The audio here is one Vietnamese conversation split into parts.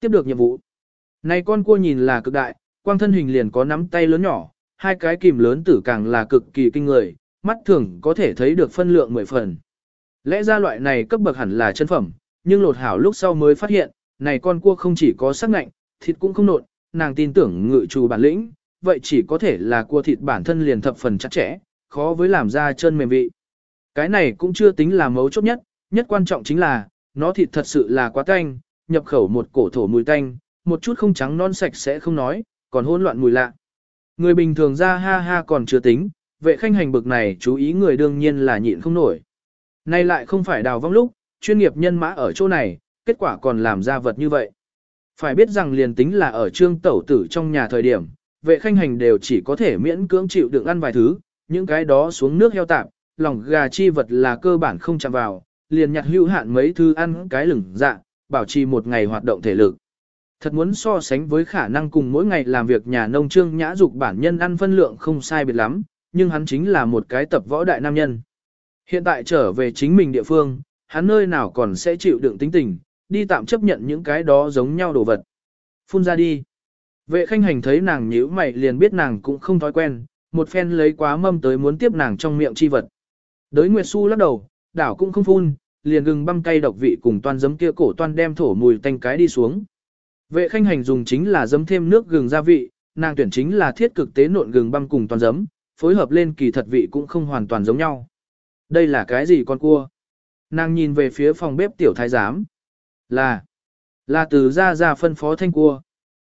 Tiếp được nhiệm vụ. Này con cua nhìn là cực đại, quang thân hình liền có nắm tay lớn nhỏ, hai cái kìm lớn tử càng là cực kỳ kinh người, mắt thường có thể thấy được phân lượng mười phần. Lẽ ra loại này cấp bậc hẳn là chân phẩm, nhưng lột hảo lúc sau mới phát hiện, này con cua không chỉ có sắc ngạnh, thịt cũng không nộn, nàng tin tưởng ngự trù bản lĩnh, vậy chỉ có thể là cua thịt bản thân liền thập phần chắc chẽ, khó với làm ra chân mềm vị. Cái này cũng chưa tính là mấu chốt nhất, nhất quan trọng chính là, nó thịt thật sự là quá canh, nhập khẩu một cổ thổ mùi tanh, một chút không trắng non sạch sẽ không nói, còn hỗn loạn mùi lạ. Người bình thường ra ha ha còn chưa tính, vệ khanh hành bực này chú ý người đương nhiên là nhịn không nổi. Nay lại không phải đào vong lúc, chuyên nghiệp nhân mã ở chỗ này, kết quả còn làm ra vật như vậy. Phải biết rằng liền tính là ở trương tẩu tử trong nhà thời điểm, vệ khanh hành đều chỉ có thể miễn cưỡng chịu đựng ăn vài thứ, những cái đó xuống nước heo tạp, lòng gà chi vật là cơ bản không chạm vào, liền nhặt hữu hạn mấy thứ ăn cái lửng dạ, bảo trì một ngày hoạt động thể lực. Thật muốn so sánh với khả năng cùng mỗi ngày làm việc nhà nông trương nhã dục bản nhân ăn phân lượng không sai biệt lắm, nhưng hắn chính là một cái tập võ đại nam nhân. Hiện tại trở về chính mình địa phương, hắn nơi nào còn sẽ chịu đựng tính tình, đi tạm chấp nhận những cái đó giống nhau đồ vật. Phun ra đi. Vệ khanh hành thấy nàng nhíu mày liền biết nàng cũng không thói quen, một phen lấy quá mâm tới muốn tiếp nàng trong miệng chi vật. Đới Nguyệt Xu lắc đầu, đảo cũng không phun, liền gừng băm cay độc vị cùng toan giấm kia cổ toan đem thổ mùi tanh cái đi xuống. Vệ khanh hành dùng chính là giấm thêm nước gừng gia vị, nàng tuyển chính là thiết cực tế nộn gừng băm cùng toàn giấm, phối hợp lên kỳ thật vị cũng không hoàn toàn giống nhau. Đây là cái gì con cua? Nàng nhìn về phía phòng bếp tiểu thái giám. Là, là từ ra ra phân phó thanh cua.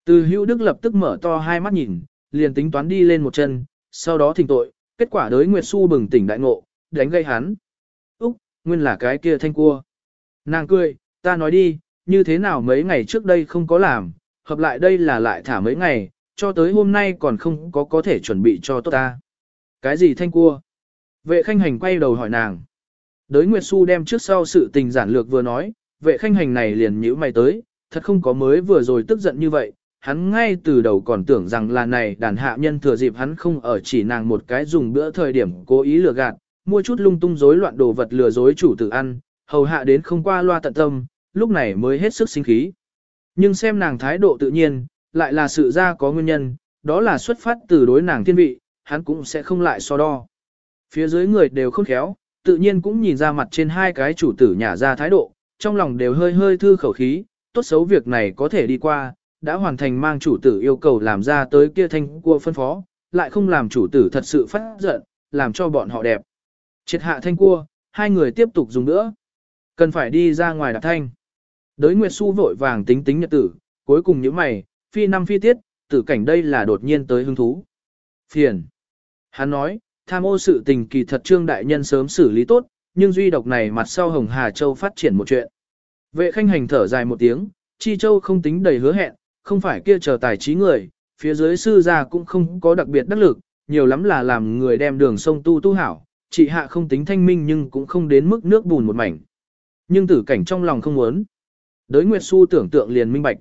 Từ hữu đức lập tức mở to hai mắt nhìn, liền tính toán đi lên một chân, sau đó thỉnh tội, kết quả đới Nguyệt Xu bừng tỉnh đại ngộ, đánh gây hắn. Nguyên là cái kia thanh cua. Nàng cười, ta nói đi, như thế nào mấy ngày trước đây không có làm, hợp lại đây là lại thả mấy ngày, cho tới hôm nay còn không có có thể chuẩn bị cho tốt ta. Cái gì thanh cua? Vệ khanh hành quay đầu hỏi nàng. Đới Nguyệt Xu đem trước sau sự tình giản lược vừa nói, vệ khanh hành này liền nhíu mày tới, thật không có mới vừa rồi tức giận như vậy, hắn ngay từ đầu còn tưởng rằng là này đàn hạ nhân thừa dịp hắn không ở chỉ nàng một cái dùng bữa thời điểm cố ý lừa gạt, mua chút lung tung rối loạn đồ vật lừa dối chủ tử ăn, hầu hạ đến không qua loa tận tâm, lúc này mới hết sức sinh khí. Nhưng xem nàng thái độ tự nhiên, lại là sự ra có nguyên nhân, đó là xuất phát từ đối nàng thiên vị, hắn cũng sẽ không lại so đo. Phía dưới người đều không khéo, tự nhiên cũng nhìn ra mặt trên hai cái chủ tử nhà ra thái độ, trong lòng đều hơi hơi thư khẩu khí, tốt xấu việc này có thể đi qua, đã hoàn thành mang chủ tử yêu cầu làm ra tới kia thanh cua phân phó, lại không làm chủ tử thật sự phát giận, làm cho bọn họ đẹp. Triệt hạ thanh cua, hai người tiếp tục dùng nữa. Cần phải đi ra ngoài đạp thanh. Đới Nguyệt Xu vội vàng tính tính nhật tử, cuối cùng những mày, phi năm phi tiết, tử cảnh đây là đột nhiên tới hứng thú. Phiền. Hắn nói, tham ô sự tình kỳ thật trương đại nhân sớm xử lý tốt, nhưng duy độc này mặt sau Hồng Hà Châu phát triển một chuyện. Vệ khanh hành thở dài một tiếng, Chi Châu không tính đầy hứa hẹn, không phải kia chờ tài trí người, phía dưới sư gia cũng không có đặc biệt đắc lực, nhiều lắm là làm người đem đường sông tu tu hảo, chị hạ không tính thanh minh nhưng cũng không đến mức nước bùn một mảnh. Nhưng tử cảnh trong lòng không muốn. Đới Nguyệt Xu tưởng tượng liền minh bạch.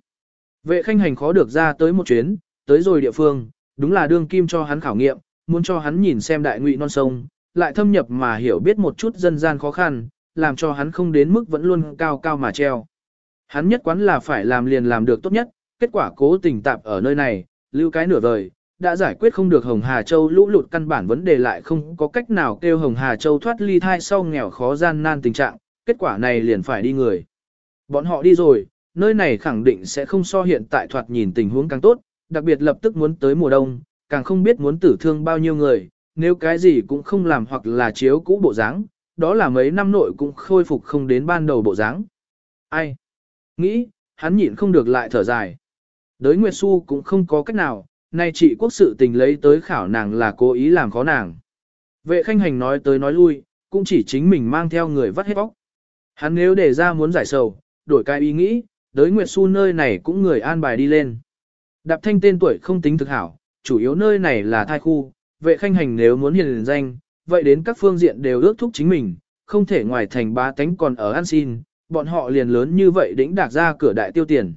Vệ khanh hành khó được ra tới một chuyến, tới rồi địa phương, đúng là đương kim cho hắn khảo nghiệm, muốn cho hắn nhìn xem đại ngụy non sông, lại thâm nhập mà hiểu biết một chút dân gian khó khăn, làm cho hắn không đến mức vẫn luôn cao cao mà treo. Hắn nhất quán là phải làm liền làm được tốt nhất, kết quả cố tình tạp ở nơi này, lưu cái nửa vời, đã giải quyết không được Hồng Hà Châu lũ lụt căn bản vấn đề lại không có cách nào kêu Hồng Hà Châu thoát ly thai sau nghèo khó gian nan tình trạng, kết quả này liền phải đi người. Bọn họ đi rồi, nơi này khẳng định sẽ không so hiện tại thoạt nhìn tình huống càng tốt, đặc biệt lập tức muốn tới mùa đông, càng không biết muốn tử thương bao nhiêu người, nếu cái gì cũng không làm hoặc là chiếu cũ bộ dáng, đó là mấy năm nội cũng khôi phục không đến ban đầu bộ dáng. Ai? Nghĩ, hắn nhịn không được lại thở dài. Đới Nguyệt Xu cũng không có cách nào, nay chị quốc sự tình lấy tới khảo nàng là cố ý làm khó nàng. Vệ khanh hành nói tới nói lui, cũng chỉ chính mình mang theo người vắt hết bóc. Hắn nếu để ra muốn giải sầu, đổi cái ý nghĩ, đới Nguyệt Xu nơi này cũng người an bài đi lên. Đạp thanh tên tuổi không tính thực hảo, chủ yếu nơi này là thai khu, vệ khanh hành nếu muốn hiền danh, vậy đến các phương diện đều ước thúc chính mình, không thể ngoài thành bá tánh còn ở an xin, bọn họ liền lớn như vậy đỉnh đạc ra cửa đại tiêu tiền.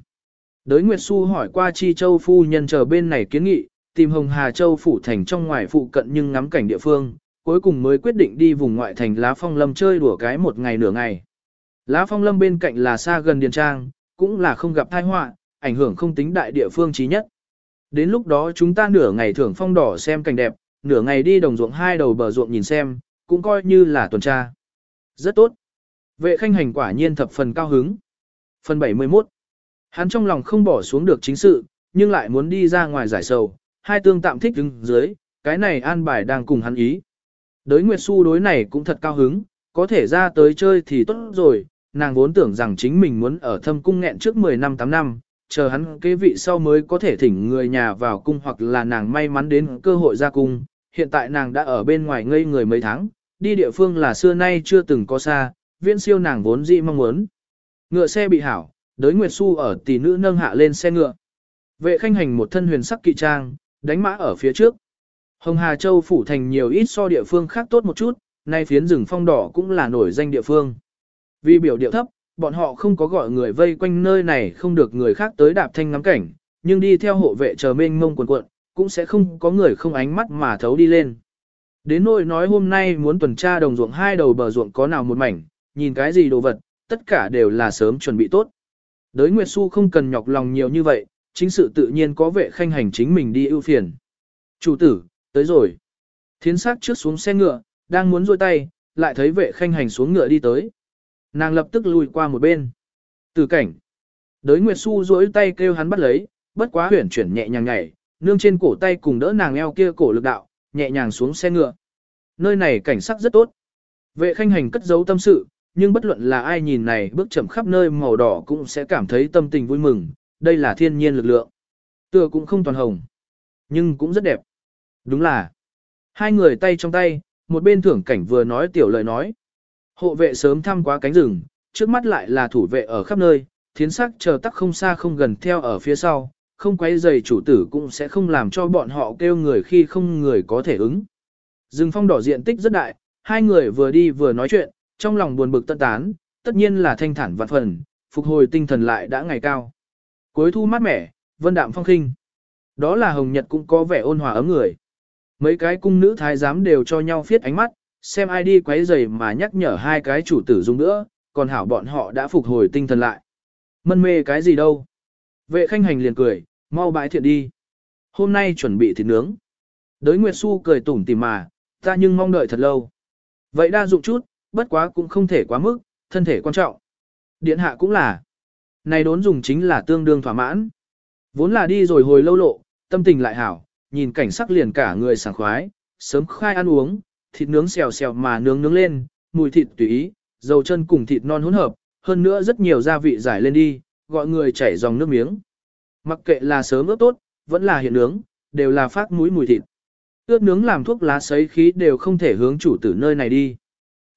Đới Nguyệt Xu hỏi qua Chi Châu phu nhân chờ bên này kiến nghị, tìm Hồng Hà Châu phủ thành trong ngoài phụ cận nhưng ngắm cảnh địa phương, cuối cùng mới quyết định đi vùng ngoại thành Lá Phong Lâm chơi đùa cái một ngày nửa ngày. Lá Phong Lâm bên cạnh là xa gần Điền Trang, cũng là không gặp tai họa, ảnh hưởng không tính đại địa phương trí nhất. Đến lúc đó chúng ta nửa ngày thưởng phong đỏ xem cảnh đẹp, nửa ngày đi đồng ruộng hai đầu bờ ruộng nhìn xem, cũng coi như là tuần tra. Rất tốt. Vệ khanh hành quả nhiên thập phần cao hứng. Phần 71 Hắn trong lòng không bỏ xuống được chính sự, nhưng lại muốn đi ra ngoài giải sầu, hai tương tạm thích đứng dưới, cái này an bài đang cùng hắn ý. Đới Nguyệt Xu đối này cũng thật cao hứng, có thể ra tới chơi thì tốt rồi, nàng vốn tưởng rằng chính mình muốn ở thâm cung nghẹn trước 10 năm 8 năm, chờ hắn kế vị sau mới có thể thỉnh người nhà vào cung hoặc là nàng may mắn đến cơ hội ra cung. Hiện tại nàng đã ở bên ngoài ngây người mấy tháng, đi địa phương là xưa nay chưa từng có xa, viễn siêu nàng vốn dị mong muốn. Ngựa xe bị hảo, đới Nguyệt Xu ở tỷ nữ nâng hạ lên xe ngựa. Vệ khanh hành một thân huyền sắc kỵ trang, đánh mã ở phía trước. Hồng Hà Châu phủ thành nhiều ít so địa phương khác tốt một chút, nay phiến rừng phong đỏ cũng là nổi danh địa phương. Vì biểu điệu thấp, bọn họ không có gọi người vây quanh nơi này không được người khác tới đạp thanh ngắm cảnh, nhưng đi theo hộ vệ chờ mênh mông quần cuộn, cũng sẽ không có người không ánh mắt mà thấu đi lên. Đến nỗi nói hôm nay muốn tuần tra đồng ruộng hai đầu bờ ruộng có nào một mảnh, nhìn cái gì đồ vật, tất cả đều là sớm chuẩn bị tốt. Đới Nguyệt Xu không cần nhọc lòng nhiều như vậy, chính sự tự nhiên có vệ khanh hành chính mình đi ưu phiền. Chủ tử, tới rồi. Thiến sắc trước xuống xe ngựa, đang muốn rôi tay, lại thấy vệ khanh hành xuống ngựa đi tới. Nàng lập tức lùi qua một bên. Từ cảnh. Đới Nguyệt Xu duỗi tay kêu hắn bắt lấy, bất quá huyển chuyển nhẹ nhàng nhảy, nương trên cổ tay cùng đỡ nàng eo kia cổ lực đạo, nhẹ nhàng xuống xe ngựa. Nơi này cảnh sắc rất tốt. Vệ khanh hành cất giấu tâm sự, nhưng bất luận là ai nhìn này bước chậm khắp nơi màu đỏ cũng sẽ cảm thấy tâm tình vui mừng, đây là thiên nhiên lực lượng. Tựa cũng không toàn hồng, nhưng cũng rất đẹp. Đúng là, hai người tay trong tay, một bên thưởng cảnh vừa nói tiểu lời nói. Hộ vệ sớm thăm quá cánh rừng, trước mắt lại là thủ vệ ở khắp nơi, thiến sắc chờ tắc không xa không gần theo ở phía sau, không quấy giày chủ tử cũng sẽ không làm cho bọn họ kêu người khi không người có thể ứng. Rừng phong đỏ diện tích rất đại, hai người vừa đi vừa nói chuyện, trong lòng buồn bực tân tán, tất nhiên là thanh thản vạn phần, phục hồi tinh thần lại đã ngày cao. Cuối thu mát mẻ, vân đạm phong khinh. Đó là hồng nhật cũng có vẻ ôn hòa ấm người. Mấy cái cung nữ thái giám đều cho nhau phiết ánh mắt, xem ai đi quấy giày mà nhắc nhở hai cái chủ tử dùng nữa, còn hảo bọn họ đã phục hồi tinh thần lại. Mân mê cái gì đâu. Vệ khanh hành liền cười, mau bãi thiện đi. Hôm nay chuẩn bị thịt nướng. Đới Nguyệt Xu cười tủm tỉm mà, ta nhưng mong đợi thật lâu. Vậy đa dụng chút, bất quá cũng không thể quá mức, thân thể quan trọng. Điện hạ cũng là. Này đốn dùng chính là tương đương thỏa mãn. Vốn là đi rồi hồi lâu lộ, tâm tình lại hảo, nhìn cảnh sắc liền cả người sảng khoái, sớm khai ăn uống, thịt nướng xèo xèo mà nướng nướng lên, mùi thịt tùy ý, dầu chân cùng thịt non hỗn hợp, hơn nữa rất nhiều gia vị giải lên đi, gọi người chảy dòng nước miếng. Mặc kệ là sớm ướp tốt, vẫn là hiện nướng, đều là phát mũi mùi thịt. Ướp nướng làm thuốc lá sấy khí đều không thể hướng chủ tử nơi này đi.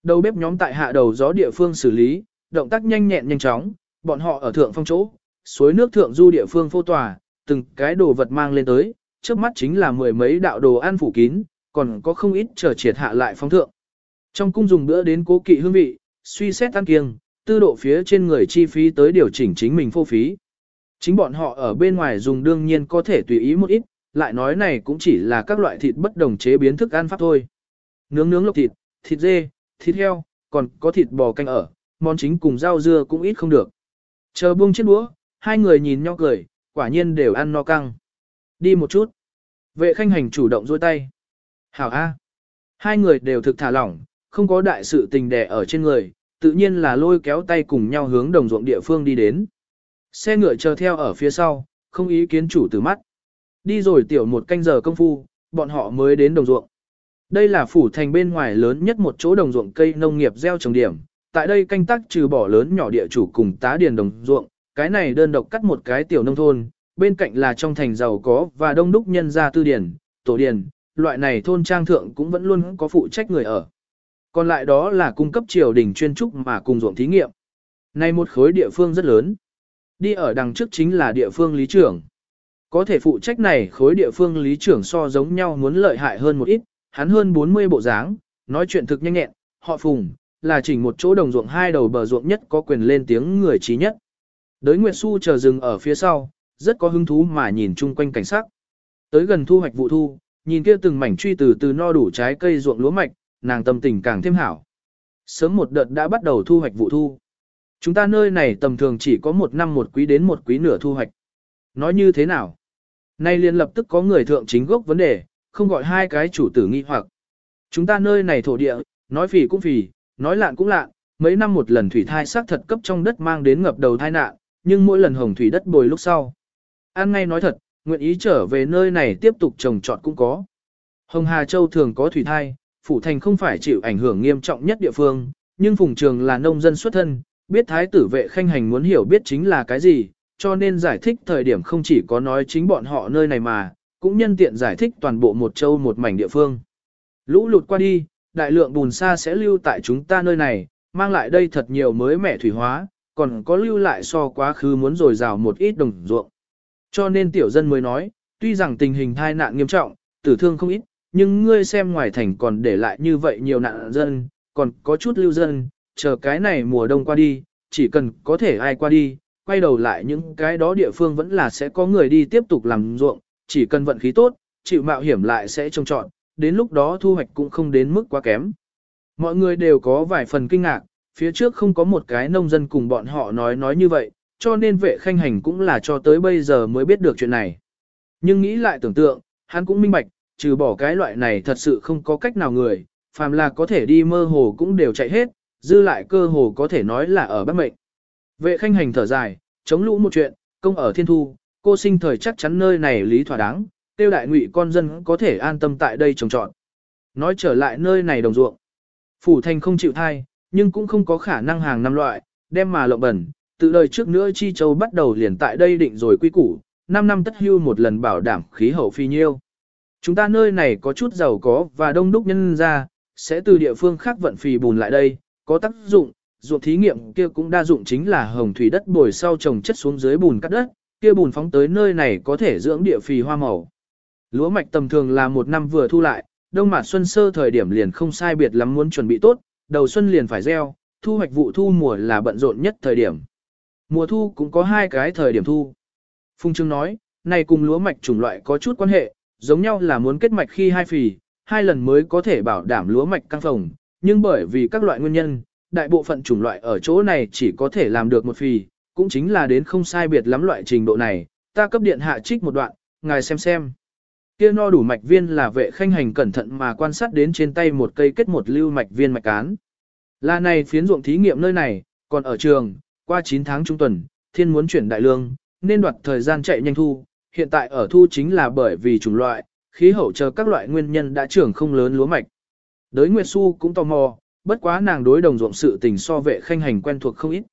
Đầu bếp nhóm tại hạ đầu gió địa phương xử lý, động tác nhanh nhẹn nhanh chóng, bọn họ ở thượng phong chỗ, suối nước thượng du địa phương phô tòa, từng cái đồ vật mang lên tới, trước mắt chính là mười mấy đạo đồ ăn phủ kín, còn có không ít chờ triệt hạ lại phong thượng. Trong cung dùng bữa đến cố kỵ hương vị, suy xét ăn kiêng, tư độ phía trên người chi phí tới điều chỉnh chính mình phô phí. Chính bọn họ ở bên ngoài dùng đương nhiên có thể tùy ý một ít, lại nói này cũng chỉ là các loại thịt bất đồng chế biến thức ăn pháp thôi. Nướng nướng lộc thịt, thịt dê, thịt heo, còn có thịt bò canh ở, món chính cùng rau dưa cũng ít không được. Chờ buông chiếc đũa, hai người nhìn nhau cười, quả nhiên đều ăn no căng. Đi một chút. Vệ khanh hành chủ động dôi tay. Hảo A. Hai người đều thực thả lỏng, không có đại sự tình đẻ ở trên người, tự nhiên là lôi kéo tay cùng nhau hướng đồng ruộng địa phương đi đến. Xe ngựa chờ theo ở phía sau, không ý kiến chủ từ mắt. Đi rồi tiểu một canh giờ công phu, bọn họ mới đến đồng ruộng. Đây là phủ thành bên ngoài lớn nhất một chỗ đồng ruộng cây nông nghiệp gieo trồng điểm. Tại đây canh tác trừ bỏ lớn nhỏ địa chủ cùng tá điền đồng ruộng, cái này đơn độc cắt một cái tiểu nông thôn, bên cạnh là trong thành giàu có và đông đúc nhân gia tư điền, tổ điền, loại này thôn trang thượng cũng vẫn luôn có phụ trách người ở. Còn lại đó là cung cấp triều đình chuyên trúc mà cùng ruộng thí nghiệm. Này một khối địa phương rất lớn. Đi ở đằng trước chính là địa phương lý trưởng. Có thể phụ trách này khối địa phương lý trưởng so giống nhau muốn lợi hại hơn một ít, hắn hơn 40 bộ dáng, nói chuyện thực nhanh nhẹn, họ phùng, là chỉnh một chỗ đồng ruộng hai đầu bờ ruộng nhất có quyền lên tiếng người trí nhất. Đới Nguyệt Xu chờ dừng ở phía sau, rất có hứng thú mà nhìn chung quanh cảnh sắc. Tới gần thu hoạch vụ thu, nhìn kia từng mảnh truy từ từ no đủ trái cây ruộng lúa mạch, nàng tâm tình càng thêm hảo. Sớm một đợt đã bắt đầu thu hoạch vụ thu. Chúng ta nơi này tầm thường chỉ có một năm một quý đến một quý nửa thu hoạch. Nói như thế nào? Nay liền lập tức có người thượng chính gốc vấn đề, không gọi hai cái chủ tử nghi hoặc. Chúng ta nơi này thổ địa, nói phì cũng phì, nói lạn cũng lạn, mấy năm một lần thủy thai xác thật cấp trong đất mang đến ngập đầu thai nạn, nhưng mỗi lần hồng thủy đất bồi lúc sau. An ngay nói thật, nguyện ý trở về nơi này tiếp tục trồng trọt cũng có. Hồng Hà Châu thường có thủy thai, phủ thành không phải chịu ảnh hưởng nghiêm trọng nhất địa phương, nhưng phùng trường là nông dân xuất thân, biết thái tử vệ khanh hành muốn hiểu biết chính là cái gì, cho nên giải thích thời điểm không chỉ có nói chính bọn họ nơi này mà, cũng nhân tiện giải thích toàn bộ một châu một mảnh địa phương. Lũ lụt qua đi, đại lượng bùn sa sẽ lưu tại chúng ta nơi này, mang lại đây thật nhiều mới mẻ thủy hóa, còn có lưu lại so quá khứ muốn rồi rào một ít đồng ruộng. Cho nên tiểu dân mới nói, tuy rằng tình hình thai nạn nghiêm trọng, tử thương không ít, nhưng ngươi xem ngoài thành còn để lại như vậy nhiều nạn dân, còn có chút lưu dân, chờ cái này mùa đông qua đi, chỉ cần có thể ai qua đi, quay đầu lại những cái đó địa phương vẫn là sẽ có người đi tiếp tục làm ruộng, chỉ cần vận khí tốt, chịu mạo hiểm lại sẽ trông trọn, đến lúc đó thu hoạch cũng không đến mức quá kém. Mọi người đều có vài phần kinh ngạc, phía trước không có một cái nông dân cùng bọn họ nói nói như vậy, cho nên vệ khanh hành cũng là cho tới bây giờ mới biết được chuyện này. Nhưng nghĩ lại tưởng tượng, hắn cũng minh bạch, trừ bỏ cái loại này thật sự không có cách nào người, phàm là có thể đi mơ hồ cũng đều chạy hết, dư lại cơ hồ có thể nói là ở bác mệnh. Vệ khanh hành thở dài, chống lũ một chuyện, công ở thiên thu, cô sinh thời chắc chắn nơi này lý thỏa đáng, tiêu đại ngụy con dân có thể an tâm tại đây trồng trọt. Nói trở lại nơi này đồng ruộng. Phủ thành không chịu thai, nhưng cũng không có khả năng hàng năm loại, đem mà lộng bẩn, từ đời trước nữa Chi Châu bắt đầu liền tại đây định rồi quy củ, 5 năm tất hưu một lần bảo đảm khí hậu phi nhiêu. Chúng ta nơi này có chút giàu có và đông đúc nhân ra, sẽ từ địa phương khác vận phì bùn lại đây, có tác dụng, ruộng thí nghiệm kia cũng đa dụng chính là hồng thủy đất bồi sau trồng chất xuống dưới bùn cắt đất, kia bùn phóng tới nơi này có thể dưỡng địa phì hoa màu. Lúa mạch tầm thường là một năm vừa thu lại, đông mạt xuân sơ thời điểm liền không sai biệt lắm muốn chuẩn bị tốt, đầu xuân liền phải gieo, thu hoạch vụ thu mùa là bận rộn nhất thời điểm. Mùa thu cũng có hai cái thời điểm thu. Phung Trương nói, này cùng lúa mạch chủng loại có chút quan hệ, giống nhau là muốn kết mạch khi hai phì, hai lần mới có thể bảo đảm lúa mạch căng phồng, nhưng bởi vì các loại nguyên nhân, đại bộ phận chủng loại ở chỗ này chỉ có thể làm được một phì, cũng chính là đến không sai biệt lắm loại trình độ này, ta cấp điện hạ trích một đoạn, ngài xem xem. Kia no đủ mạch viên là vệ khanh hành cẩn thận mà quan sát đến trên tay một cây kết một lưu mạch viên mạch cán. Là này phiến ruộng thí nghiệm nơi này, còn ở trường, qua 9 tháng trung tuần, thiên muốn chuyển đại lương, nên đoạt thời gian chạy nhanh thu, hiện tại ở thu chính là bởi vì chủng loại, khí hậu chờ các loại nguyên nhân đã trưởng không lớn lúa mạch. Đới Nguyệt Xu cũng tò mò, bất quá nàng đối đồng ruộng sự tình so vệ khanh hành quen thuộc không ít.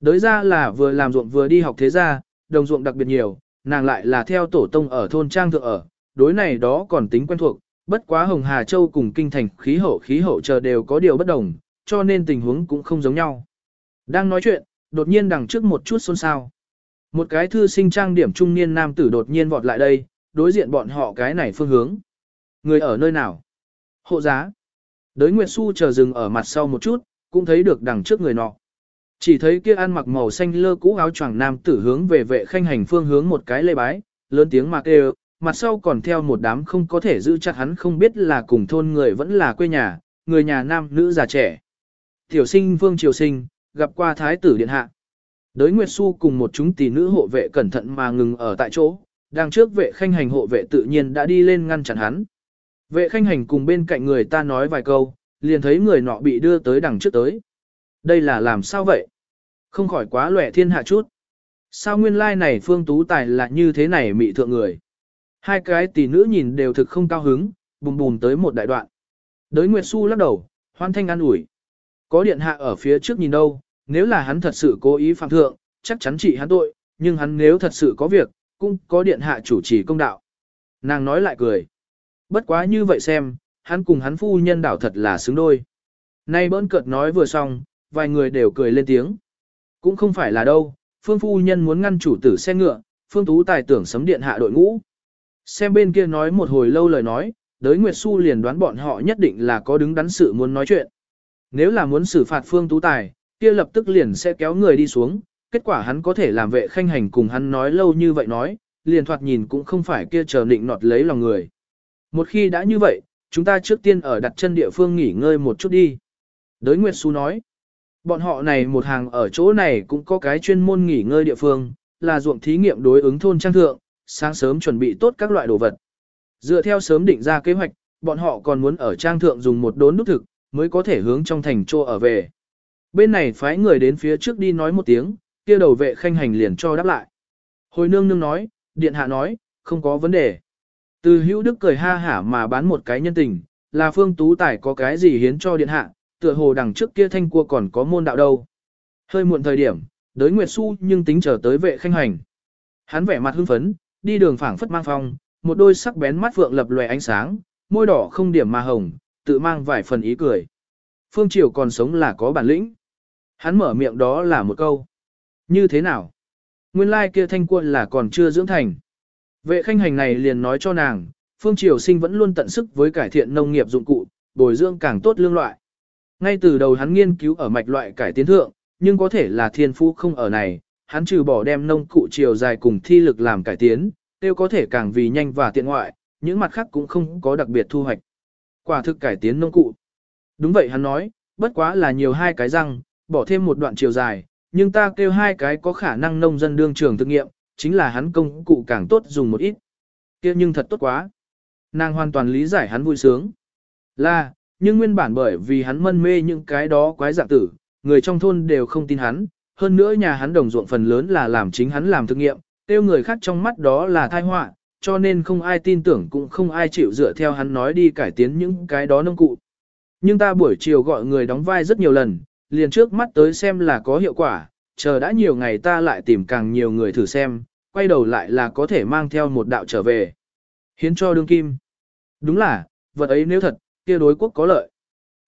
Đới ra là vừa làm ruộng vừa đi học thế gia, đồng ruộng đặc biệt nhiều, nàng lại là theo tổ tông ở thôn trang thượng ở, đối này đó còn tính quen thuộc, bất quá Hồng Hà Châu cùng kinh thành khí hậu khí hậu chờ đều có điều bất đồng, cho nên tình huống cũng không giống nhau. Đang nói chuyện, đột nhiên đằng trước một chút xôn xao. Một cái thư sinh trang điểm trung niên nam tử đột nhiên vọt lại đây, đối diện bọn họ cái này phương hướng. Người ở nơi nào? Hộ giá. Đới Nguyệt Xu chờ dừng ở mặt sau một chút, cũng thấy được đằng trước người nọ. Chỉ thấy kia ăn mặc màu xanh lơ cũ áo choàng nam tử hướng về vệ khanh hành phương hướng một cái lê bái, lớn tiếng mạc đều, mặt sau còn theo một đám không có thể giữ chặt hắn không biết là cùng thôn người vẫn là quê nhà, người nhà nam nữ già trẻ. Tiểu sinh vương triều sinh, gặp qua thái tử điện hạ. Đới Nguyệt Xu cùng một chúng tỷ nữ hộ vệ cẩn thận mà ngừng ở tại chỗ, đang trước vệ khanh hành hộ vệ tự nhiên đã đi lên ngăn chặn hắn. Vệ khanh hành cùng bên cạnh người ta nói vài câu, liền thấy người nọ bị đưa tới đằng trước tới. Đây là làm sao vậy? Không khỏi quá lẻ thiên hạ chút. Sao nguyên lai này phương tú tài là như thế này mị thượng người? Hai cái tỷ nữ nhìn đều thực không cao hứng, bùm bùm tới một đại đoạn. Đới Nguyệt Xu lắc đầu, hoan thanh an ủi. Có điện hạ ở phía trước nhìn đâu, nếu là hắn thật sự cố ý phạm thượng, chắc chắn trị hắn tội, nhưng hắn nếu thật sự có việc, cũng có điện hạ chủ trì công đạo. Nàng nói lại cười. Bất quá như vậy xem, hắn cùng hắn phu nhân đảo thật là xứng đôi. Nay bỡn cợt nói vừa xong, vài người đều cười lên tiếng. Cũng không phải là đâu, phương phu nhân muốn ngăn chủ tử xe ngựa, phương tú tài tưởng sấm điện hạ đội ngũ. Xem bên kia nói một hồi lâu lời nói, đới Nguyệt Xu liền đoán bọn họ nhất định là có đứng đắn sự muốn nói chuyện. Nếu là muốn xử phạt phương tú tài, kia lập tức liền sẽ kéo người đi xuống, kết quả hắn có thể làm vệ khanh hành cùng hắn nói lâu như vậy nói, liền thoạt nhìn cũng không phải kia chờ định nọt lấy lòng người. Một khi đã như vậy, chúng ta trước tiên ở đặt chân địa phương nghỉ ngơi một chút đi. Đới Nguyệt Xu nói, bọn họ này một hàng ở chỗ này cũng có cái chuyên môn nghỉ ngơi địa phương, là ruộng thí nghiệm đối ứng thôn trang thượng, sáng sớm chuẩn bị tốt các loại đồ vật. Dựa theo sớm định ra kế hoạch, bọn họ còn muốn ở trang thượng dùng một đốn đúc thực, mới có thể hướng trong thành trô ở về. Bên này phái người đến phía trước đi nói một tiếng, kia đầu vệ khanh hành liền cho đáp lại. Hồi nương nương nói, điện hạ nói, không có vấn đề. Từ hữu đức cười ha hả mà bán một cái nhân tình, là phương tú tài có cái gì hiến cho điện hạ, tựa hồ đằng trước kia thanh cua còn có môn đạo đâu. Hơi muộn thời điểm, đới Nguyệt Xu nhưng tính chờ tới vệ khanh hành. Hắn vẻ mặt hưng phấn, đi đường phảng phất mang phong, một đôi sắc bén mắt vượng lập lòe ánh sáng, môi đỏ không điểm mà hồng, tự mang vài phần ý cười. Phương Triều còn sống là có bản lĩnh. Hắn mở miệng đó là một câu. Như thế nào? Nguyên lai kia thanh quân là còn chưa dưỡng thành. Vệ khanh hành này liền nói cho nàng, Phương Triều sinh vẫn luôn tận sức với cải thiện nông nghiệp dụng cụ, bồi dưỡng càng tốt lương loại. Ngay từ đầu hắn nghiên cứu ở mạch loại cải tiến thượng, nhưng có thể là thiên phú không ở này, hắn trừ bỏ đem nông cụ chiều dài cùng thi lực làm cải tiến, tiêu có thể càng vì nhanh và tiện ngoại, những mặt khác cũng không có đặc biệt thu hoạch. Quả thực cải tiến nông cụ. Đúng vậy hắn nói, bất quá là nhiều hai cái răng, bỏ thêm một đoạn chiều dài, nhưng ta kêu hai cái có khả năng nông dân đương trường thực nghiệm, chính là hắn công cụ càng tốt dùng một ít. kia nhưng thật tốt quá. Nàng hoàn toàn lý giải hắn vui sướng. Là, nhưng nguyên bản bởi vì hắn mân mê những cái đó quái dạng tử, người trong thôn đều không tin hắn, hơn nữa nhà hắn đồng ruộng phần lớn là làm chính hắn làm thực nghiệm, tiêu người khác trong mắt đó là tai họa, cho nên không ai tin tưởng cũng không ai chịu dựa theo hắn nói đi cải tiến những cái đó nông cụ. Nhưng ta buổi chiều gọi người đóng vai rất nhiều lần, liền trước mắt tới xem là có hiệu quả, chờ đã nhiều ngày ta lại tìm càng nhiều người thử xem, quay đầu lại là có thể mang theo một đạo trở về. Hiến cho đương kim. Đúng là, vật ấy nếu thật, kia đối quốc có lợi.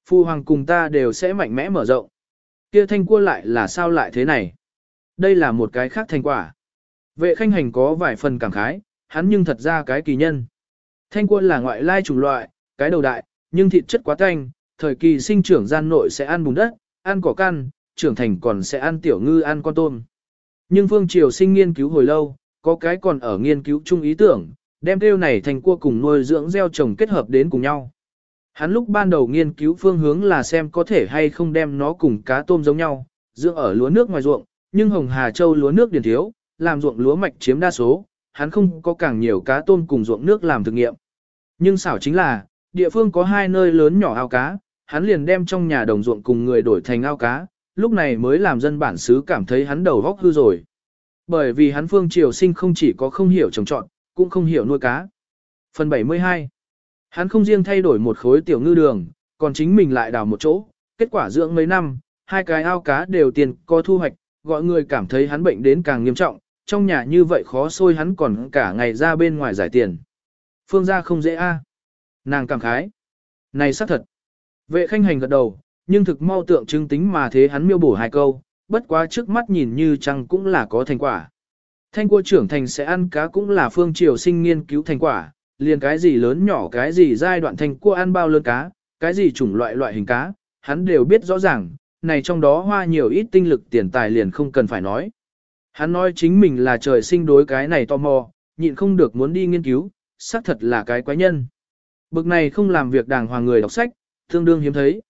Phu hoàng cùng ta đều sẽ mạnh mẽ mở rộng. Kia thanh cua lại là sao lại thế này? Đây là một cái khác thành quả. Vệ khanh hành có vài phần cảm khái, hắn nhưng thật ra cái kỳ nhân. Thanh cua là ngoại lai chủng loại, cái đầu đại, nhưng thịt chất quá thanh, thời kỳ sinh trưởng gian nội sẽ ăn bùn đất, ăn cỏ căn, trưởng thành còn sẽ ăn tiểu ngư ăn con tôm. Nhưng Phương Triều sinh nghiên cứu hồi lâu, có cái còn ở nghiên cứu chung ý tưởng, đem kêu này thành cua cùng nuôi dưỡng gieo trồng kết hợp đến cùng nhau. Hắn lúc ban đầu nghiên cứu phương hướng là xem có thể hay không đem nó cùng cá tôm giống nhau, dưỡng ở lúa nước ngoài ruộng, nhưng Hồng Hà Châu lúa nước điển thiếu, làm ruộng lúa mạch chiếm đa số, hắn không có càng nhiều cá tôm cùng ruộng nước làm thực nghiệm. Nhưng xảo chính là, địa phương có hai nơi lớn nhỏ ao cá, hắn liền đem trong nhà đồng ruộng cùng người đổi thành ao cá, lúc này mới làm dân bản xứ cảm thấy hắn đầu vóc hư rồi. Bởi vì hắn phương triều sinh không chỉ có không hiểu trồng trọt, cũng không hiểu nuôi cá. Phần 72 Hắn không riêng thay đổi một khối tiểu ngư đường, còn chính mình lại đào một chỗ, kết quả dưỡng mấy năm, hai cái ao cá đều tiền có thu hoạch, gọi người cảm thấy hắn bệnh đến càng nghiêm trọng, trong nhà như vậy khó xôi hắn còn cả ngày ra bên ngoài giải tiền. Phương gia không dễ a. Nàng cảm khái. Này xác thật. Vệ khanh hành gật đầu, nhưng thực mau tượng trưng tính mà thế hắn miêu bổ hai câu, bất quá trước mắt nhìn như chăng cũng là có thành quả. Thanh cua trưởng thành sẽ ăn cá cũng là phương triều sinh nghiên cứu thành quả, liền cái gì lớn nhỏ cái gì giai đoạn thành cua ăn bao lớn cá, cái gì chủng loại loại hình cá, hắn đều biết rõ ràng, này trong đó hoa nhiều ít tinh lực tiền tài liền không cần phải nói. Hắn nói chính mình là trời sinh đối cái này tò mò, nhịn không được muốn đi nghiên cứu, xác thật là cái quái nhân. Bực này không làm việc đàng hoàng người đọc sách, tương đương hiếm thấy.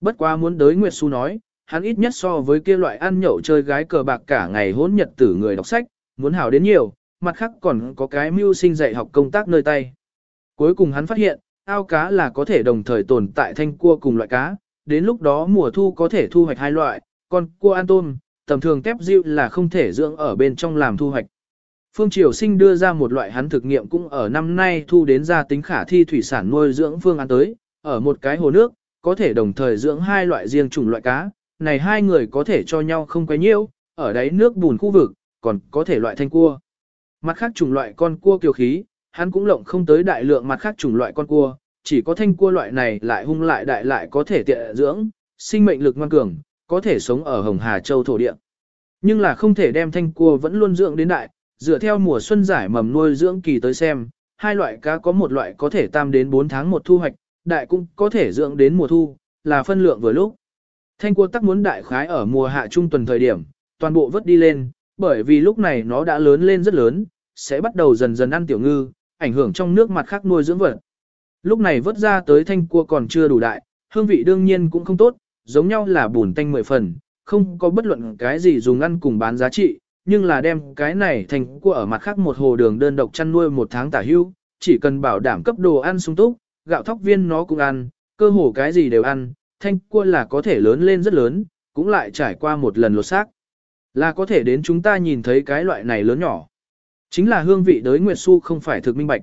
Bất quá muốn đới Nguyệt Xu nói, hắn ít nhất so với kia loại ăn nhậu chơi gái cờ bạc cả ngày hỗn nhật tử người đọc sách, muốn hảo đến nhiều, mặt khác còn có cái mưu sinh dạy học công tác nơi tay. Cuối cùng hắn phát hiện, ao cá là có thể đồng thời tồn tại thanh cua cùng loại cá, đến lúc đó mùa thu có thể thu hoạch hai loại, còn cua ăn tôm, tầm thường tép diệu là không thể dưỡng ở bên trong làm thu hoạch. Phương Triều Sinh đưa ra một loại hắn thực nghiệm cũng ở năm nay thu đến ra tính khả thi thủy sản nuôi dưỡng phương án tới, ở một cái hồ nước, có thể đồng thời dưỡng hai loại riêng chủng loại cá, này hai người có thể cho nhau không quấy nhiễu, ở đáy nước bùn khu vực, còn có thể loại thanh cua. Mặt khác chủng loại con cua kiều khí, hắn cũng lộng không tới đại lượng mặt khác chủng loại con cua, chỉ có thanh cua loại này lại hung lại đại lại có thể tiện dưỡng, sinh mệnh lực ngoan cường, có thể sống ở Hồng Hà Châu thổ địa. Nhưng là không thể đem thanh cua vẫn luôn dưỡng đến đại, dựa theo mùa xuân giải mầm nuôi dưỡng kỳ tới xem, hai loại cá có một loại có thể tam đến 4 tháng một thu hoạch, đại cũng có thể dưỡng đến mùa thu, là phân lượng vừa lúc. Thanh cua tắc muốn đại khái ở mùa hạ trung tuần thời điểm, toàn bộ vớt đi lên, bởi vì lúc này nó đã lớn lên rất lớn, sẽ bắt đầu dần dần ăn tiểu ngư, ảnh hưởng trong nước mặt khác nuôi dưỡng vật. Lúc này vớt ra tới thanh cua còn chưa đủ đại, hương vị đương nhiên cũng không tốt, giống nhau là bùn tanh mười phần, không có bất luận cái gì dùng ăn cùng bán giá trị, nhưng là đem cái này thành cua ở mặt khác một hồ đường đơn độc chăn nuôi một tháng tả hưu, chỉ cần bảo đảm cấp đồ ăn sung túc, gạo thóc viên nó cũng ăn, cơ hồ cái gì đều ăn, thanh cua là có thể lớn lên rất lớn, cũng lại trải qua một lần lột xác. Là có thể đến chúng ta nhìn thấy cái loại này lớn nhỏ. Chính là hương vị đới Nguyệt Su không phải thực minh bạch.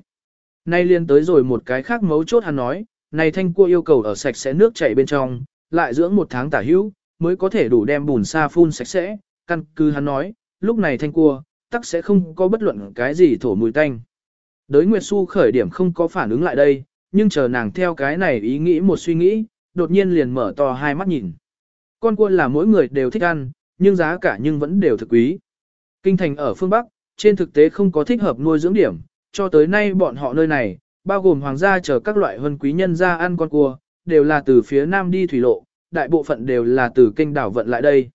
Nay liên tới rồi một cái khác mấu chốt hắn nói, này thanh cua yêu cầu ở sạch sẽ nước chảy bên trong, lại dưỡng một tháng tả hữu, mới có thể đủ đem bùn sa phun sạch sẽ, căn cứ hắn nói, lúc này thanh cua, tắc sẽ không có bất luận cái gì thổ mùi tanh. Đới Nguyệt Xu khởi điểm không có phản ứng lại đây, nhưng chờ nàng theo cái này ý nghĩ một suy nghĩ, đột nhiên liền mở to hai mắt nhìn. Con cua là mỗi người đều thích ăn, nhưng giá cả nhưng vẫn đều thực quý. Kinh thành ở phương Bắc, trên thực tế không có thích hợp nuôi dưỡng điểm, cho tới nay bọn họ nơi này, bao gồm hoàng gia chờ các loại vân quý nhân ra ăn con cua, đều là từ phía nam đi thủy lộ, đại bộ phận đều là từ kênh đảo vận lại đây.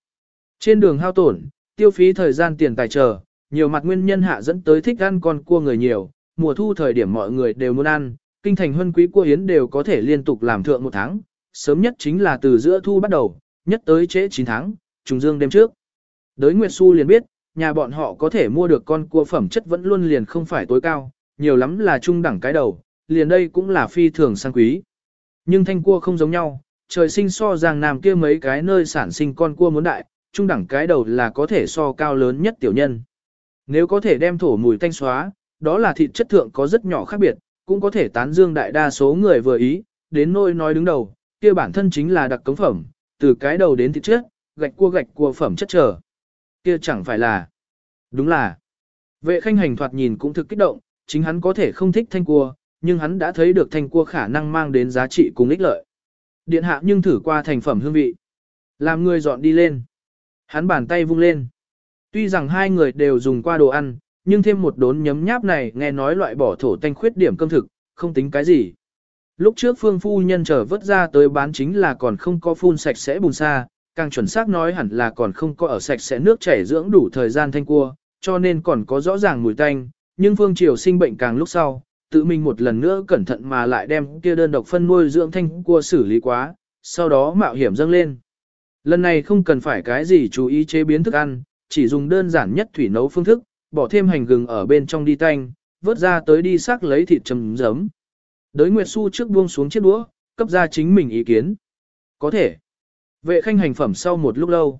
Trên đường hao tổn, tiêu phí thời gian tiền tài chờ, nhiều mặt nguyên nhân hạ dẫn tới thích ăn con cua người nhiều, mùa thu thời điểm mọi người đều muốn ăn, kinh thành huân quý cua hiến đều có thể liên tục làm thượng một tháng, sớm nhất chính là từ giữa thu bắt đầu, nhất tới trễ 9 tháng, trùng dương đêm trước. Đới Nguyệt Xu liền biết, nhà bọn họ có thể mua được con cua phẩm chất vẫn luôn liền không phải tối cao, nhiều lắm là trung đẳng cái đầu, liền đây cũng là phi thường sang quý. Nhưng thanh cua không giống nhau, trời sinh so giang nam kia mấy cái nơi sản sinh con cua muốn đại, trung đẳng cái đầu là có thể so cao lớn nhất tiểu nhân. Nếu có thể đem thổ mùi thanh xóa, đó là thịt chất thượng có rất nhỏ khác biệt, cũng có thể tán dương đại đa số người vừa ý, đến nôi nói đứng đầu, kia bản thân chính là đặc cống phẩm, từ cái đầu đến thịt chất, gạch cua gạch cua phẩm chất trở. Kia chẳng phải là. Đúng là. Vệ khanh hành thoạt nhìn cũng thực kích động, chính hắn có thể không thích thanh cua, nhưng hắn đã thấy được thanh cua khả năng mang đến giá trị cùng ích lợi. Điện hạ nhưng thử qua thành phẩm hương vị. Làm người dọn đi lên. Hắn bàn tay vung lên. Tuy rằng hai người đều dùng qua đồ ăn, nhưng thêm một đốn nhấm nháp này nghe nói loại bỏ thổ tanh khuyết điểm cơm thực, không tính cái gì. Lúc trước phương phu nhân trở vớt ra tới bán chính là còn không có phun sạch sẽ bùn xa, càng chuẩn xác nói hẳn là còn không có ở sạch sẽ nước chảy dưỡng đủ thời gian thanh cua, cho nên còn có rõ ràng mùi tanh, nhưng phương triều sinh bệnh càng lúc sau, tự mình một lần nữa cẩn thận mà lại đem kia đơn độc phân nuôi dưỡng thanh cua xử lý quá, sau đó mạo hiểm dâng lên. Lần này không cần phải cái gì chú ý chế biến thức ăn, chỉ dùng đơn giản nhất thủy nấu phương thức, bỏ thêm hành gừng ở bên trong đi tanh, vớt ra tới đi sắc lấy thịt chấm giấm. Đới Nguyệt Xu trước buông xuống chiếc đũa, cấp ra chính mình ý kiến. Có thể. Vệ khanh hành phẩm sau một lúc lâu.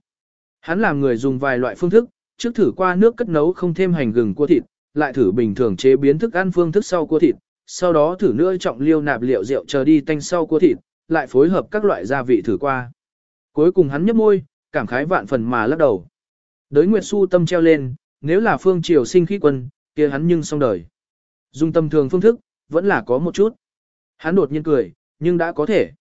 Hắn làm người dùng vài loại phương thức, trước thử qua nước cất nấu không thêm hành gừng cua thịt, lại thử bình thường chế biến thức ăn phương thức sau cua thịt, sau đó thử nữa trọng liêu nạp liệu rượu chờ đi tanh sau cua thịt, lại phối hợp các loại gia vị thử qua. Cuối cùng hắn nhấp môi, cảm khái vạn phần mà lắc đầu. Đới Nguyệt Xu tâm treo lên, nếu là phương triều sinh khí quân, kia hắn nhưng xong đời. Dùng tâm thường phương thức, vẫn là có một chút. Hắn đột nhiên cười, nhưng đã có thể.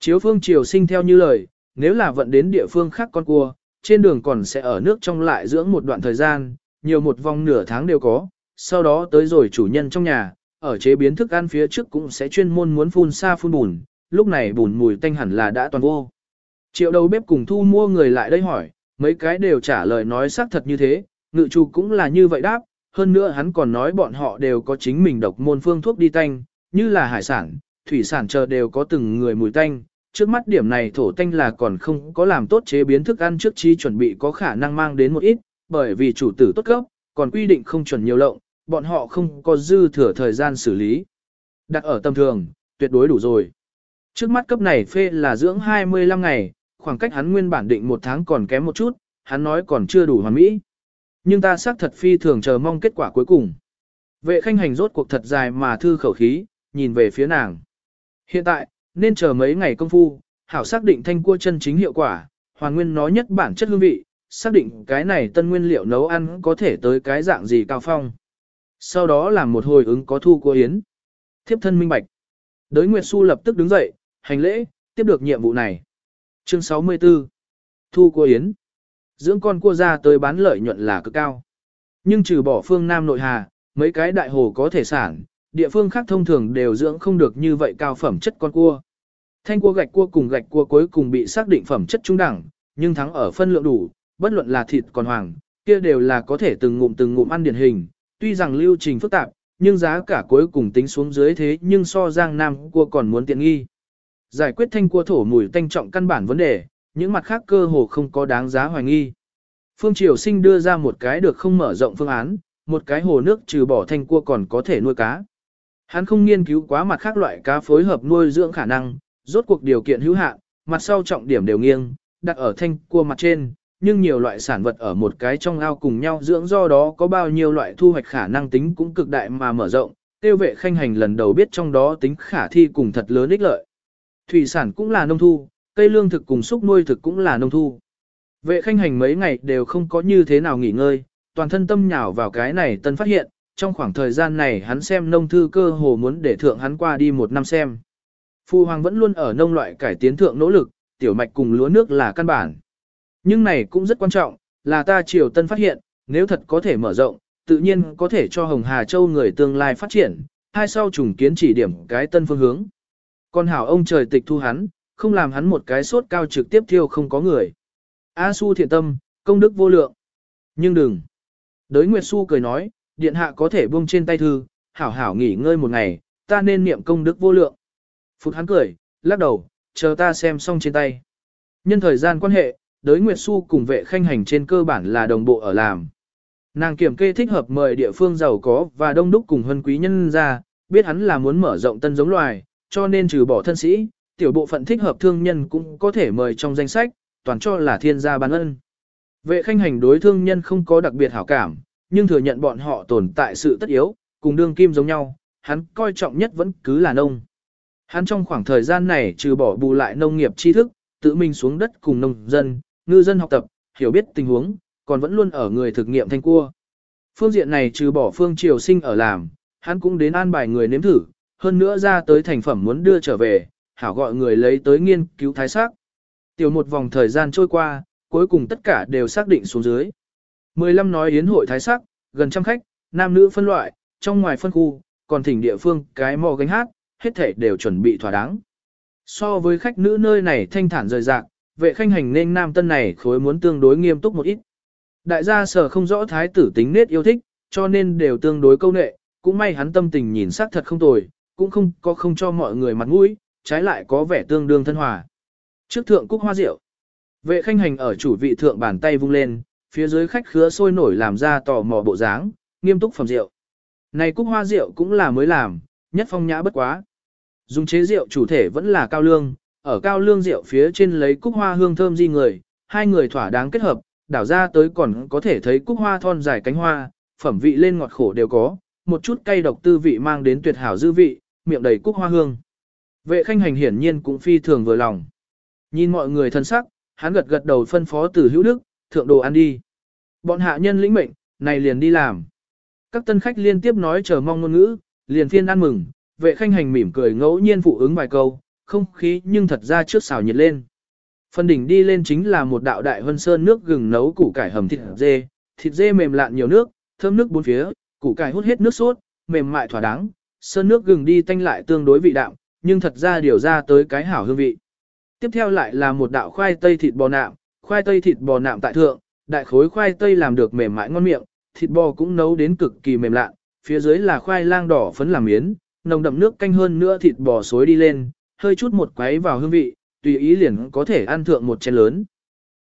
Chiếu phương triều sinh theo như lời, nếu là vận đến địa phương khác con cua, trên đường còn sẽ ở nước trong lại dưỡng một đoạn thời gian, nhiều một vòng nửa tháng đều có, sau đó tới rồi chủ nhân trong nhà, ở chế biến thức ăn phía trước cũng sẽ chuyên môn muốn phun xa phun bùn, lúc này bùn mùi tanh hẳn là đã toàn vô. Triệu đầu bếp cùng thu mua người lại đây hỏi, mấy cái đều trả lời nói xác thật như thế, ngự chủ cũng là như vậy đáp, hơn nữa hắn còn nói bọn họ đều có chính mình độc môn phương thuốc đi tanh, như là hải sản, thủy sản chờ đều có từng người mùi tanh. Trước mắt điểm này thổ tanh là còn không có làm tốt chế biến thức ăn trước chi chuẩn bị có khả năng mang đến một ít, bởi vì chủ tử tốt cấp, còn quy định không chuẩn nhiều lộng, bọn họ không có dư thừa thời gian xử lý. Đặt ở tầm thường, tuyệt đối đủ rồi. Trước mắt cấp này phê là dưỡng 25 ngày, khoảng cách hắn nguyên bản định một tháng còn kém một chút, hắn nói còn chưa đủ hoàn mỹ. Nhưng ta xác thật phi thường chờ mong kết quả cuối cùng. Vệ khanh hành rốt cuộc thật dài mà thư khẩu khí, nhìn về phía nàng. Hiện tại, nên chờ mấy ngày công phu, hảo xác định thanh cua chân chính hiệu quả, hoàn nguyên nó nhất bản chất hương vị, xác định cái này tân nguyên liệu nấu ăn có thể tới cái dạng gì cao phong. Sau đó làm một hồi ứng có thu của yến. Thiếp thân minh bạch. Đới Nguyệt Xu lập tức đứng dậy, hành lễ, tiếp được nhiệm vụ này. Chương 64 Thu của yến Dưỡng con cua ra tới bán lợi nhuận là cực cao. Nhưng trừ bỏ phương Nam nội hà, mấy cái đại hồ có thể sản, địa phương khác thông thường đều dưỡng không được như vậy cao phẩm chất con cua. Thanh cua gạch cua cùng gạch cua cuối cùng bị xác định phẩm chất trung đẳng, nhưng thắng ở phân lượng đủ, bất luận là thịt còn hoàng, kia đều là có thể từng ngụm từng ngụm ăn điển hình, tuy rằng lưu trình phức tạp, nhưng giá cả cuối cùng tính xuống dưới thế nhưng so giang nam cua còn muốn tiện nghi. Giải quyết thanh cua thổ mùi tanh trọng căn bản vấn đề, những mặt khác cơ hồ không có đáng giá hoài nghi. Phương Triều Sinh đưa ra một cái được không mở rộng phương án, một cái hồ nước trừ bỏ thanh cua còn có thể nuôi cá. Hắn không nghiên cứu quá mặt khác loại cá phối hợp nuôi dưỡng khả năng, rốt cuộc điều kiện hữu hạn, mặt sau trọng điểm đều nghiêng, đặt ở thanh cua mặt trên, nhưng nhiều loại sản vật ở một cái trong ao cùng nhau dưỡng do đó có bao nhiêu loại thu hoạch khả năng tính cũng cực đại mà mở rộng, tiêu vệ khanh hành lần đầu biết trong đó tính khả thi cùng thật lớn ích lợi. Thủy sản cũng là nông thu, cây lương thực cùng xúc nuôi thực cũng là nông thu. Vệ khanh hành mấy ngày đều không có như thế nào nghỉ ngơi, toàn thân tâm nhào vào cái này tân phát hiện, trong khoảng thời gian này hắn xem nông thư cơ hồ muốn để thượng hắn qua đi một năm xem. Phu Hoàng vẫn luôn ở nông loại cải tiến thượng nỗ lực, tiểu mạch cùng lúa nước là căn bản. Nhưng này cũng rất quan trọng, là ta triều tân phát hiện, nếu thật có thể mở rộng, tự nhiên có thể cho Hồng Hà Châu người tương lai phát triển, hai sau trùng kiến chỉ điểm cái tân phương hướng. Còn hảo ông trời tịch thu hắn, không làm hắn một cái sốt cao trực tiếp thiêu không có người. A Su thiện tâm, công đức vô lượng. Nhưng đừng. Đới Nguyệt Su cười nói, điện hạ có thể buông trên tay thư, hảo hảo nghỉ ngơi một ngày, ta nên niệm công đức vô lượng. Phụt hắn cười, lắc đầu, chờ ta xem xong trên tay. Nhân thời gian quan hệ, đới Nguyệt Su cùng vệ khanh hành trên cơ bản là đồng bộ ở làm. Nàng kiểm kê thích hợp mời địa phương giàu có và đông đúc cùng hân quý nhân ra, biết hắn là muốn mở rộng tân giống loài, cho nên trừ bỏ thân sĩ, tiểu bộ phận thích hợp thương nhân cũng có thể mời trong danh sách, toàn cho là thiên gia ban ân. Vệ khanh hành đối thương nhân không có đặc biệt hảo cảm, nhưng thừa nhận bọn họ tồn tại sự tất yếu, cùng đương kim giống nhau, hắn coi trọng nhất vẫn cứ là nông. Hắn trong khoảng thời gian này trừ bỏ bù lại nông nghiệp tri thức, tự mình xuống đất cùng nông dân, ngư dân học tập, hiểu biết tình huống, còn vẫn luôn ở người thực nghiệm thanh cua. Phương diện này trừ bỏ phương triều sinh ở làm, hắn cũng đến an bài người nếm thử, hơn nữa ra tới thành phẩm muốn đưa trở về, hảo gọi người lấy tới nghiên cứu thái sắc. Tiểu một vòng thời gian trôi qua, cuối cùng tất cả đều xác định xuống dưới. 15 nói yến hội thái sắc, gần trăm khách, nam nữ phân loại, trong ngoài phân khu, còn thỉnh địa phương cái mò gánh hát, hết thể đều chuẩn bị thỏa đáng. So với khách nữ nơi này thanh thản rời rạc, vệ khanh hành nên nam tân này khối muốn tương đối nghiêm túc một ít. Đại gia sở không rõ thái tử tính nết yêu thích, cho nên đều tương đối câu nệ, cũng may hắn tâm tình nhìn sắc thật không tồi, cũng không có không cho mọi người mặt mũi, trái lại có vẻ tương đương thân hòa. Trước thượng cúc hoa rượu, vệ khanh hành ở chủ vị thượng bàn tay vung lên, phía dưới khách khứa sôi nổi làm ra tò mò bộ dáng, nghiêm túc phẩm rượu. Này cúc hoa rượu cũng là mới làm, nhất phong nhã bất quá. Dùng chế rượu chủ thể vẫn là cao lương, ở cao lương rượu phía trên lấy cúc hoa hương thơm di người, hai người thỏa đáng kết hợp, đảo ra tới còn có thể thấy cúc hoa thon dài cánh hoa, phẩm vị lên ngọt khổ đều có, một chút cay độc tư vị mang đến tuyệt hảo dư vị, miệng đầy cúc hoa hương. Vệ khanh hành hiển nhiên cũng phi thường vừa lòng. Nhìn mọi người thân sắc, hắn gật gật đầu phân phó từ hữu đức, thượng đồ ăn đi. Bọn hạ nhân lĩnh mệnh, này liền đi làm. Các tân khách liên tiếp nói chờ mong ngôn ngữ, liền phiên ăn mừng, vệ khanh hành mỉm cười ngẫu nhiên phụ ứng vài câu, không khí nhưng thật ra trước xào nhiệt lên. Phần đỉnh đi lên chính là một đạo đại vân sơn nước gừng nấu củ cải hầm thịt dê, thịt dê mềm lạn nhiều nước, thơm nước bốn phía, củ cải hút hết nước sốt, mềm mại thỏa đáng, sơn nước gừng đi tanh lại tương đối vị đạm, nhưng thật ra điều ra tới cái hảo hương vị. Tiếp theo lại là một đạo khoai tây thịt bò nạm, khoai tây thịt bò nạm tại thượng, đại khối khoai tây làm được mềm mại ngon miệng, thịt bò cũng nấu đến cực kỳ mềm lạ, phía dưới là khoai lang đỏ phấn làm miến, nồng đậm nước canh hơn nữa thịt bò xối đi lên, hơi chút một quấy vào hương vị, tùy ý liền có thể ăn thượng một chén lớn.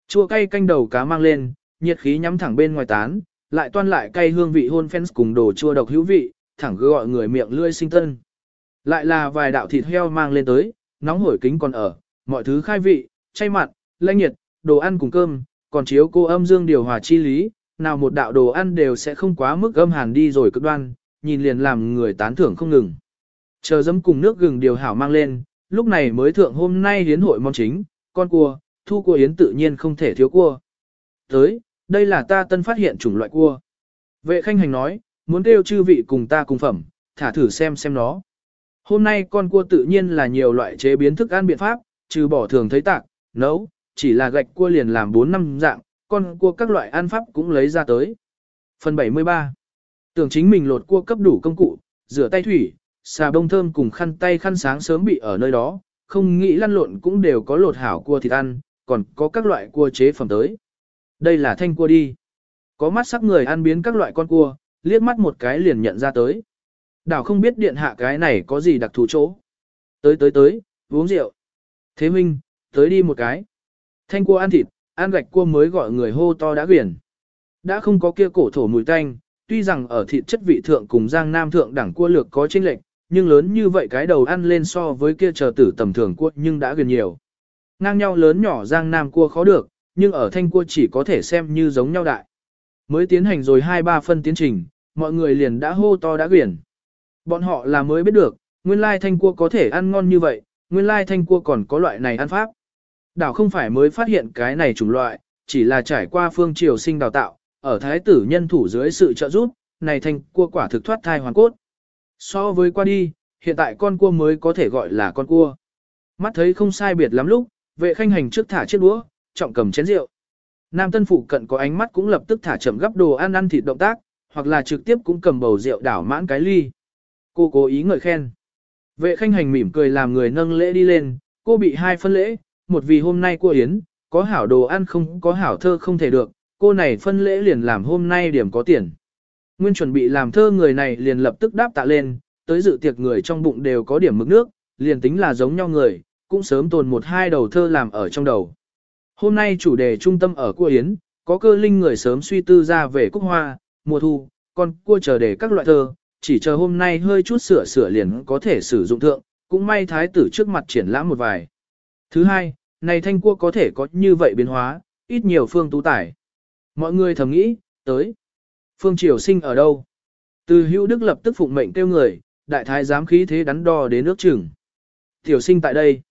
Chua cay canh đầu cá mang lên, nhiệt khí nhắm thẳng bên ngoài tán, lại toan lại cay hương vị hôn fans cùng đồ chua độc hữu vị, thẳng cứ gọi người miệng lươi sinh tân. Lại là vài đạo thịt heo mang lên tới, nóng hổi kính còn ở, mọi thứ khai vị, chay mặn, lanh nhiệt, đồ ăn cùng cơm, còn chiếu cô âm dương điều hòa chi lý, nào một đạo đồ ăn đều sẽ không quá mức âm hàn đi rồi cực đoan, nhìn liền làm người tán thưởng không ngừng. Chờ dấm cùng nước gừng điều hảo mang lên, lúc này mới thượng hôm nay hiến hội mong chính, con cua, thu cua yến tự nhiên không thể thiếu cua. Tới, đây là ta tân phát hiện chủng loại cua. Vệ khanh hành nói, muốn kêu chư vị cùng ta cùng phẩm, thả thử xem xem nó. Hôm nay con cua tự nhiên là nhiều loại chế biến thức ăn biện pháp, trừ bỏ thường thấy tạc, nấu, chỉ là gạch cua liền làm 4 năm dạng, con cua các loại ăn pháp cũng lấy ra tới. Phần 73 Tưởng chính mình lột cua cấp đủ công cụ, rửa tay thủy, xà bông thơm cùng khăn tay khăn sáng sớm bị ở nơi đó, không nghĩ lăn lộn cũng đều có lột hảo cua thịt ăn, còn có các loại cua chế phẩm tới. Đây là thanh cua đi. Có mắt sắc người ăn biến các loại con cua, liếc mắt một cái liền nhận ra tới. Đảo không biết điện hạ cái này có gì đặc thù chỗ. Tới tới tới, uống rượu. Thế minh, tới đi một cái. Thanh cua ăn thịt, ăn gạch cua mới gọi người hô to đã quyển. Đã không có kia cổ thổ mùi tanh, tuy rằng ở thịt chất vị thượng cùng Giang Nam thượng đẳng cua lược có chênh lệch, nhưng lớn như vậy cái đầu ăn lên so với kia chờ tử tầm thường cua nhưng đã gần nhiều. Ngang nhau lớn nhỏ Giang Nam cua khó được, nhưng ở thanh cua chỉ có thể xem như giống nhau đại. Mới tiến hành rồi 2-3 phân tiến trình, mọi người liền đã hô to đã quyển. Bọn họ là mới biết được, nguyên lai thanh cua có thể ăn ngon như vậy, nguyên lai thanh cua còn có loại này ăn pháp. Đảo không phải mới phát hiện cái này chủng loại, chỉ là trải qua phương triều sinh đào tạo, ở thái tử nhân thủ dưới sự trợ giúp, này thành cua quả thực thoát thai hoàn cốt. So với qua đi, hiện tại con cua mới có thể gọi là con cua. Mắt thấy không sai biệt lắm lúc, vệ khanh hành trước thả chiếc đũa, trọng cầm chén rượu. Nam tân phụ cận có ánh mắt cũng lập tức thả chậm gấp đồ ăn ăn thịt động tác, hoặc là trực tiếp cũng cầm bầu rượu đảo mãn cái ly. Cô cố ý ngợi khen. Vệ khanh hành mỉm cười làm người nâng lễ đi lên, cô bị hai phân lễ, một vì hôm nay cô Yến, có hảo đồ ăn không có hảo thơ không thể được, cô này phân lễ liền làm hôm nay điểm có tiền. Nguyên chuẩn bị làm thơ người này liền lập tức đáp tạ lên, tới dự tiệc người trong bụng đều có điểm mực nước, liền tính là giống nhau người, cũng sớm tồn một hai đầu thơ làm ở trong đầu. Hôm nay chủ đề trung tâm ở cua Yến, có cơ linh người sớm suy tư ra về cúc hoa, mùa thu, còn cua chờ để các loại thơ, chỉ chờ hôm nay hơi chút sửa sửa liền có thể sử dụng thượng, cũng may thái tử trước mặt triển lãm một vài. Thứ hai, này thanh cua có thể có như vậy biến hóa, ít nhiều phương tú tải. Mọi người thầm nghĩ, tới. Phương Triều sinh ở đâu? Từ hữu đức lập tức phụng mệnh kêu người, đại thái giám khí thế đắn đo đến nước chừng. Tiểu sinh tại đây.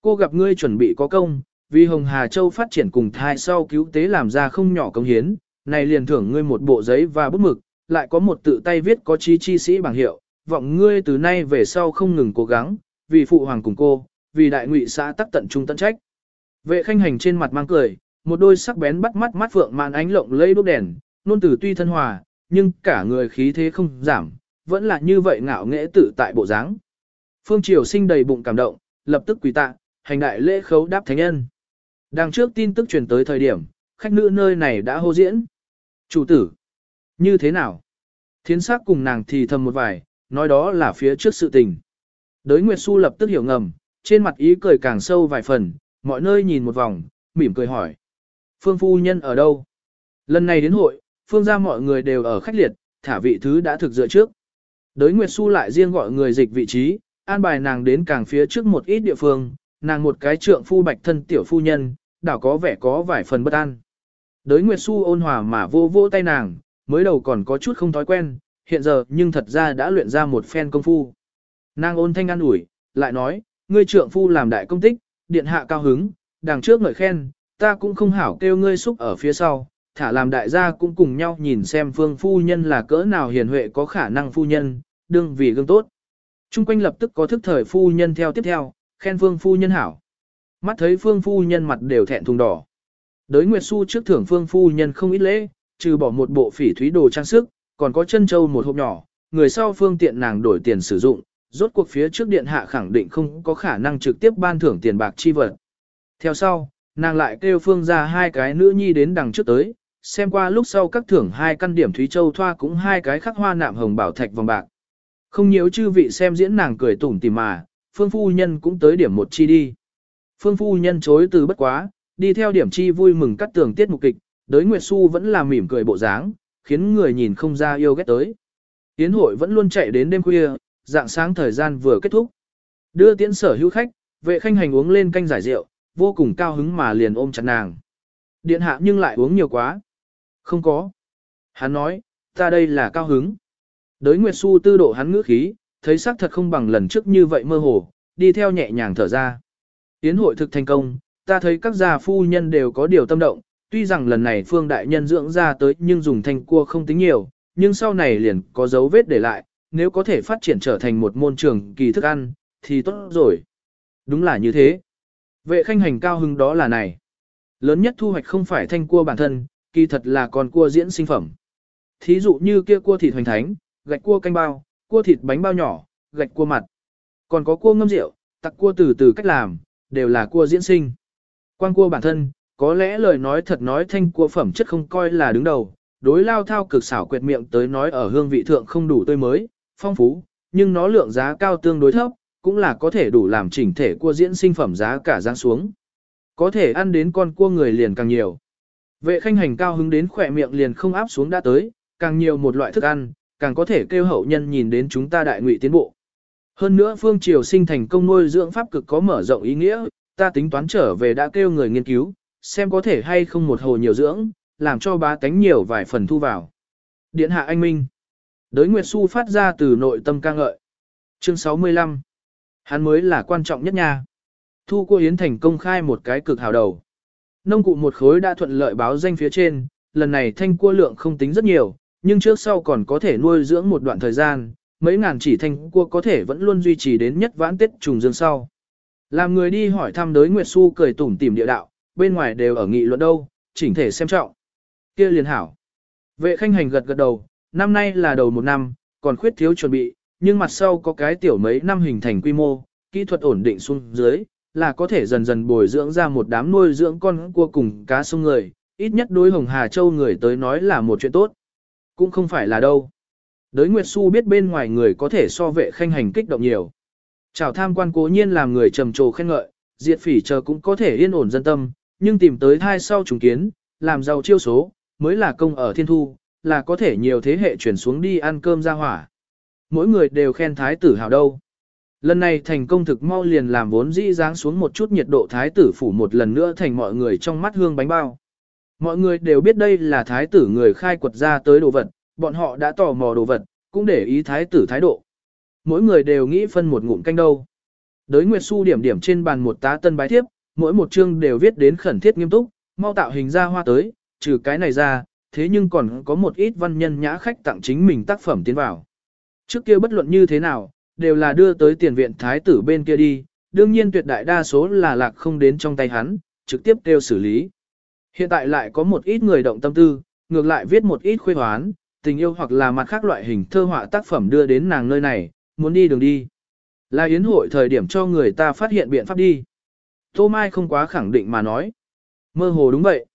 Cô gặp ngươi chuẩn bị có công, vì Hồng Hà Châu phát triển cùng thai sau cứu tế làm ra không nhỏ công hiến, này liền thưởng ngươi một bộ giấy và bút mực, lại có một tự tay viết có chi chi sĩ bằng hiệu, vọng ngươi từ nay về sau không ngừng cố gắng, vì phụ hoàng cùng cô, vì đại ngụy xã tắc tận trung tận trách. Vệ khanh hành trên mặt mang cười, một đôi sắc bén bắt mắt mắt phượng màn ánh lộng lây đốt đèn, nôn tử tuy thân hòa, nhưng cả người khí thế không giảm, vẫn là như vậy ngạo nghễ tự tại bộ dáng. Phương Triều sinh đầy bụng cảm động, lập tức quỳ tạ, hành đại lễ khấu đáp thánh nhân. Đằng trước tin tức truyền tới thời điểm, khách nữ nơi này đã hô diễn. Chủ tử, như thế nào? Thiến sắc cùng nàng thì thầm một vài, nói đó là phía trước sự tình. Đới Nguyệt Xu lập tức hiểu ngầm, trên mặt ý cười càng sâu vài phần, mọi nơi nhìn một vòng, mỉm cười hỏi. Phương phu nhân ở đâu? Lần này đến hội, phương gia mọi người đều ở khách liệt, thả vị thứ đã thực dựa trước. Đới Nguyệt Xu lại riêng gọi người dịch vị trí, an bài nàng đến càng phía trước một ít địa phương, nàng một cái trượng phu bạch thân tiểu phu nhân, đảo có vẻ có vài phần bất an. Đới Nguyệt Xu ôn hòa mà vô vô tay nàng, mới đầu còn có chút không thói quen, hiện giờ nhưng thật ra đã luyện ra một phen công phu. Nàng ôn thanh an ủi, lại nói, ngươi trượng phu làm đại công tích, điện hạ cao hứng, đằng trước ngợi khen, ta cũng không hảo kêu ngươi xúc ở phía sau, thả làm đại gia cũng cùng nhau nhìn xem phương phu nhân là cỡ nào hiền huệ có khả năng phu nhân, đương vì gương tốt. Trung quanh lập tức có thức thời phu nhân theo tiếp theo, khen phương phu nhân hảo. Mắt thấy phương phu nhân mặt đều thẹn thùng đỏ. Đới Nguyệt Xu trước thưởng phương phu nhân không ít lễ, trừ bỏ một bộ phỉ thúy đồ trang sức, còn có chân châu một hộp nhỏ, người sau phương tiện nàng đổi tiền sử dụng, rốt cuộc phía trước điện hạ khẳng định không có khả năng trực tiếp ban thưởng tiền bạc chi vật. Theo sau, nàng lại kêu phương ra hai cái nữ nhi đến đằng trước tới, xem qua lúc sau các thưởng hai căn điểm thúy châu thoa cũng hai cái khắc hoa nạm hồng bảo thạch vòng bạc. Không nhiều chư vị xem diễn nàng cười tủm tỉm mà, phương phu nhân cũng tới điểm một chi đi. Phương phu nhân chối từ bất quá, đi theo điểm chi vui mừng cắt tường tiết mục kịch, đới Nguyệt Xu vẫn là mỉm cười bộ dáng, khiến người nhìn không ra yêu ghét tới. Tiến hội vẫn luôn chạy đến đêm khuya, dạng sáng thời gian vừa kết thúc. Đưa tiễn sở hữu khách, vệ khanh hành uống lên canh giải rượu, vô cùng cao hứng mà liền ôm chặt nàng. Điện hạ nhưng lại uống nhiều quá. Không có. Hắn nói, ta đây là cao hứng. Đới Nguyệt Xu tư độ hắn ngữ khí, thấy xác thật không bằng lần trước như vậy mơ hồ, đi theo nhẹ nhàng thở ra. Tiến hội thực thành công, ta thấy các gia phu nhân đều có điều tâm động, tuy rằng lần này phương đại nhân dưỡng ra tới nhưng dùng thanh cua không tính nhiều, nhưng sau này liền có dấu vết để lại, nếu có thể phát triển trở thành một môn trường kỳ thức ăn, thì tốt rồi. Đúng là như thế. Vệ khanh hành cao hứng đó là này. Lớn nhất thu hoạch không phải thanh cua bản thân, kỳ thật là con cua diễn sinh phẩm. Thí dụ như kia cua thịt hoành thánh, gạch cua canh bao, cua thịt bánh bao nhỏ, gạch cua mặt. Còn có cua ngâm rượu, tặc cua từ từ cách làm, đều là cua diễn sinh. Quan cua bản thân, có lẽ lời nói thật nói thanh cua phẩm chất không coi là đứng đầu, đối lao thao cực xảo quyệt miệng tới nói ở hương vị thượng không đủ tươi mới, phong phú, nhưng nó lượng giá cao tương đối thấp, cũng là có thể đủ làm chỉnh thể cua diễn sinh phẩm giá cả giáng xuống. Có thể ăn đến con cua người liền càng nhiều. Vệ khanh hành cao hứng đến khỏe miệng liền không áp xuống đã tới, càng nhiều một loại thức ăn, càng có thể kêu hậu nhân nhìn đến chúng ta đại ngụy tiến bộ. Hơn nữa phương triều sinh thành công nuôi dưỡng pháp cực có mở rộng ý nghĩa, ta tính toán trở về đã kêu người nghiên cứu, xem có thể hay không một hồ nhiều dưỡng, làm cho bá tánh nhiều vài phần thu vào. Điện hạ anh Minh. Đới Nguyệt Xu phát ra từ nội tâm ca ngợi. Chương 65. Hắn mới là quan trọng nhất nha. Thu Cua Yến thành công khai một cái cực hào đầu. Nông cụ một khối đã thuận lợi báo danh phía trên, lần này thanh cua lượng không tính rất nhiều, nhưng trước sau còn có thể nuôi dưỡng một đoạn thời gian, mấy ngàn chỉ thanh cua có thể vẫn luôn duy trì đến nhất vãn tết trùng dương sau. Làm người đi hỏi thăm đới Nguyệt Xu cười tủm tỉm địa đạo, bên ngoài đều ở nghị luận đâu, chỉnh thể xem trọng. kia liền hảo. Vệ khanh hành gật gật đầu, năm nay là đầu một năm, còn khuyết thiếu chuẩn bị, nhưng mặt sau có cái tiểu mấy năm hình thành quy mô, kỹ thuật ổn định xuống dưới, là có thể dần dần bồi dưỡng ra một đám nuôi dưỡng con cua cùng cá sông người, ít nhất đối Hồng Hà Châu người tới nói là một chuyện tốt. Cũng không phải là đâu. Đới Nguyệt Xu biết bên ngoài người có thể so vệ khanh hành kích động nhiều. Chào tham quan cố nhiên làm người trầm trồ khen ngợi, diệt phỉ chờ cũng có thể yên ổn dân tâm, nhưng tìm tới thai sau trùng kiến, làm giàu chiêu số, mới là công ở thiên thu, là có thể nhiều thế hệ chuyển xuống đi ăn cơm ra hỏa. Mỗi người đều khen thái tử hào đâu. Lần này thành công thực mau liền làm vốn dĩ dáng xuống một chút nhiệt độ thái tử phủ một lần nữa thành mọi người trong mắt hương bánh bao. Mọi người đều biết đây là thái tử người khai quật ra tới đồ vật, bọn họ đã tò mò đồ vật, cũng để ý thái tử thái độ. Mỗi người đều nghĩ phân một ngụm canh đâu. Đới Nguyệt Xu điểm điểm trên bàn một tá tân bái thiếp, mỗi một chương đều viết đến khẩn thiết nghiêm túc, mau tạo hình ra hoa tới, trừ cái này ra, thế nhưng còn có một ít văn nhân nhã khách tặng chính mình tác phẩm tiến vào. Trước kia bất luận như thế nào, đều là đưa tới tiền viện thái tử bên kia đi, đương nhiên tuyệt đại đa số là lạc không đến trong tay hắn, trực tiếp tiêu xử lý. Hiện tại lại có một ít người động tâm tư, ngược lại viết một ít khuê hoán, tình yêu hoặc là mặt khác loại hình thơ họa tác phẩm đưa đến nàng nơi này, muốn đi đường đi. Là yến hội thời điểm cho người ta phát hiện biện pháp đi. Tô Mai không quá khẳng định mà nói. Mơ hồ đúng vậy.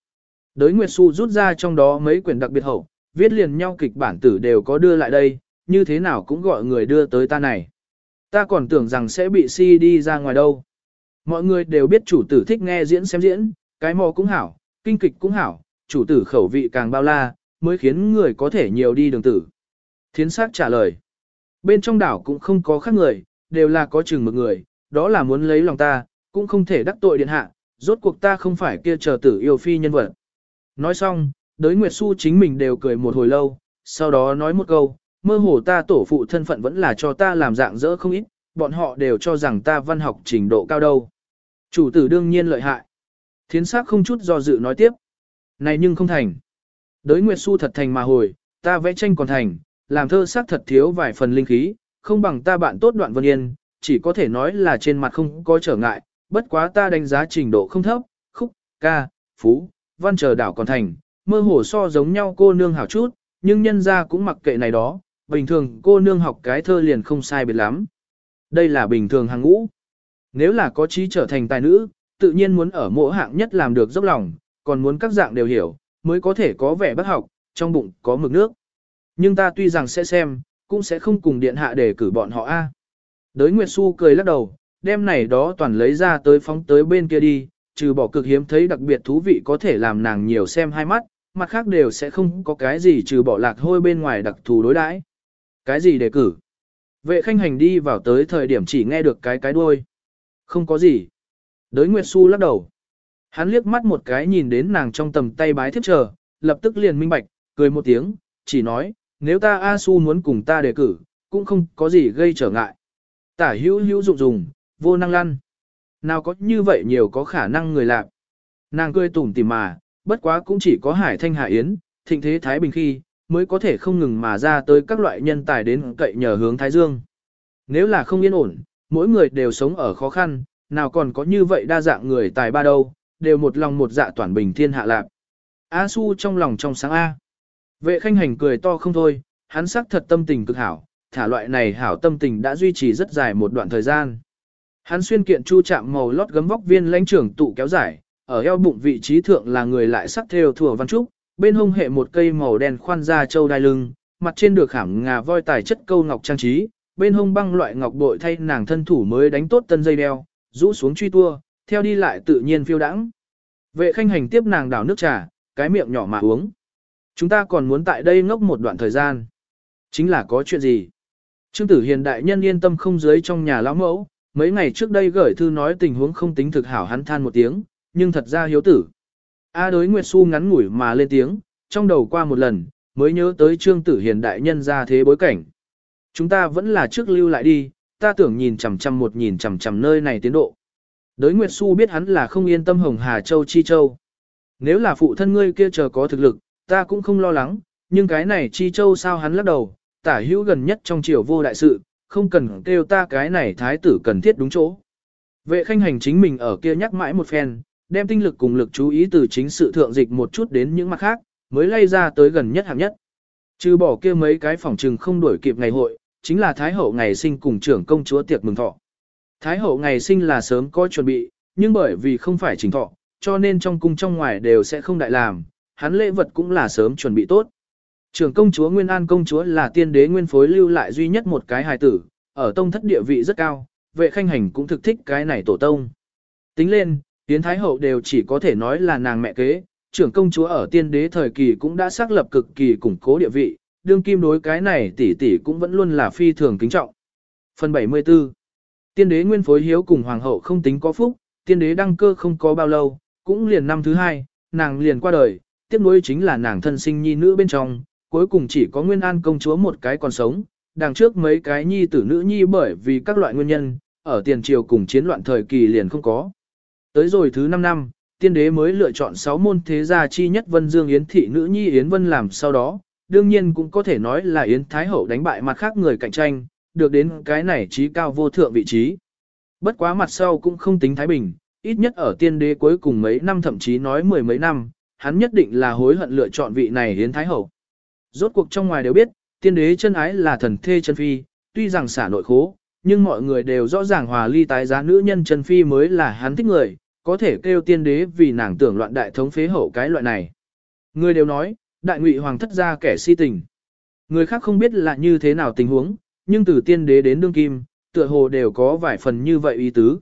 Đới Nguyệt Xu rút ra trong đó mấy quyển đặc biệt hậu, viết liền nhau kịch bản tử đều có đưa lại đây, như thế nào cũng gọi người đưa tới ta này. Ta còn tưởng rằng sẽ bị si đi ra ngoài đâu. Mọi người đều biết chủ tử thích nghe diễn xem diễn, cái mò cũng hảo, kinh kịch cũng hảo, chủ tử khẩu vị càng bao la, mới khiến người có thể nhiều đi đường tử. Thiến Sát trả lời. Bên trong đảo cũng không có khác người, đều là có chừng một người, đó là muốn lấy lòng ta, cũng không thể đắc tội điện hạ, rốt cuộc ta không phải kia chờ tử yêu phi nhân vật. Nói xong, đới Nguyệt Xu chính mình đều cười một hồi lâu, sau đó nói một câu, mơ hồ ta tổ phụ thân phận vẫn là cho ta làm dạng dỡ không ít, bọn họ đều cho rằng ta văn học trình độ cao đâu. Chủ tử đương nhiên lợi hại. Thiến sắc không chút do dự nói tiếp. Này nhưng không thành. Đới Nguyệt Xu thật thành mà hồi, ta vẽ tranh còn thành, làm thơ sắc thật thiếu vài phần linh khí, không bằng ta bạn tốt đoạn vân yên, chỉ có thể nói là trên mặt không có trở ngại, bất quá ta đánh giá trình độ không thấp, khúc, ca, phú, văn chờ đảo còn thành, mơ hồ so giống nhau cô nương hảo chút, nhưng nhân ra cũng mặc kệ này đó, bình thường cô nương học cái thơ liền không sai biệt lắm. Đây là bình thường hàng ngũ. Nếu là có trí trở thành tài nữ, tự nhiên muốn ở mỗi hạng nhất làm được dốc lòng, còn muốn các dạng đều hiểu, mới có thể có vẻ bất học, trong bụng có mực nước. Nhưng ta tuy rằng sẽ xem, cũng sẽ không cùng điện hạ để cử bọn họ a. Đới Nguyệt Xu cười lắc đầu, đem này đó toàn lấy ra tới phóng tới bên kia đi, trừ bỏ cực hiếm thấy đặc biệt thú vị có thể làm nàng nhiều xem hai mắt, mặt khác đều sẽ không có cái gì trừ bỏ lạc hôi bên ngoài đặc thù đối đãi. Cái gì đề cử? Vệ khanh hành đi vào tới thời điểm chỉ nghe được cái cái đuôi. Không có gì. Đới Nguyệt Xu lắc đầu. Hắn liếc mắt một cái nhìn đến nàng trong tầm tay bái thiếp chờ, lập tức liền minh bạch, cười một tiếng, chỉ nói, nếu ta A Su muốn cùng ta đề cử, cũng không có gì gây trở ngại. Tả hữu hữu dụng dùng, vô năng lăn. Nào có như vậy nhiều có khả năng người lạc. Nàng cười tủm tỉm mà, bất quá cũng chỉ có hải thanh hạ yến, thịnh thế Thái Bình khi, mới có thể không ngừng mà ra tới các loại nhân tài đến cậy nhờ hướng Thái Dương. Nếu là không yên ổn, mỗi người đều sống ở khó khăn, nào còn có như vậy đa dạng người tài ba đâu, đều một lòng một dạ toàn bình thiên hạ lạc. A su trong lòng trong sáng A. Vệ khanh hành cười to không thôi, hắn sắc thật tâm tình cực hảo, thả loại này hảo tâm tình đã duy trì rất dài một đoạn thời gian. Hắn xuyên kiện chu chạm màu lót gấm vóc viên lãnh trưởng tụ kéo dài, ở eo bụng vị trí thượng là người lại sắc theo thừa văn trúc, bên hông hệ một cây màu đen khoan ra châu đai lưng, mặt trên được khảm ngà voi tài chất câu ngọc trang trí, bên hông băng loại ngọc bội thay nàng thân thủ mới đánh tốt tân dây đeo, rũ xuống truy tua, theo đi lại tự nhiên phiêu đãng. Vệ khanh hành tiếp nàng đảo nước trà, cái miệng nhỏ mà uống. Chúng ta còn muốn tại đây ngốc một đoạn thời gian. Chính là có chuyện gì? Trương Tử Hiền đại nhân yên tâm không dưới trong nhà lão mẫu, mấy ngày trước đây gửi thư nói tình huống không tính thực hảo hắn than một tiếng, nhưng thật ra hiếu tử. A đối Nguyệt Xu ngắn ngủi mà lên tiếng, trong đầu qua một lần, mới nhớ tới Trương Tử Hiền đại nhân ra thế bối cảnh. Chúng ta vẫn là trước lưu lại đi, ta tưởng nhìn chằm chằm một nhìn chằm chằm nơi này tiến độ. Đới Nguyệt Xu biết hắn là không yên tâm Hồng Hà Châu Chi Châu. Nếu là phụ thân ngươi kia chờ có thực lực, ta cũng không lo lắng, nhưng cái này Chi Châu sao hắn lắc đầu, tả hữu gần nhất trong triều vô đại sự, không cần kêu ta cái này thái tử cần thiết đúng chỗ. Vệ khanh hành chính mình ở kia nhắc mãi một phen, đem tinh lực cùng lực chú ý từ chính sự thượng dịch một chút đến những mặt khác, mới lay ra tới gần nhất hạng nhất. Trừ bỏ kia mấy cái phòng trừng không đuổi kịp ngày hội, chính là Thái Hậu ngày sinh cùng trưởng công chúa tiệc mừng thọ. Thái Hậu ngày sinh là sớm có chuẩn bị, nhưng bởi vì không phải trình thọ, cho nên trong cung trong ngoài đều sẽ không đại làm, hắn lễ vật cũng là sớm chuẩn bị tốt. Trưởng công chúa Nguyên An công chúa là tiên đế nguyên phối lưu lại duy nhất một cái hài tử, ở tông thất địa vị rất cao, vệ khanh hành cũng thực thích cái này tổ tông. Tính lên, tiến thái hậu đều chỉ có thể nói là nàng mẹ kế, trưởng công chúa ở tiên đế thời kỳ cũng đã xác lập cực kỳ củng cố địa vị, đương kim đối cái này tỷ tỷ cũng vẫn luôn là phi thường kính trọng. Phần 74 Tiên đế nguyên phối hiếu cùng hoàng hậu không tính có phúc, tiên đế đăng cơ không có bao lâu, cũng liền năm thứ hai, nàng liền qua đời, tiếp nối chính là nàng thân sinh nhi nữ bên trong, cuối cùng chỉ có Nguyên An công chúa một cái còn sống, đằng trước mấy cái nhi tử nữ nhi bởi vì các loại nguyên nhân, ở tiền triều cùng chiến loạn thời kỳ liền không có. Tới rồi thứ 5 năm, tiên đế mới lựa chọn 6 môn thế gia chi nhất Vân Dương Yến thị nữ nhi Yến Vân làm sau đó, đương nhiên cũng có thể nói là Yến Thái Hậu đánh bại mặt khác người cạnh tranh, được đến cái này trí cao vô thượng vị trí. Bất quá mặt sau cũng không tính Thái Bình, ít nhất ở tiên đế cuối cùng mấy năm thậm chí nói mười mấy năm, hắn nhất định là hối hận lựa chọn vị này Yến Thái Hậu. Rốt cuộc trong ngoài đều biết, tiên đế chân ái là thần thê chân phi, tuy rằng xả nội khố, nhưng mọi người đều rõ ràng hòa ly tái giá nữ nhân chân phi mới là hắn thích người, có thể kêu tiên đế vì nàng tưởng loạn đại thống phế hậu cái loại này. Người đều nói, đại ngụy hoàng thất gia kẻ si tình. Người khác không biết là như thế nào tình huống, nhưng từ tiên đế đến đương kim, tựa hồ đều có vài phần như vậy ý tứ.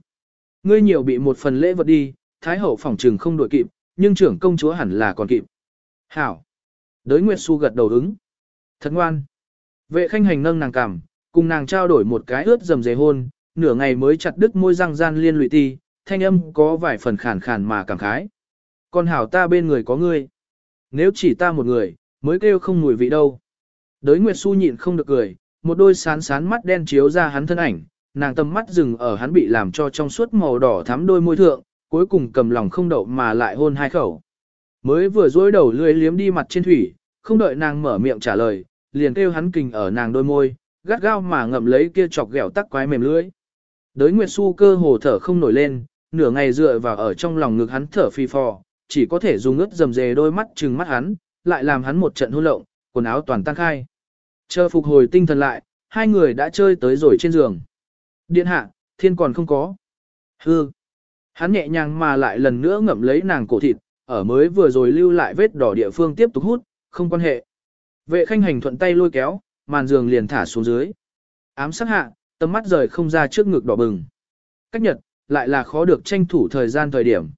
Ngươi nhiều bị một phần lễ vật đi, thái hậu phỏng trừng không đội kịp, nhưng trưởng công chúa hẳn là còn kịp. Hảo. Đới Nguyệt Xu gật đầu ứng. Thật ngoan. Vệ khanh hành nâng nàng cảm, cùng nàng trao đổi một cái ướt dầm dề hôn, nửa ngày mới chặt đứt môi răng gian liên lụy ti, thanh âm có vài phần khàn khàn mà cảm khái. Con hảo ta bên người có ngươi. Nếu chỉ ta một người, mới kêu không mùi vị đâu. Đới Nguyệt Xu nhịn không được cười, một đôi sán sán mắt đen chiếu ra hắn thân ảnh, nàng tầm mắt dừng ở hắn bị làm cho trong suốt màu đỏ thắm đôi môi thượng, cuối cùng cầm lòng không đậu mà lại hôn hai khẩu. Mới vừa dối đầu lưỡi liếm đi mặt trên thủy, không đợi nàng mở miệng trả lời, liền kêu hắn kình ở nàng đôi môi, gắt gao mà ngậm lấy kia chọc ghẹo tắc quái mềm lưỡi. Đới Nguyệt Xu cơ hồ thở không nổi lên, nửa ngày dựa vào ở trong lòng ngực hắn thở phi phò, chỉ có thể dùng ướt dầm dề đôi mắt trừng mắt hắn, lại làm hắn một trận hôn lộng, quần áo toàn tăng khai. Chờ phục hồi tinh thần lại, hai người đã chơi tới rồi trên giường. Điện hạ, thiên còn không có. Hư. Hắn nhẹ nhàng mà lại lần nữa ngậm lấy nàng cổ thịt, ở mới vừa rồi lưu lại vết đỏ địa phương tiếp tục hút, không quan hệ. Vệ khanh hành thuận tay lôi kéo, màn giường liền thả xuống dưới. Ám sát hạ, tầm mắt rời không ra trước ngực đỏ bừng. Cách nhật, lại là khó được tranh thủ thời gian thời điểm.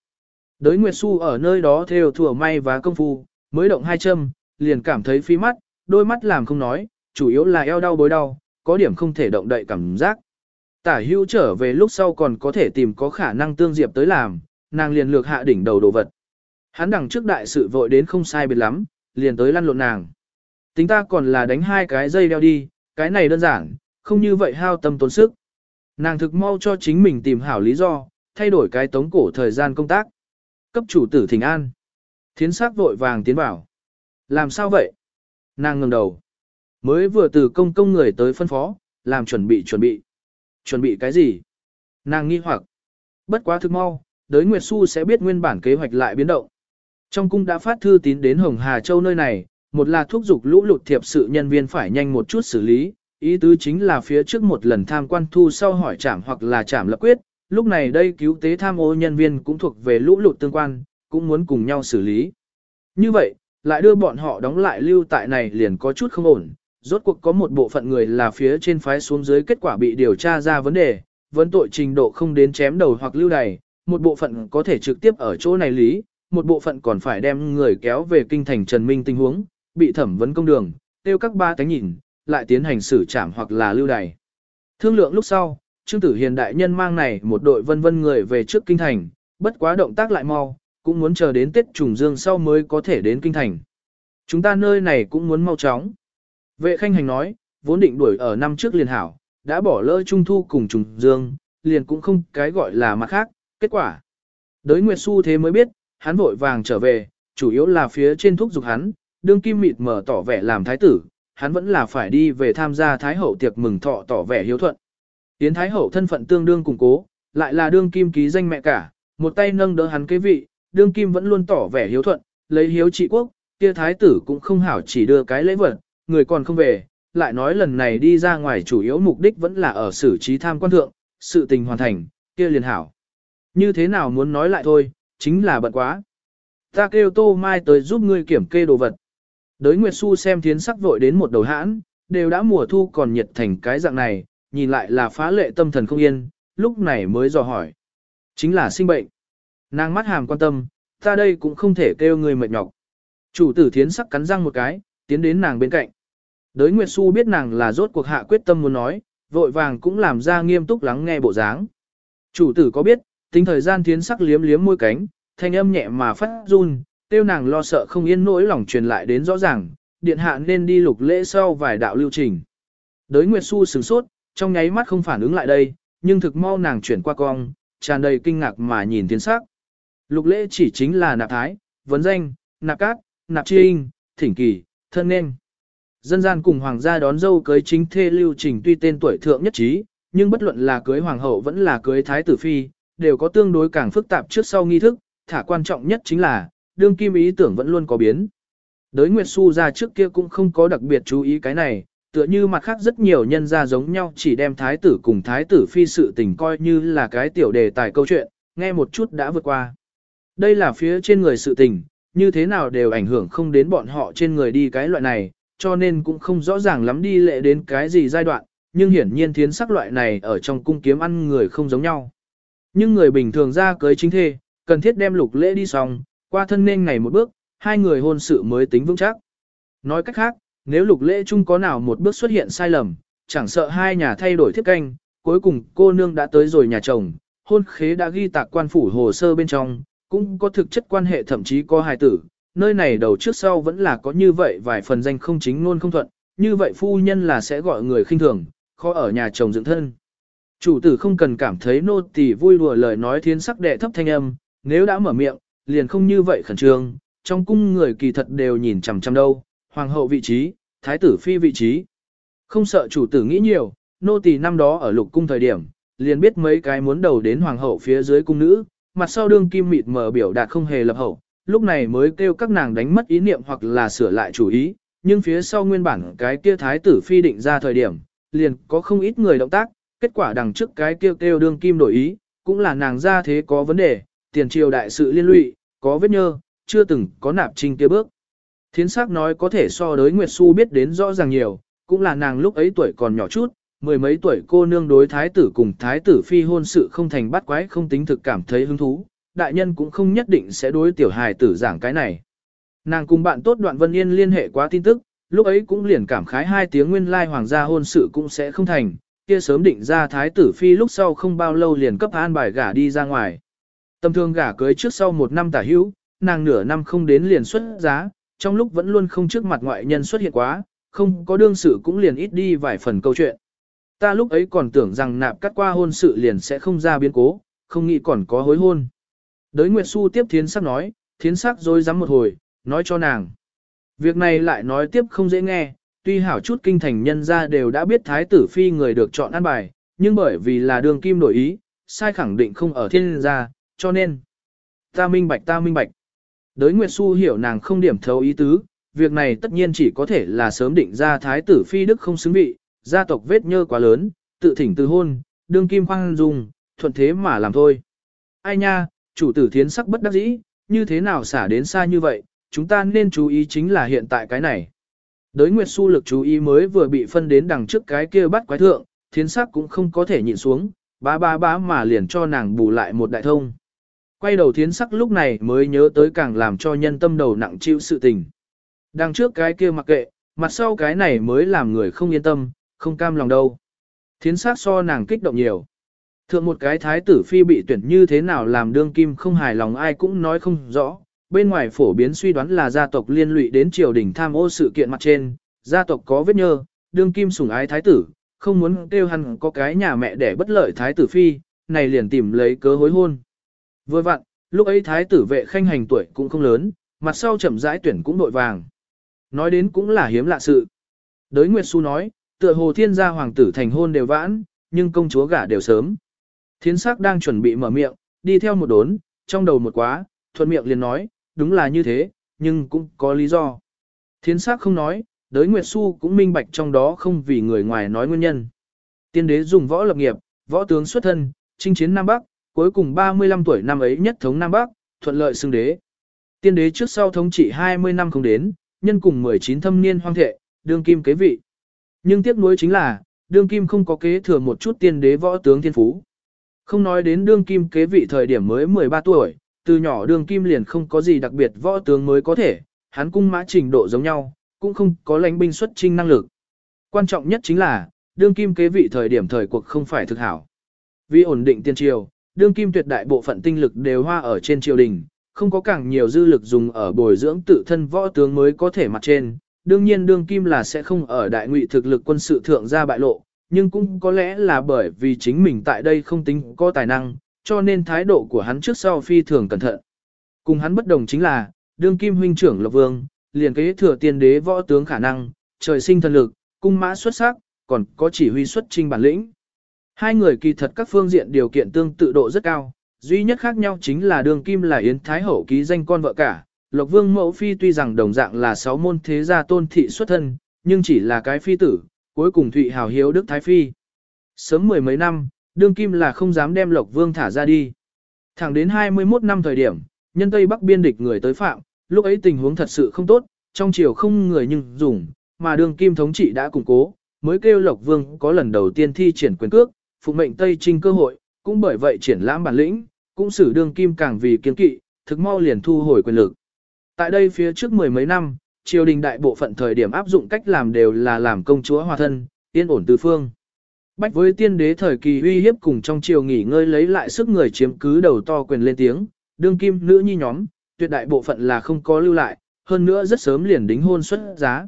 Đới Nguyệt Xu ở nơi đó theo thừa may và công phu, mới động hai châm, liền cảm thấy phi mắt, đôi mắt làm không nói, chủ yếu là eo đau bối đau, có điểm không thể động đậy cảm giác. Tả hưu trở về lúc sau còn có thể tìm có khả năng tương diệp tới làm, nàng liền lược hạ đỉnh đầu đồ vật. Hắn đằng trước đại sự vội đến không sai biệt lắm, liền tới lăn lộn nàng. Tính ta còn là đánh hai cái dây đeo đi, cái này đơn giản, không như vậy hao tâm tốn sức. Nàng thực mau cho chính mình tìm hảo lý do, thay đổi cái tống cổ thời gian công tác. Cấp chủ tử thỉnh an. Thiến sắc vội vàng tiến vào. Làm sao vậy? Nàng ngẩng đầu. Mới vừa từ công công người tới phân phó, làm chuẩn bị chuẩn bị. Chuẩn bị cái gì? Nàng nghi hoặc. Bất quá thực mau, đới Nguyệt Xu sẽ biết nguyên bản kế hoạch lại biến động. Trong cung đã phát thư tín đến Hồng Hà Châu nơi này, một là thúc giục lũ lụt thiệp sự nhân viên phải nhanh một chút xử lý, ý tứ chính là phía trước một lần tham quan thu sau hỏi trảm hoặc là trảm lập quyết, lúc này đây cứu tế tham ô nhân viên cũng thuộc về lũ lụt tương quan, cũng muốn cùng nhau xử lý. Như vậy, lại đưa bọn họ đóng lại lưu tại này liền có chút không ổn, rốt cuộc có một bộ phận người là phía trên phái xuống dưới kết quả bị điều tra ra vấn đề, vấn tội trình độ không đến chém đầu hoặc lưu đày, một bộ phận có thể trực tiếp ở chỗ này lý, một bộ phận còn phải đem người kéo về kinh thành Trần Minh tình huống, bị thẩm vấn công đường, tiêu các ba tánh nhìn, lại tiến hành xử trảm hoặc là lưu đày. Thương lượng lúc sau, Trương Tử Hiền đại nhân mang này một đội vân vân người về trước kinh thành, bất quá động tác lại mau, cũng muốn chờ đến Tết trùng dương sau mới có thể đến kinh thành. Chúng ta nơi này cũng muốn mau chóng. Vệ khanh hành nói, vốn định đuổi ở năm trước liền hảo, đã bỏ lỡ trung thu cùng trùng dương, liền cũng không cái gọi là mặt khác, kết quả. Đới Nguyệt Xu thế mới biết, hắn vội vàng trở về, chủ yếu là phía trên thúc giục hắn, đương kim mịt mở tỏ vẻ làm thái tử, hắn vẫn là phải đi về tham gia thái hậu tiệc mừng thọ tỏ vẻ hiếu thuận. Tiến thái hậu thân phận tương đương củng cố, lại là đương kim ký danh mẹ cả, một tay nâng đỡ hắn kế vị, đương kim vẫn luôn tỏ vẻ hiếu thuận, lấy hiếu trị quốc, kia thái tử cũng không hảo chỉ đưa cái lễ vật, người còn không về, lại nói lần này đi ra ngoài chủ yếu mục đích vẫn là ở xử trí tham quan thượng, sự tình hoàn thành, kia liền hảo. Như thế nào muốn nói lại thôi, chính là bận quá. Ta kêu tô mai tới giúp ngươi kiểm kê đồ vật. Đới Nguyệt Xu xem thiến sắc vội đến một đầu hãn, đều đã mùa thu còn nhiệt thành cái dạng này, nhìn lại là phá lệ tâm thần không yên, lúc này mới dò hỏi. Chính là sinh bệnh. Nàng mắt hàm quan tâm, ta đây cũng không thể kêu người mệt nhọc. Chủ tử thiến sắc cắn răng một cái, tiến đến nàng bên cạnh. Đới Nguyệt Xu biết nàng là rốt cuộc hạ quyết tâm muốn nói, vội vàng cũng làm ra nghiêm túc lắng nghe bộ dáng. Chủ tử có biết, tính thời gian thiến sắc liếm liếm môi cánh, thanh âm nhẹ mà phát run, tiêu nàng lo sợ không yên nỗi lòng truyền lại đến rõ ràng, điện hạ nên đi lục lễ sau vài đạo lưu trình. Đới Nguyệt Xu sửng sốt, trong nháy mắt không phản ứng lại đây, nhưng thực mau nàng chuyển qua cong, tràn đầy kinh ngạc mà nhìn tiến sắc. Lục lễ chỉ chính là nạp thái, vấn danh, nạp cát, nạp trinh, thỉnh kỳ, thân nên. Dân gian cùng hoàng gia đón dâu cưới chính thê lưu trình tuy tên tuổi thượng nhất trí, nhưng bất luận là cưới hoàng hậu vẫn là cưới thái tử phi, đều có tương đối càng phức tạp trước sau nghi thức, thả quan trọng nhất chính là, đương kim ý tưởng vẫn luôn có biến. Đới Nguyệt Xu ra trước kia cũng không có đặc biệt chú ý cái này, tựa như mặt khác rất nhiều nhân gia giống nhau chỉ đem thái tử cùng thái tử phi sự tình coi như là cái tiểu đề tài câu chuyện, nghe một chút đã vượt qua. Đây là phía trên người sự tình, như thế nào đều ảnh hưởng không đến bọn họ trên người đi cái loại này, cho nên cũng không rõ ràng lắm đi lệ đến cái gì giai đoạn, nhưng hiển nhiên thiến sắc loại này ở trong cung kiếm ăn người không giống nhau. Nhưng người bình thường ra cưới chính thê, cần thiết đem lục lễ đi xong, qua thân nên ngày một bước, hai người hôn sự mới tính vững chắc. Nói cách khác, nếu lục lễ chung có nào một bước xuất hiện sai lầm, chẳng sợ hai nhà thay đổi thiết canh, cuối cùng cô nương đã tới rồi nhà chồng, hôn khế đã ghi tạc quan phủ hồ sơ bên trong, cũng có thực chất quan hệ thậm chí có hài tử, nơi này đầu trước sau vẫn là có như vậy vài phần danh không chính luôn không thuận, như vậy phu nhân là sẽ gọi người khinh thường, khó ở nhà chồng dựng thân. Chủ tử không cần cảm thấy nô tỳ vui đùa lời nói thiên sắc đệ thấp thanh âm, nếu đã mở miệng, liền không như vậy khẩn trương, trong cung người kỳ thật đều nhìn chằm chằm đâu, hoàng hậu vị trí, thái tử phi vị trí. Không sợ chủ tử nghĩ nhiều, nô tỳ năm đó ở lục cung thời điểm, liền biết mấy cái muốn đầu đến hoàng hậu phía dưới cung nữ, mặt sau đương kim mịt mờ biểu đạt không hề lập hậu, lúc này mới kêu các nàng đánh mất ý niệm hoặc là sửa lại chủ ý, nhưng phía sau nguyên bản cái kia thái tử phi định ra thời điểm, liền có không ít người động tác, kết quả đằng trước cái kêu kêu đương kim đổi ý, cũng là nàng ra thế có vấn đề, tiền triều đại sự liên lụy, có vết nhơ, chưa từng có nạp trinh kia bước. Thiến sắc nói có thể so đối Nguyệt Xu biết đến rõ ràng nhiều, cũng là nàng lúc ấy tuổi còn nhỏ chút, mười mấy tuổi cô nương đối thái tử cùng thái tử phi hôn sự không thành bắt quái không tính thực cảm thấy hứng thú, đại nhân cũng không nhất định sẽ đối tiểu hài tử giảng cái này. Nàng cùng bạn tốt đoạn Vân Yên liên hệ quá tin tức, lúc ấy cũng liền cảm khái hai tiếng nguyên lai hoàng gia hôn sự cũng sẽ không thành, kia sớm định ra thái tử phi lúc sau không bao lâu liền cấp an bài gả đi ra ngoài. Tầm thường gả cưới trước sau một năm tả hữu, nàng nửa năm không đến liền xuất giá, trong lúc vẫn luôn không trước mặt ngoại nhân xuất hiện quá, không có đương sự cũng liền ít đi vài phần câu chuyện. Ta lúc ấy còn tưởng rằng nạp cắt qua hôn sự liền sẽ không ra biến cố, không nghĩ còn có hối hôn. Đới Nguyệt Xu tiếp thiến sắc nói, thiến sắc rồi dám một hồi, nói cho nàng. Việc này lại nói tiếp không dễ nghe, tuy hảo chút kinh thành nhân ra đều đã biết thái tử phi người được chọn ăn bài, nhưng bởi vì là đường kim đổi ý, sai khẳng định không ở thiên gia, cho nên. Ta minh bạch ta minh bạch. Đới Nguyệt Xu hiểu nàng không điểm thấu ý tứ, việc này tất nhiên chỉ có thể là sớm định ra thái tử phi đức không xứng vị, gia tộc vết nhơ quá lớn, tự thỉnh từ hôn, đương kim khoan dung, thuận thế mà làm thôi. Ai nha, chủ tử thiến sắc bất đắc dĩ, như thế nào xả đến xa như vậy, chúng ta nên chú ý chính là hiện tại cái này. Đới Nguyệt Xu lực chú ý mới vừa bị phân đến đằng trước cái kia bắt quái thượng, thiến sắc cũng không có thể nhịn xuống, ba ba ba mà liền cho nàng bù lại một đại thông. Quay đầu thiến sắc lúc này mới nhớ tới càng làm cho nhân tâm đầu nặng chịu sự tình. Đằng trước cái kia mặc kệ, mặt sau cái này mới làm người không yên tâm, không cam lòng đâu. Thiến sắc so nàng kích động nhiều. Thượng một cái thái tử phi bị tuyển như thế nào làm đương kim không hài lòng ai cũng nói không rõ. Bên ngoài phổ biến suy đoán là gia tộc liên lụy đến triều đình tham ô sự kiện mặt trên, gia tộc có vết nhơ, đương kim sủng ái thái tử, không muốn kêu hắn có cái nhà mẹ để bất lợi thái tử phi, này liền tìm lấy cớ hối hôn. Vừa vặn, lúc ấy thái tử vệ khanh hành tuổi cũng không lớn, mặt sau chậm rãi tuyển cũng đội vàng. Nói đến cũng là hiếm lạ sự. Đới Nguyệt Xu nói, tựa hồ thiên gia hoàng tử thành hôn đều vãn, nhưng công chúa gả đều sớm. Thiến sắc đang chuẩn bị mở miệng, đi theo một đốn, trong đầu một quá, thuận miệng liền nói, đúng là như thế, nhưng cũng có lý do. Thiến sắc không nói, đới Nguyệt Xu cũng minh bạch trong đó không vì người ngoài nói nguyên nhân. Tiên đế dùng võ lập nghiệp, võ tướng xuất thân, chinh chiến Nam Bắc, cuối cùng 35 tuổi năm ấy nhất thống Nam Bắc, thuận lợi xưng đế. Tiên đế trước sau thống trị 20 năm không đến, nhân cùng 19 thâm niên hoang thệ, đương kim kế vị. Nhưng tiếc nuối chính là, đương kim không có kế thừa một chút tiên đế võ tướng thiên phú. Không nói đến đương kim kế vị thời điểm mới 13 tuổi, từ nhỏ đương kim liền không có gì đặc biệt võ tướng mới có thể, hắn cung mã trình độ giống nhau, cũng không có lãnh binh xuất trinh năng lực. Quan trọng nhất chính là, đương kim kế vị thời điểm thời cuộc không phải thực hảo. Vì ổn định tiên triều, đương kim tuyệt đại bộ phận tinh lực đều hoa ở trên triều đình, không có càng nhiều dư lực dùng ở bồi dưỡng tự thân võ tướng mới có thể mặt trên. Đương nhiên đương kim là sẽ không ở đại ngụy thực lực quân sự thượng ra bại lộ, nhưng cũng có lẽ là bởi vì chính mình tại đây không tính có tài năng, cho nên thái độ của hắn trước sau phi thường cẩn thận. Cùng hắn bất đồng chính là, đương kim huynh trưởng Lộc Vương, liền kế thừa tiên đế võ tướng khả năng, trời sinh thần lực, cung mã xuất sắc, còn có chỉ huy xuất trình bản lĩnh. Hai người kỳ thật các phương diện điều kiện tương tự độ rất cao, duy nhất khác nhau chính là đường kim là Yến Thái Hậu ký danh con vợ cả. Lộc Vương Mẫu Phi tuy rằng đồng dạng là sáu môn thế gia tôn thị xuất thân, nhưng chỉ là cái phi tử, cuối cùng Thụy Hào Hiếu Đức Thái Phi. Sớm mười mấy năm, đương kim là không dám đem Lộc Vương thả ra đi. Thẳng đến 21 năm thời điểm, nhân Tây Bắc biên địch người tới phạm, lúc ấy tình huống thật sự không tốt, trong triều không người nhưng dùng, mà đương kim thống trị đã củng cố, mới kêu Lộc Vương có lần đầu tiên thi triển quyền cước, phụ mệnh Tây Trinh cơ hội, cũng bởi vậy triển lãm bản lĩnh, cũng xử đương kim càng vì kiên kỵ, thực mau liền thu hồi quyền lực. Tại đây phía trước mười mấy năm, triều đình đại bộ phận thời điểm áp dụng cách làm đều là làm công chúa hòa thân, yên ổn tư phương. Bách với tiên đế thời kỳ uy hiếp cùng trong triều nghỉ ngơi lấy lại sức người chiếm cứ đầu to quyền lên tiếng, đương kim nữ nhi nhóm, tuyệt đại bộ phận là không có lưu lại, hơn nữa rất sớm liền đính hôn xuất giá.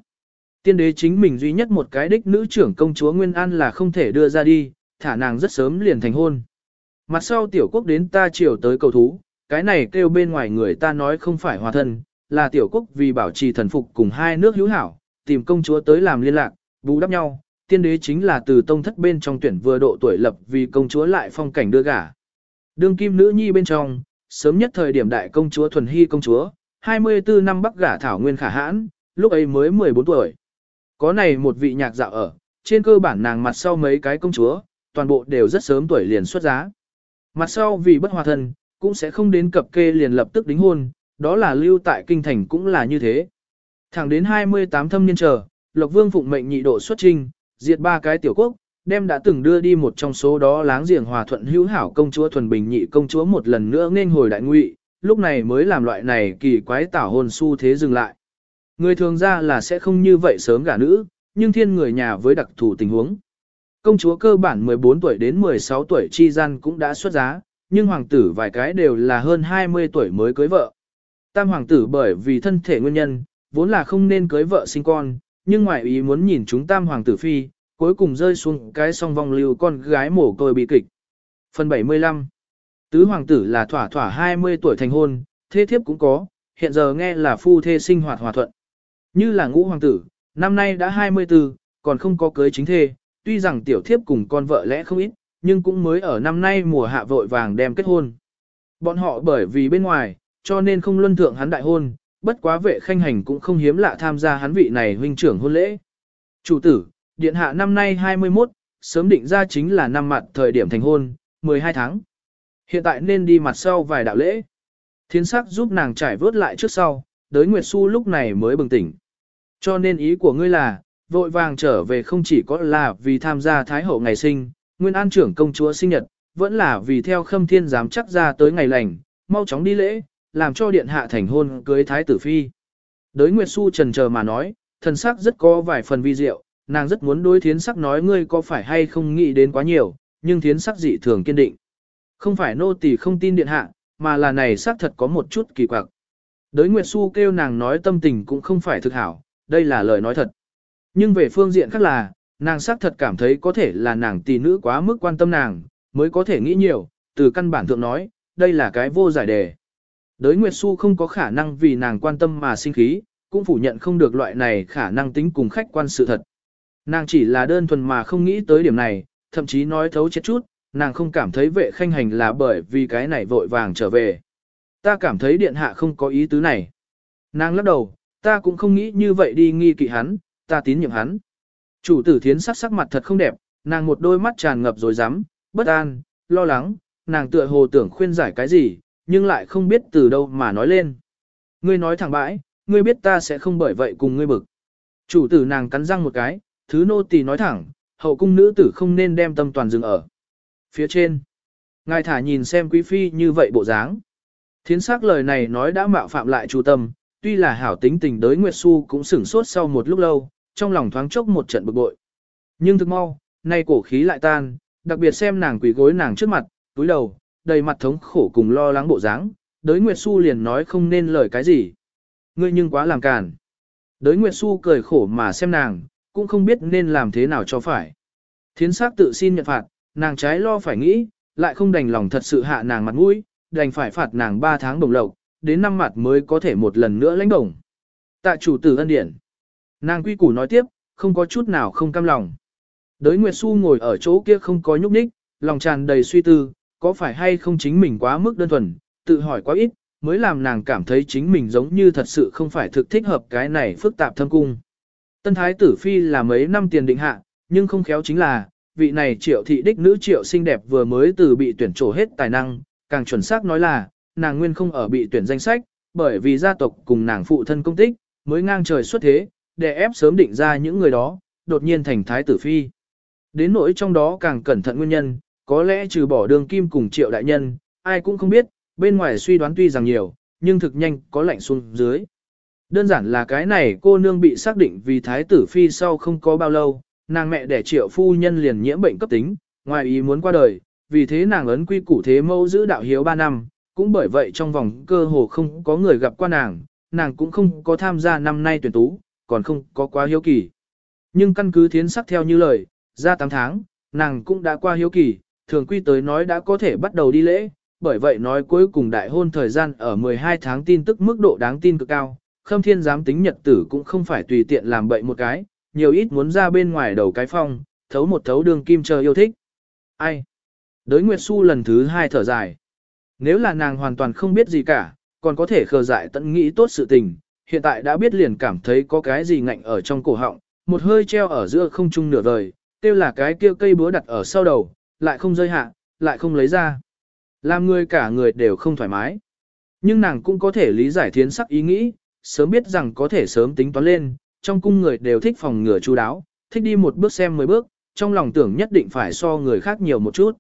Tiên đế chính mình duy nhất một cái đích nữ trưởng công chúa Nguyên An là không thể đưa ra đi, thả nàng rất sớm liền thành hôn. Mặt sau tiểu quốc đến ta chiều tới cầu thú, cái này kêu bên ngoài người ta nói không phải hòa thân, là tiểu quốc vì bảo trì thần phục cùng hai nước hữu hảo, tìm công chúa tới làm liên lạc, bù đắp nhau, tiên đế chính là từ tông thất bên trong tuyển vừa độ tuổi lập vì công chúa lại phong cảnh đưa gả. Đương kim nữ nhi bên trong, sớm nhất thời điểm đại công chúa thuần hy công chúa, 24 năm bắc gả thảo nguyên khả hãn, lúc ấy mới 14 tuổi. Có này một vị nhạc dạo ở, trên cơ bản nàng mặt sau mấy cái công chúa, toàn bộ đều rất sớm tuổi liền xuất giá. Mặt sau vì bất hòa thân, cũng sẽ không đến cập kê liền lập tức đính hôn, đó là lưu tại kinh thành cũng là như thế. Thẳng đến 28 thâm niên chờ, Lộc Vương phụng mệnh nhị độ xuất trinh, diệt ba cái tiểu quốc, đem đã từng đưa đi một trong số đó láng giềng hòa thuận hữu hảo công chúa thuần bình nhị công chúa một lần nữa nên hồi đại ngụy, lúc này mới làm loại này kỳ quái tảo hồn su thế dừng lại. Người thường ra là sẽ không như vậy sớm gả nữ, nhưng thiên người nhà với đặc thù tình huống. Công chúa cơ bản 14 tuổi đến 16 tuổi chi gian cũng đã xuất giá, nhưng hoàng tử vài cái đều là hơn 20 tuổi mới cưới vợ. Tam hoàng tử bởi vì thân thể nguyên nhân, vốn là không nên cưới vợ sinh con, nhưng ngoại ý muốn nhìn chúng tam hoàng tử phi, cuối cùng rơi xuống cái song vong lưu con gái mổ côi bị kịch. Phần 75 Tứ hoàng tử là thỏa thỏa 20 tuổi thành hôn, thế thiếp cũng có, hiện giờ nghe là phu thê sinh hoạt hòa thuận. Như là ngũ hoàng tử, năm nay đã 24, còn không có cưới chính thê, tuy rằng tiểu thiếp cùng con vợ lẽ không ít, nhưng cũng mới ở năm nay mùa hạ vội vàng đem kết hôn. Bọn họ bởi vì bên ngoài, cho nên không luân thượng hắn đại hôn, bất quá vệ khanh hành cũng không hiếm lạ tham gia hắn vị này huynh trưởng hôn lễ. Chủ tử, điện hạ năm nay 21, sớm định ra chính là năm mặt thời điểm thành hôn, 12 tháng. Hiện tại nên đi mặt sau vài đạo lễ. Thiên sắc giúp nàng trải vớt lại trước sau, đới Nguyệt Xu lúc này mới bừng tỉnh. Cho nên ý của ngươi là, vội vàng trở về không chỉ có là vì tham gia Thái Hậu ngày sinh, Nguyên An trưởng công chúa sinh nhật, vẫn là vì theo khâm thiên giám chắc ra tới ngày lành, mau chóng đi lễ, làm cho điện hạ thành hôn cưới thái tử phi. Đới Nguyệt Xu trần chờ mà nói, thần sắc rất có vài phần vi diệu, nàng rất muốn đối thiến sắc nói ngươi có phải hay không nghĩ đến quá nhiều, nhưng thiến sắc dị thường kiên định. Không phải nô tỳ không tin điện hạ, mà là này xác thật có một chút kỳ quặc. Đới Nguyệt Xu kêu nàng nói tâm tình cũng không phải thực hảo, đây là lời nói thật. Nhưng về phương diện khác là, nàng xác thật cảm thấy có thể là nàng tỷ nữ quá mức quan tâm nàng, mới có thể nghĩ nhiều, từ căn bản thượng nói, đây là cái vô giải đề. Đới Nguyệt Xu không có khả năng vì nàng quan tâm mà sinh khí, cũng phủ nhận không được loại này khả năng tính cùng khách quan sự thật. Nàng chỉ là đơn thuần mà không nghĩ tới điểm này, thậm chí nói thấu chết chút, nàng không cảm thấy vệ khanh hành là bởi vì cái này vội vàng trở về. Ta cảm thấy điện hạ không có ý tứ này. Nàng lắc đầu, ta cũng không nghĩ như vậy đi nghi kỵ hắn, ta tín nhiệm hắn. Chủ tử thiến sắc sắc mặt thật không đẹp, nàng một đôi mắt tràn ngập rồi dám, bất an, lo lắng, nàng tựa hồ tưởng khuyên giải cái gì, nhưng lại không biết từ đâu mà nói lên. Ngươi nói thẳng bãi, ngươi biết ta sẽ không bởi vậy cùng ngươi bực. Chủ tử nàng cắn răng một cái, thứ nô tỳ nói thẳng, hậu cung nữ tử không nên đem tâm toàn dừng ở. Phía trên, ngài thả nhìn xem quý phi như vậy bộ dáng. Thiến sắc lời này nói đã mạo phạm lại chủ tâm, tuy là hảo tính tình đới Nguyệt Xu cũng sửng sốt sau một lúc lâu, trong lòng thoáng chốc một trận bực bội. Nhưng thực mau, nay cổ khí lại tan, đặc biệt xem nàng quỳ gối nàng trước mặt, túi đầu, đầy mặt thống khổ cùng lo lắng bộ dáng, đới Nguyệt Xu liền nói không nên lời cái gì. Ngươi nhưng quá làm càn. Đới Nguyệt Xu cười khổ mà xem nàng, cũng không biết nên làm thế nào cho phải. Thiến sắc tự xin nhận phạt, nàng trái lo phải nghĩ, lại không đành lòng thật sự hạ nàng mặt mũi, đành phải phạt nàng 3 tháng đồng lộc, đến năm mặt mới có thể một lần nữa lãnh đồng. Tạ chủ tử ân điển. Nàng quy củ nói tiếp, không có chút nào không cam lòng. Đới Nguyệt Xu ngồi ở chỗ kia không có nhúc nhích, lòng tràn đầy suy tư, có phải hay không chính mình quá mức đơn thuần, tự hỏi quá ít, mới làm nàng cảm thấy chính mình giống như thật sự không phải thực thích hợp cái này phức tạp thâm cung. Tân Thái Tử Phi là mấy năm tiền định hạ, nhưng không khéo chính là, vị này triệu thị đích nữ triệu xinh đẹp vừa mới từ bị tuyển trổ hết tài năng, càng chuẩn xác nói là, nàng nguyên không ở bị tuyển danh sách, bởi vì gia tộc cùng nàng phụ thân công tích, mới ngang trời xuất thế, để ép sớm định ra những người đó, đột nhiên thành Thái Tử Phi. Đến nỗi trong đó càng cẩn thận nguyên nhân, có lẽ trừ bỏ đường kim cùng triệu đại nhân, ai cũng không biết, bên ngoài suy đoán tuy rằng nhiều, nhưng thực nhanh có lạnh xuống dưới. Đơn giản là cái này cô nương bị xác định vì thái tử phi sau không có bao lâu, nàng mẹ đẻ triệu phu nhân liền nhiễm bệnh cấp tính, ngoài ý muốn qua đời, vì thế nàng ấn quy củ thế mẫu giữ đạo hiếu 3 năm, cũng bởi vậy trong vòng cơ hồ không có người gặp qua nàng, nàng cũng không có tham gia năm nay tuyển tú, còn không có quá hiếu kỳ. Nhưng căn cứ thiến sắc theo như lời, ra 8 tháng, nàng cũng đã qua hiếu kỳ, thường quy tới nói đã có thể bắt đầu đi lễ, bởi vậy nói cuối cùng đại hôn thời gian ở 12 tháng tin tức mức độ đáng tin cực cao, khâm thiên giám tính nhật tử cũng không phải tùy tiện làm bậy một cái, nhiều ít muốn ra bên ngoài đầu cái phong, thấu một thấu đường kim chờ yêu thích. Ai? Đới Nguyệt Xu lần thứ hai thở dài. Nếu là nàng hoàn toàn không biết gì cả, còn có thể khờ dại tận nghĩ tốt sự tình, hiện tại đã biết liền cảm thấy có cái gì ngạnh ở trong cổ họng, một hơi treo ở giữa không trung nửa vời, tiêu là cái kia cây búa đặt ở sau đầu, lại không rơi hạ, lại không lấy ra. Làm người cả người đều không thoải mái. Nhưng nàng cũng có thể lý giải thiến sắc ý nghĩ, sớm biết rằng có thể sớm tính toán lên, trong cung người đều thích phòng ngừa chú đáo, thích đi một bước xem mười bước, trong lòng tưởng nhất định phải so người khác nhiều một chút.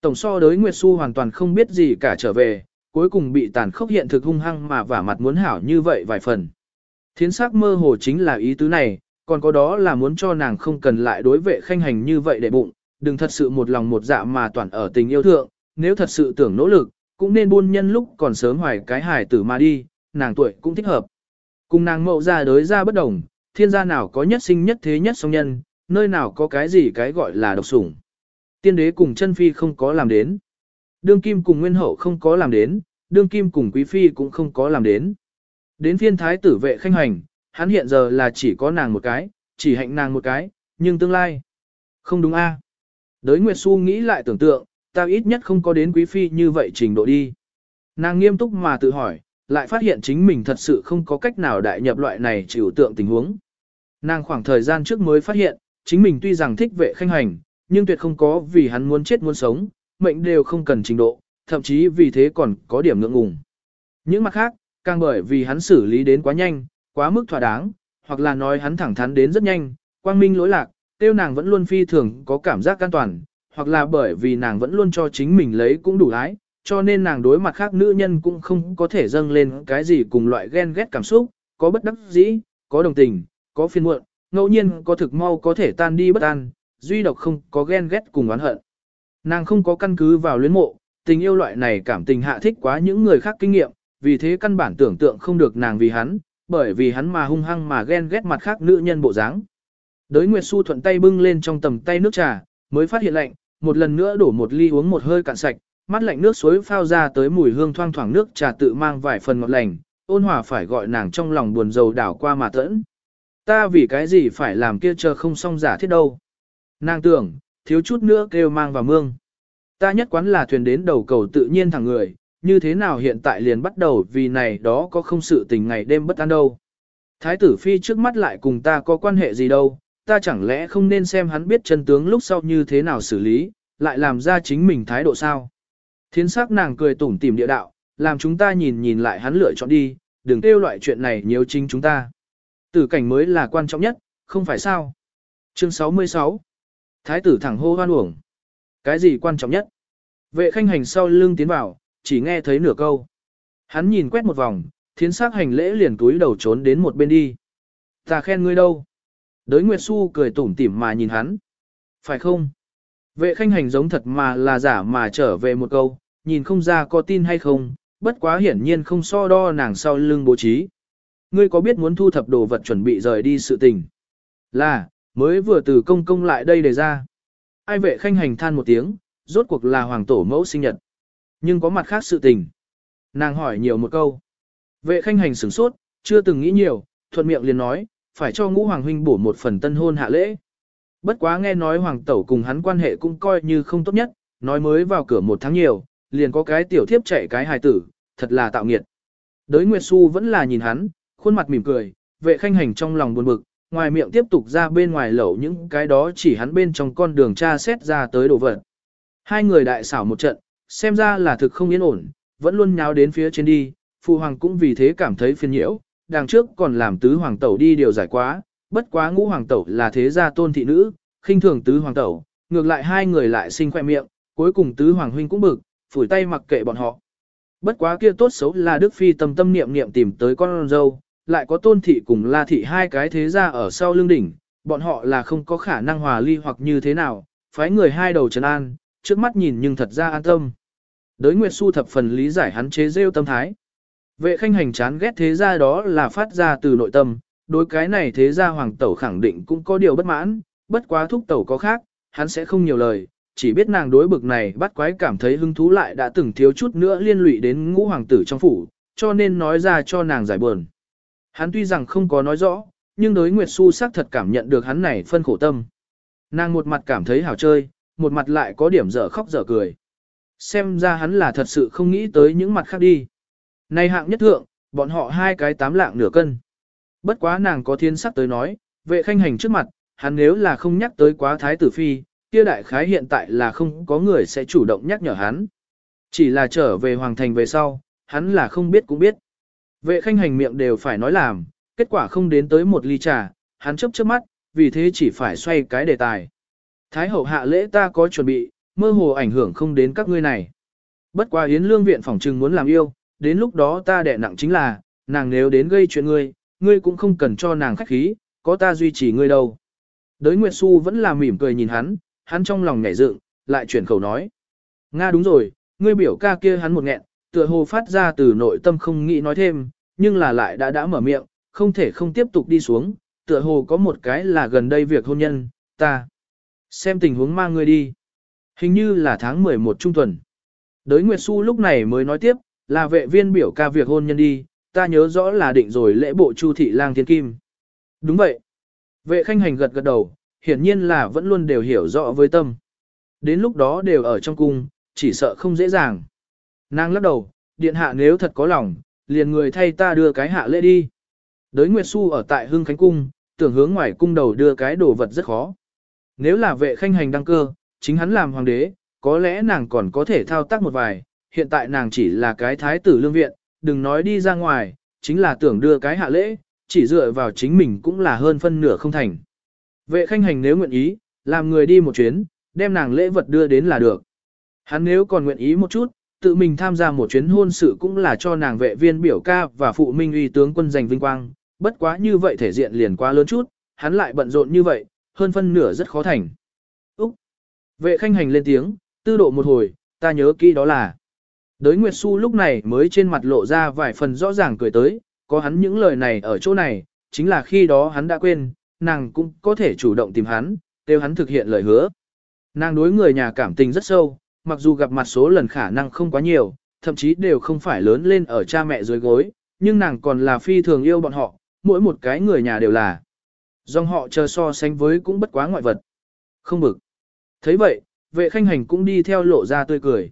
Tổng so đối Nguyệt Xu hoàn toàn không biết gì cả trở về, cuối cùng bị tàn khốc hiện thực hung hăng mà vả mặt muốn hảo như vậy vài phần. Thiến sắc mơ hồ chính là ý tứ này, còn có đó là muốn cho nàng không cần lại đối vệ khanh hành như vậy để bụng, đừng thật sự một lòng một dạ mà toàn ở tình yêu thượng, nếu thật sự tưởng nỗ lực, cũng nên buôn nhân lúc còn sớm hoài cái hài tử mà đi, nàng tuổi cũng thích hợp. Cùng nàng mậu ra đối ra bất đồng, thiên gia nào có nhất sinh nhất thế nhất song nhân, nơi nào có cái gì cái gọi là độc sủng. Tiên đế cùng chân phi không có làm đến. Đương kim cùng nguyên hậu không có làm đến, đương kim cùng quý phi cũng không có làm đến. Đến phiên thái tử vệ khanh hành, hắn hiện giờ là chỉ có nàng một cái, chỉ hạnh nàng một cái, nhưng tương lai. Không đúng a Đới Nguyệt Xu nghĩ lại tưởng tượng, ta ít nhất không có đến quý phi như vậy trình độ đi. Nàng nghiêm túc mà tự hỏi, lại phát hiện chính mình thật sự không có cách nào đại nhập loại này chịu tượng tình huống. Nàng khoảng thời gian trước mới phát hiện, chính mình tuy rằng thích vệ khanh hành, nhưng tuyệt không có vì hắn muốn chết muốn sống, mệnh đều không cần trình độ, thậm chí vì thế còn có điểm ngượng ngùng. Những mặt khác, càng bởi vì hắn xử lý đến quá nhanh, quá mức thỏa đáng, hoặc là nói hắn thẳng thắn đến rất nhanh, quang minh lỗi lạc, tiêu nàng vẫn luôn phi thường có cảm giác an toàn, hoặc là bởi vì nàng vẫn luôn cho chính mình lấy cũng đủ ái, cho nên nàng đối mặt khác nữ nhân cũng không có thể dâng lên cái gì cùng loại ghen ghét cảm xúc, có bất đắc dĩ, có đồng tình, có phiền muộn, ngẫu nhiên có thực mau có thể tan đi bất an, duy độc không có ghen ghét cùng oán hận. Nàng không có căn cứ vào luyến mộ, tình yêu loại này cảm tình hạ thích quá những người khác kinh nghiệm, vì thế căn bản tưởng tượng không được nàng vì hắn, bởi vì hắn mà hung hăng mà ghen ghét mặt khác nữ nhân bộ dáng. Đới Nguyệt Xu thuận tay bưng lên trong tầm tay nước trà, mới phát hiện lạnh, một lần nữa đổ một ly uống một hơi cạn sạch, mắt lạnh nước suối phao ra tới mùi hương thoang thoảng nước trà tự mang vài phần ngọt lành, ôn hòa phải gọi nàng trong lòng buồn rầu đảo qua mà tẫn. Ta vì cái gì phải làm kia chờ không xong giả thiết đâu. Nàng tưởng, thiếu chút nữa kêu mang vào mương. Ta nhất quán là thuyền đến đầu cầu tự nhiên thẳng người, như thế nào hiện tại liền bắt đầu vì này đó có không sự tình ngày đêm bất an đâu. Thái tử phi trước mắt lại cùng ta có quan hệ gì đâu, ta chẳng lẽ không nên xem hắn biết chân tướng lúc sau như thế nào xử lý, lại làm ra chính mình thái độ sao. Thiến sắc nàng cười tủm tỉm địa đạo, làm chúng ta nhìn nhìn lại hắn lựa chọn đi, đừng kêu loại chuyện này nhiều chính chúng ta. Tử cảnh mới là quan trọng nhất, không phải sao. Chương 66 Thái tử thẳng hô hoan uổng. Cái gì quan trọng nhất? Vệ khanh hành sau lưng tiến vào, chỉ nghe thấy nửa câu. Hắn nhìn quét một vòng, thiến sắc hành lễ liền túi đầu trốn đến một bên đi. Ta khen ngươi đâu? Đới Nguyệt Xu cười tủm tỉm mà nhìn hắn. Phải không? Vệ khanh hành giống thật mà là giả mà trở về một câu, nhìn không ra có tin hay không, bất quá hiển nhiên không so đo nàng sau lưng bố trí. Ngươi có biết muốn thu thập đồ vật chuẩn bị rời đi sự tình? Là, mới vừa từ công công lại đây đề ra. Ai vệ khanh hành than một tiếng, rốt cuộc là hoàng tổ mẫu sinh nhật. Nhưng có mặt khác sự tình. Nàng hỏi nhiều một câu. Vệ khanh hành sửng sốt, chưa từng nghĩ nhiều, thuận miệng liền nói, phải cho ngũ hoàng huynh bổ một phần tân hôn hạ lễ. Bất quá nghe nói hoàng tẩu cùng hắn quan hệ cũng coi như không tốt nhất, nói mới vào cửa một tháng nhiều, liền có cái tiểu thiếp chạy cái hài tử, thật là tạo nghiệt. Đới Nguyệt Xu vẫn là nhìn hắn, khuôn mặt mỉm cười, vệ khanh hành trong lòng buồn bực, ngoài miệng tiếp tục ra bên ngoài lẩu những cái đó chỉ hắn bên trong con đường tra xét ra tới đồ vật. Hai người đại xảo một trận, xem ra là thực không yên ổn, vẫn luôn nháo đến phía trên đi, phụ hoàng cũng vì thế cảm thấy phiền nhiễu, đằng trước còn làm tứ hoàng tẩu đi điều giải quá, bất quá ngũ hoàng tẩu là thế gia tôn thị nữ, khinh thường tứ hoàng tẩu, ngược lại hai người lại sinh khoe miệng, cuối cùng tứ hoàng huynh cũng bực, phủi tay mặc kệ bọn họ. Bất quá kia tốt xấu là Đức Phi tâm tâm niệm niệm tìm tới con dâu, lại có tôn thị cùng la thị hai cái thế gia ở sau lưng đỉnh, bọn họ là không có khả năng hòa ly hoặc như thế nào, phái người hai đầu trấn an, trước mắt nhìn nhưng thật ra an tâm. Đới Nguyệt Xu thập phần lý giải hắn chế rêu tâm thái. Vệ khanh hành chán ghét thế gia đó là phát ra từ nội tâm, đối cái này thế gia hoàng tẩu khẳng định cũng có điều bất mãn, bất quá thúc tẩu có khác, hắn sẽ không nhiều lời, chỉ biết nàng đối bực này bắt quái cảm thấy hứng thú lại đã từng thiếu chút nữa liên lụy đến ngũ hoàng tử trong phủ, cho nên nói ra cho nàng giải buồn. Hắn tuy rằng không có nói rõ, nhưng đối Nguyệt Xu xác thật cảm nhận được hắn này phân khổ tâm. Nàng một mặt cảm thấy hào chơi, một mặt lại có điểm dở khóc dở cười. Xem ra hắn là thật sự không nghĩ tới những mặt khác đi. Này hạng nhất thượng, bọn họ hai cái tám lạng nửa cân. Bất quá nàng có thiên sắc tới nói, vệ khanh hành trước mặt, hắn nếu là không nhắc tới quá thái tử phi, kia đại khái hiện tại là không có người sẽ chủ động nhắc nhở hắn. Chỉ là trở về hoàng thành về sau, hắn là không biết cũng biết. Vệ khanh hành miệng đều phải nói làm, kết quả không đến tới một ly trà, hắn chấp trước mắt, vì thế chỉ phải xoay cái đề tài. Thái hậu hạ lễ ta có chuẩn bị, mơ hồ ảnh hưởng không đến các ngươi này. Bất quá Yến Lương Viện phòng trừng muốn làm yêu, đến lúc đó ta đẻ nặng chính là, nàng nếu đến gây chuyện ngươi, ngươi cũng không cần cho nàng khách khí, có ta duy trì ngươi đâu. Đới Nguyệt Xu vẫn là mỉm cười nhìn hắn, hắn trong lòng nhảy dựng, lại chuyển khẩu nói. Nga đúng rồi, ngươi biểu ca kia hắn một nghẹn, tựa hồ phát ra từ nội tâm không nghĩ nói thêm, nhưng là lại đã đã mở miệng, không thể không tiếp tục đi xuống, tựa hồ có một cái là gần đây việc hôn nhân, ta. Xem tình huống mang ngươi đi. Hình như là tháng 11 trung tuần. Đới Nguyệt Xu lúc này mới nói tiếp, là vệ viên biểu ca việc hôn nhân đi, ta nhớ rõ là định rồi lễ bộ chu thị lang thiên kim. Đúng vậy. Vệ khanh hành gật gật đầu, hiển nhiên là vẫn luôn đều hiểu rõ với tâm. Đến lúc đó đều ở trong cung, chỉ sợ không dễ dàng. Nàng lắc đầu, điện hạ nếu thật có lòng, liền người thay ta đưa cái hạ lễ đi. Đới Nguyệt Xu ở tại Hưng Khánh Cung, tưởng hướng ngoài cung đầu đưa cái đồ vật rất khó. Nếu là vệ khanh hành đăng cơ, chính hắn làm hoàng đế, có lẽ nàng còn có thể thao tác một vài, hiện tại nàng chỉ là cái thái tử lương viện, đừng nói đi ra ngoài, chính là tưởng đưa cái hạ lễ, chỉ dựa vào chính mình cũng là hơn phân nửa không thành. Vệ khanh hành nếu nguyện ý, làm người đi một chuyến, đem nàng lễ vật đưa đến là được. Hắn nếu còn nguyện ý một chút, tự mình tham gia một chuyến hôn sự cũng là cho nàng vệ viên biểu ca và phụ minh uy tướng quân giành vinh quang, bất quá như vậy thể diện liền quá lớn chút, hắn lại bận rộn như vậy, hơn phân nửa rất khó thành. Úc! Vệ khanh hành lên tiếng, tư độ một hồi, ta nhớ kỹ đó là. Đới Nguyệt Xu lúc này mới trên mặt lộ ra vài phần rõ ràng cười tới, có hắn những lời này ở chỗ này, chính là khi đó hắn đã quên, nàng cũng có thể chủ động tìm hắn, kêu hắn thực hiện lời hứa. Nàng đối người nhà cảm tình rất sâu, mặc dù gặp mặt số lần khả năng không quá nhiều, thậm chí đều không phải lớn lên ở cha mẹ dưới gối, nhưng nàng còn là phi thường yêu bọn họ, mỗi một cái người nhà đều là. Dòng họ chờ so sánh với cũng bất quá ngoại vật. Không bực. thấy vậy, vệ khanh hành cũng đi theo lộ ra tươi cười.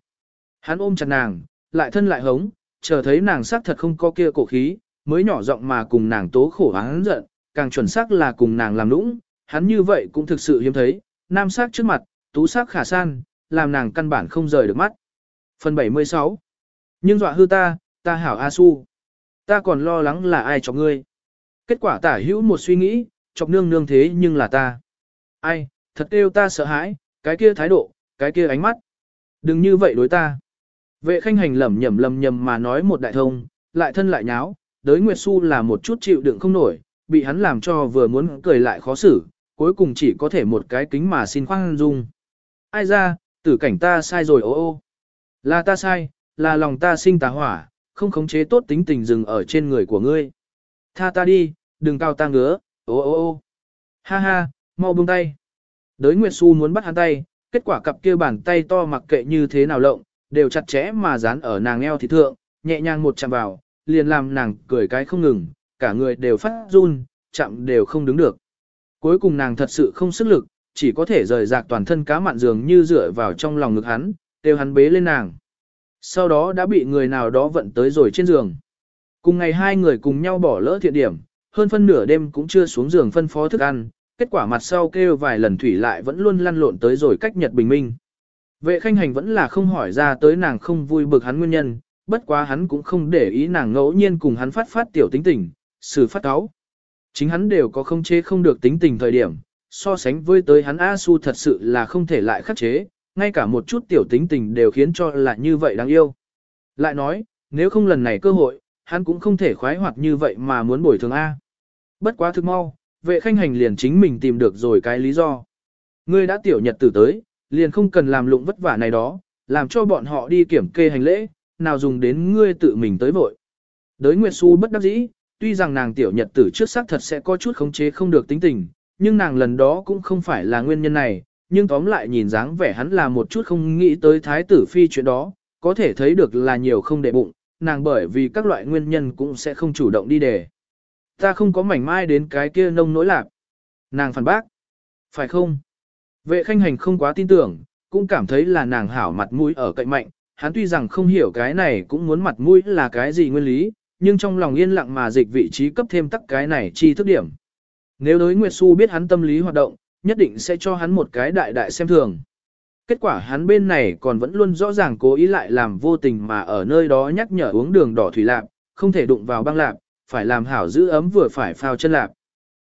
Hắn ôm chặt nàng, lại thân lại hống, chờ thấy nàng sắc thật không có kia cổ khí, mới nhỏ giọng mà cùng nàng tố khổ hắn giận, càng chuẩn xác là cùng nàng làm nũng, hắn như vậy cũng thực sự hiếm thấy, nam sắc trước mặt, tú sắc khả san, làm nàng căn bản không rời được mắt. Phần 76 Nhưng dọa hư ta, ta hảo A Su. Ta còn lo lắng là ai cho ngươi. Kết quả tả hữu một suy nghĩ, chọc nương nương thế nhưng là ta. Ai, thật kêu ta sợ hãi, cái kia thái độ, cái kia ánh mắt. Đừng như vậy đối ta. Vệ khanh hành lầm nhầm lầm nhầm mà nói một đại thông, lại thân lại nháo, đới Nguyệt Xu là một chút chịu đựng không nổi, bị hắn làm cho vừa muốn cười lại khó xử, cuối cùng chỉ có thể một cái kính mà xin khoan dung. Ai ra, tử cảnh ta sai rồi ô ô. Là ta sai, là lòng ta sinh tà hỏa, không khống chế tốt tính tình dừng ở trên người của ngươi. Tha ta đi, đừng cao ta ngứa, ô ô ô. Ha ha, mau buông tay. Đới Nguyệt Xu muốn bắt hắn tay, kết quả cặp kia bàn tay to mặc kệ như thế nào lộng, đều chặt chẽ mà dán ở nàng eo thì thượng, nhẹ nhàng một chạm vào, liền làm nàng cười cái không ngừng, cả người đều phát run, chạm đều không đứng được. Cuối cùng nàng thật sự không sức lực, chỉ có thể rời rạc toàn thân cá mặn giường như dựa vào trong lòng ngực hắn, đều hắn bế lên nàng. Sau đó đã bị người nào đó vận tới rồi trên giường. Cùng ngày hai người cùng nhau bỏ lỡ thiện điểm, hơn phân nửa đêm cũng chưa xuống giường phân phó thức ăn, kết quả mặt sau kêu vài lần thủy lại vẫn luôn lăn lộn tới rồi cách nhật bình minh. Vệ khanh hành vẫn là không hỏi ra tới nàng không vui bực hắn nguyên nhân, bất quá hắn cũng không để ý nàng ngẫu nhiên cùng hắn phát phát tiểu tính tình, xử phát cáo. Chính hắn đều có không chế không được tính tình thời điểm, so sánh với tới hắn A Su thật sự là không thể lại khắc chế, ngay cả một chút tiểu tính tình đều khiến cho là như vậy đáng yêu. Lại nói, nếu không lần này cơ hội, hắn cũng không thể khoái hoạt như vậy mà muốn bồi thường A. Bất quá thực mau, vệ khanh hành liền chính mình tìm được rồi cái lý do. Ngươi đã tiểu nhật tử tới, liền không cần làm lụng vất vả này đó, làm cho bọn họ đi kiểm kê hành lễ, nào dùng đến ngươi tự mình tới vội. Đới Nguyệt Xu bất đắc dĩ, tuy rằng nàng tiểu nhật tử trước xác thật sẽ có chút khống chế không được tính tình, nhưng nàng lần đó cũng không phải là nguyên nhân này, nhưng tóm lại nhìn dáng vẻ hắn là một chút không nghĩ tới thái tử phi chuyện đó, có thể thấy được là nhiều không để bụng, nàng bởi vì các loại nguyên nhân cũng sẽ không chủ động đi đề. Ta không có mảnh mai đến cái kia nông nỗi lạc. Nàng phản bác. Phải không? Vệ khanh hành không quá tin tưởng, cũng cảm thấy là nàng hảo mặt mũi ở cạnh mạnh, hắn tuy rằng không hiểu cái này cũng muốn mặt mũi là cái gì nguyên lý, nhưng trong lòng yên lặng mà dịch vị trí cấp thêm tắc cái này chi thức điểm. Nếu đối Nguyệt Xu biết hắn tâm lý hoạt động, nhất định sẽ cho hắn một cái đại đại xem thường. Kết quả hắn bên này còn vẫn luôn rõ ràng cố ý lại làm vô tình mà ở nơi đó nhắc nhở uống đường đỏ thủy lạp, không thể đụng vào băng lạp, phải làm hảo giữ ấm vừa phải phao chân lạp.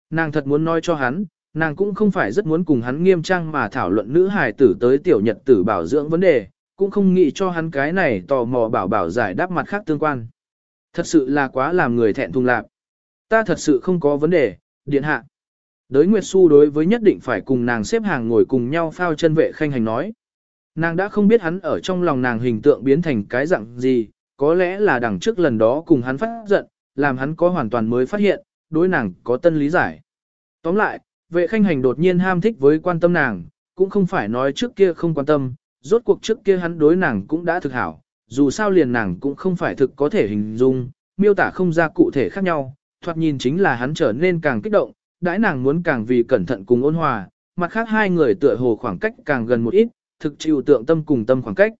Nàng thật muốn nói cho hắn, nàng cũng không phải rất muốn cùng hắn nghiêm trang mà thảo luận nữ hài tử tới tiểu nhật tử bảo dưỡng vấn đề, cũng không nghĩ cho hắn cái này tò mò bảo bảo giải đáp mặt khác tương quan. Thật sự là quá làm người thẹn thùng lạc. Ta thật sự không có vấn đề, điện hạ. Đới Nguyệt Xu đối với nhất định phải cùng nàng xếp hàng ngồi cùng nhau phao chân vệ khanh hành nói. Nàng đã không biết hắn ở trong lòng nàng hình tượng biến thành cái dạng gì, có lẽ là đằng trước lần đó cùng hắn phát giận, làm hắn có hoàn toàn mới phát hiện, đối nàng có tân lý giải. Tóm lại, vệ khanh hành đột nhiên ham thích với quan tâm nàng, cũng không phải nói trước kia không quan tâm, rốt cuộc trước kia hắn đối nàng cũng đã thực hảo, dù sao liền nàng cũng không phải thực có thể hình dung, miêu tả không ra cụ thể khác nhau, thoạt nhìn chính là hắn trở nên càng kích động, đãi nàng muốn càng vì cẩn thận cùng ôn hòa, mặt khác hai người tựa hồ khoảng cách càng gần một ít, thực chịu tượng tâm cùng tâm khoảng cách.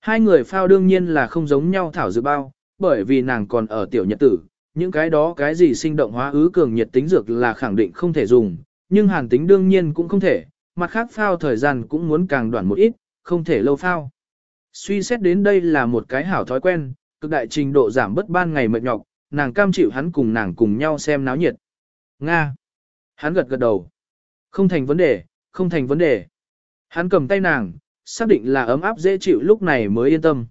Hai người phao đương nhiên là không giống nhau thảo dự bao, bởi vì nàng còn ở tiểu nhật tử, những cái đó cái gì sinh động hóa ứ cường nhiệt tính dược là khẳng định không thể dùng, nhưng hàn tính đương nhiên cũng không thể, mặt khác phao thời gian cũng muốn càng đoạn một ít, không thể lâu phao. Suy xét đến đây là một cái hảo thói quen, cực đại trình độ giảm bất ban ngày mệt nhọc, nàng cam chịu hắn cùng nàng cùng nhau xem náo nhiệt. Nga. Hắn gật gật đầu. Không thành vấn đề, không thành vấn đề. Hắn cầm tay nàng, xác định là ấm áp dễ chịu lúc này mới yên tâm.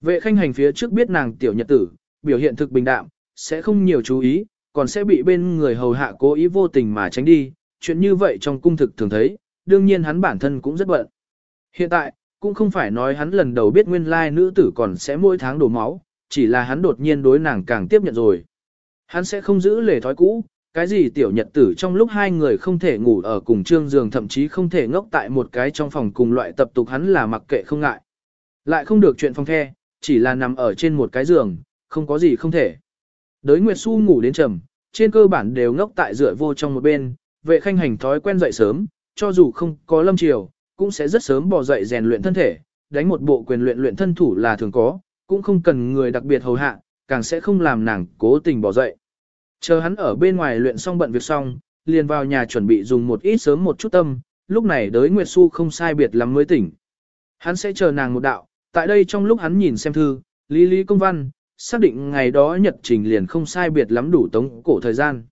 Vệ khanh hành phía trước biết nàng tiểu nhật tử, biểu hiện thực bình đạm, sẽ không nhiều chú ý, còn sẽ bị bên người hầu hạ cố ý vô tình mà tránh đi, chuyện như vậy trong cung thực thường thấy, đương nhiên hắn bản thân cũng rất bận. Hiện tại, cũng không phải nói hắn lần đầu biết nguyên lai nữ tử còn sẽ mỗi tháng đổ máu, chỉ là hắn đột nhiên đối nàng càng tiếp nhận rồi. Hắn sẽ không giữ lề thói cũ, cái gì tiểu nhật tử trong lúc hai người không thể ngủ ở cùng trương giường thậm chí không thể ngốc tại một cái trong phòng cùng loại tập tục hắn là mặc kệ không ngại. Lại không được chuyện phong the, chỉ là nằm ở trên một cái giường, không có gì không thể. Đới Nguyệt Xu ngủ đến trầm, trên cơ bản đều ngốc tại rửa vô trong một bên, vệ khanh hành thói quen dậy sớm, cho dù không có lâm chiều, cũng sẽ rất sớm bỏ dậy rèn luyện thân thể, đánh một bộ quyền luyện luyện thân thủ là thường có, cũng không cần người đặc biệt hầu hạ, càng sẽ không làm nàng cố tình bỏ dậy. Chờ hắn ở bên ngoài luyện xong bận việc xong, liền vào nhà chuẩn bị dùng một ít sớm một chút tâm, lúc này đới Nguyệt Xu không sai biệt lắm mới tỉnh. Hắn sẽ chờ nàng một đạo, tại đây trong lúc hắn nhìn xem thư, lý lý công văn, xác định ngày đó nhật trình liền không sai biệt lắm đủ tống cổ thời gian.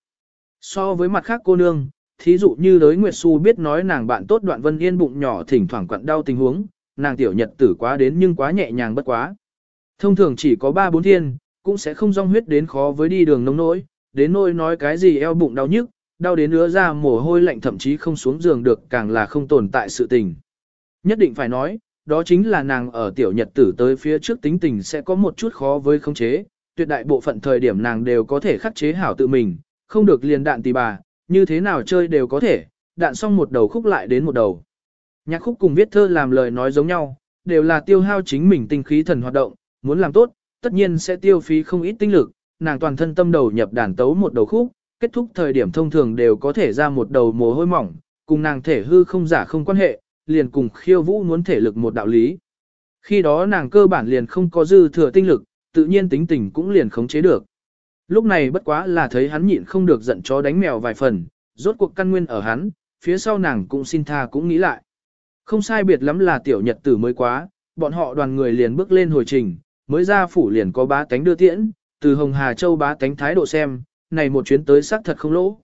So với mặt khác cô nương, thí dụ như đới Nguyệt Xu biết nói nàng bạn tốt đoạn vân yên bụng nhỏ thỉnh thoảng quặn đau tình huống, nàng tiểu nhật tử quá đến nhưng quá nhẹ nhàng bất quá. Thông thường chỉ có 3-4 thiên, cũng sẽ không rong huyết đến khó với đi đường nông nỗi, đến nỗi nói cái gì eo bụng đau nhức, đau đến ứa ra mồ hôi lạnh thậm chí không xuống giường được càng là không tồn tại sự tình. Nhất định phải nói, đó chính là nàng ở tiểu nhật tử tới phía trước tính tình sẽ có một chút khó với khống chế, tuyệt đại bộ phận thời điểm nàng đều có thể khắc chế hảo tự mình, không được liền đạn tì bà, như thế nào chơi đều có thể, đạn xong một đầu khúc lại đến một đầu. Nhạc khúc cùng viết thơ làm lời nói giống nhau, đều là tiêu hao chính mình tinh khí thần hoạt động, muốn làm tốt, tất nhiên sẽ tiêu phí không ít tinh lực, nàng toàn thân tâm đầu nhập đàn tấu một đầu khúc, kết thúc thời điểm thông thường đều có thể ra một đầu mồ hôi mỏng, cùng nàng thể hư không giả không quan hệ, liền cùng khiêu vũ muốn thể lực một đạo lý. Khi đó nàng cơ bản liền không có dư thừa tinh lực, tự nhiên tính tình cũng liền khống chế được. Lúc này bất quá là thấy hắn nhịn không được giận chó đánh mèo vài phần, rốt cuộc căn nguyên ở hắn, phía sau nàng cũng xin tha cũng nghĩ lại. Không sai biệt lắm là tiểu nhật tử mới quá, bọn họ đoàn người liền bước lên hồi trình, mới ra phủ liền có bá tánh đưa tiễn, từ Hồng Hà Châu bá tánh thái độ xem, này một chuyến tới xác thật không lỗ.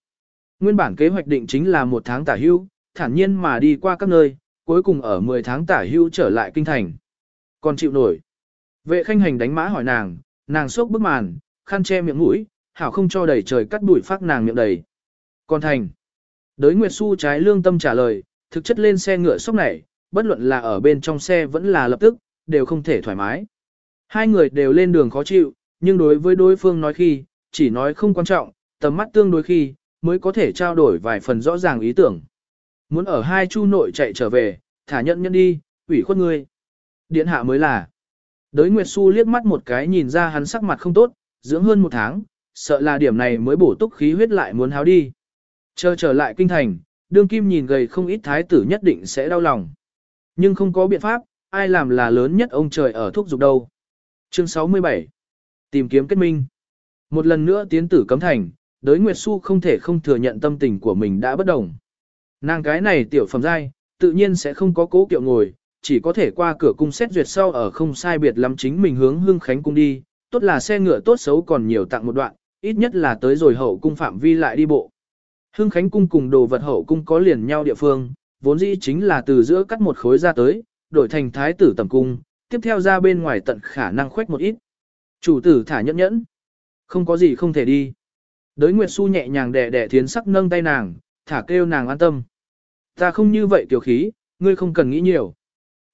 Nguyên bản kế hoạch định chính là một tháng tả hưu, thản nhiên mà đi qua các nơi, cuối cùng ở 10 tháng tả hưu trở lại kinh thành. Còn chịu nổi. Vệ khanh hành đánh mã hỏi nàng, nàng sốc bức màn, khăn che miệng mũi, hảo không cho đầy trời cắt đuổi phát nàng miệng đầy. Còn thành. Đới Nguyệt Xu trái lương tâm trả lời, thực chất lên xe ngựa sốc này, bất luận là ở bên trong xe vẫn là lập tức, đều không thể thoải mái. Hai người đều lên đường khó chịu, nhưng đối với đối phương nói khi, chỉ nói không quan trọng, tầm mắt tương đối khi, mới có thể trao đổi vài phần rõ ràng ý tưởng. Muốn ở hai chu nội chạy trở về, thả nhận nhân đi, ủy khuất ngươi. Điện hạ mới là. Đới Nguyệt Xu liếc mắt một cái nhìn ra hắn sắc mặt không tốt, dưỡng hơn một tháng, sợ là điểm này mới bổ túc khí huyết lại muốn háo đi. Chờ trở lại kinh thành, đương kim nhìn gầy không ít thái tử nhất định sẽ đau lòng. Nhưng không có biện pháp, ai làm là lớn nhất ông trời ở thuốc dục đâu. Chương 67 Tìm kiếm kết minh Một lần nữa tiến tử cấm thành, đới Nguyệt Xu không thể không thừa nhận tâm tình của mình đã bất đồng. Nàng cái này tiểu phẩm giai, tự nhiên sẽ không có cố kiệu ngồi, chỉ có thể qua cửa cung xét duyệt sau ở không sai biệt lắm chính mình hướng hương khánh cung đi, tốt là xe ngựa tốt xấu còn nhiều tặng một đoạn, ít nhất là tới rồi hậu cung phạm vi lại đi bộ. Hưng Khánh cung cùng đồ vật hậu cung có liền nhau địa phương, vốn dĩ chính là từ giữa cắt một khối ra tới, đổi thành thái tử tầm cung, tiếp theo ra bên ngoài tận khả năng khoét một ít. Chủ tử thả nhẫn nhẫn, không có gì không thể đi. Đới Nguyệt Xu nhẹ nhàng đẻ đẻ thiến sắc nâng tay nàng, thả kêu nàng an tâm. Ta không như vậy tiểu khí, ngươi không cần nghĩ nhiều.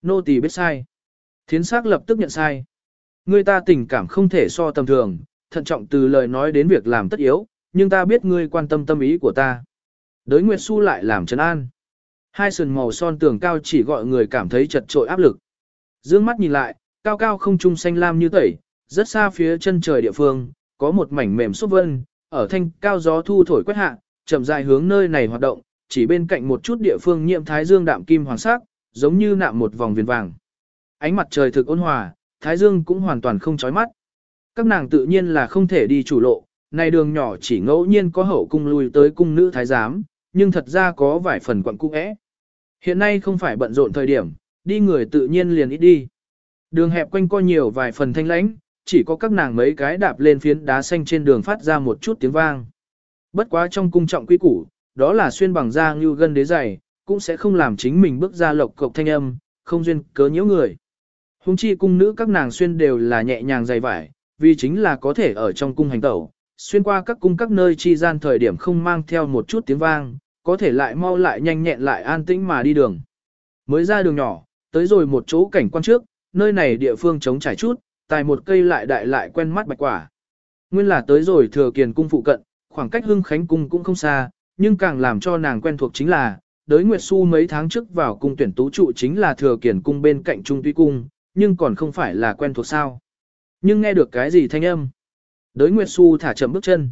Nô tỳ biết sai. Thiến sắc lập tức nhận sai. Ngươi ta tình cảm không thể so tầm thường, thận trọng từ lời nói đến việc làm tất yếu, nhưng ta biết ngươi quan tâm tâm ý của ta. Đới Nguyệt Xu lại làm trấn an. Hai sườn màu son tường cao chỉ gọi người cảm thấy chật trội áp lực. Dương mắt nhìn lại, cao cao không trung xanh lam như tẩy, rất xa phía chân trời địa phương, có một mảnh mềm xúc vân, ở thanh cao gió thu thổi quét hạ, chậm dài hướng nơi này hoạt động, chỉ bên cạnh một chút địa phương nhiễm thái dương đạm kim hoàng sắc, giống như nạm một vòng viền vàng. Ánh mặt trời thực ôn hòa, thái dương cũng hoàn toàn không chói mắt. Các nàng tự nhiên là không thể đi chủ lộ, này đường nhỏ chỉ ngẫu nhiên có hậu cung lui tới cung nữ thái giám, nhưng thật ra có vài phần quặng cung ẽ. Hiện nay không phải bận rộn thời điểm, đi người tự nhiên liền ít đi. Đường hẹp quanh co nhiều vài phần thanh lãnh, chỉ có các nàng mấy cái đạp lên phiến đá xanh trên đường phát ra một chút tiếng vang. Bất quá trong cung trọng quy củ, đó là xuyên bằng da như gân đế dày, cũng sẽ không làm chính mình bước ra lộc cộc thanh âm, không duyên cớ nhiễu người. Hùng chi cung nữ các nàng xuyên đều là nhẹ nhàng dày vải, vì chính là có thể ở trong cung hành tẩu, xuyên qua các cung các nơi chi gian thời điểm không mang theo một chút tiếng vang, có thể lại mau lại nhanh nhẹn lại an tĩnh mà đi đường. Mới ra đường nhỏ, tới rồi một chỗ cảnh quan trước, nơi này địa phương trống trải chút, tài một cây lại đại lại quen mắt bạch quả. Nguyên là tới rồi thừa kiền cung phụ cận, khoảng cách hưng khánh cung cũng không xa, nhưng càng làm cho nàng quen thuộc chính là, đới Nguyệt Xu mấy tháng trước vào cung tuyển tú trụ chính là thừa kiền cung bên cạnh trung tuy cung, nhưng còn không phải là quen thuộc sao. Nhưng nghe được cái gì thanh âm? Đới Nguyệt Xu thả chậm bước chân.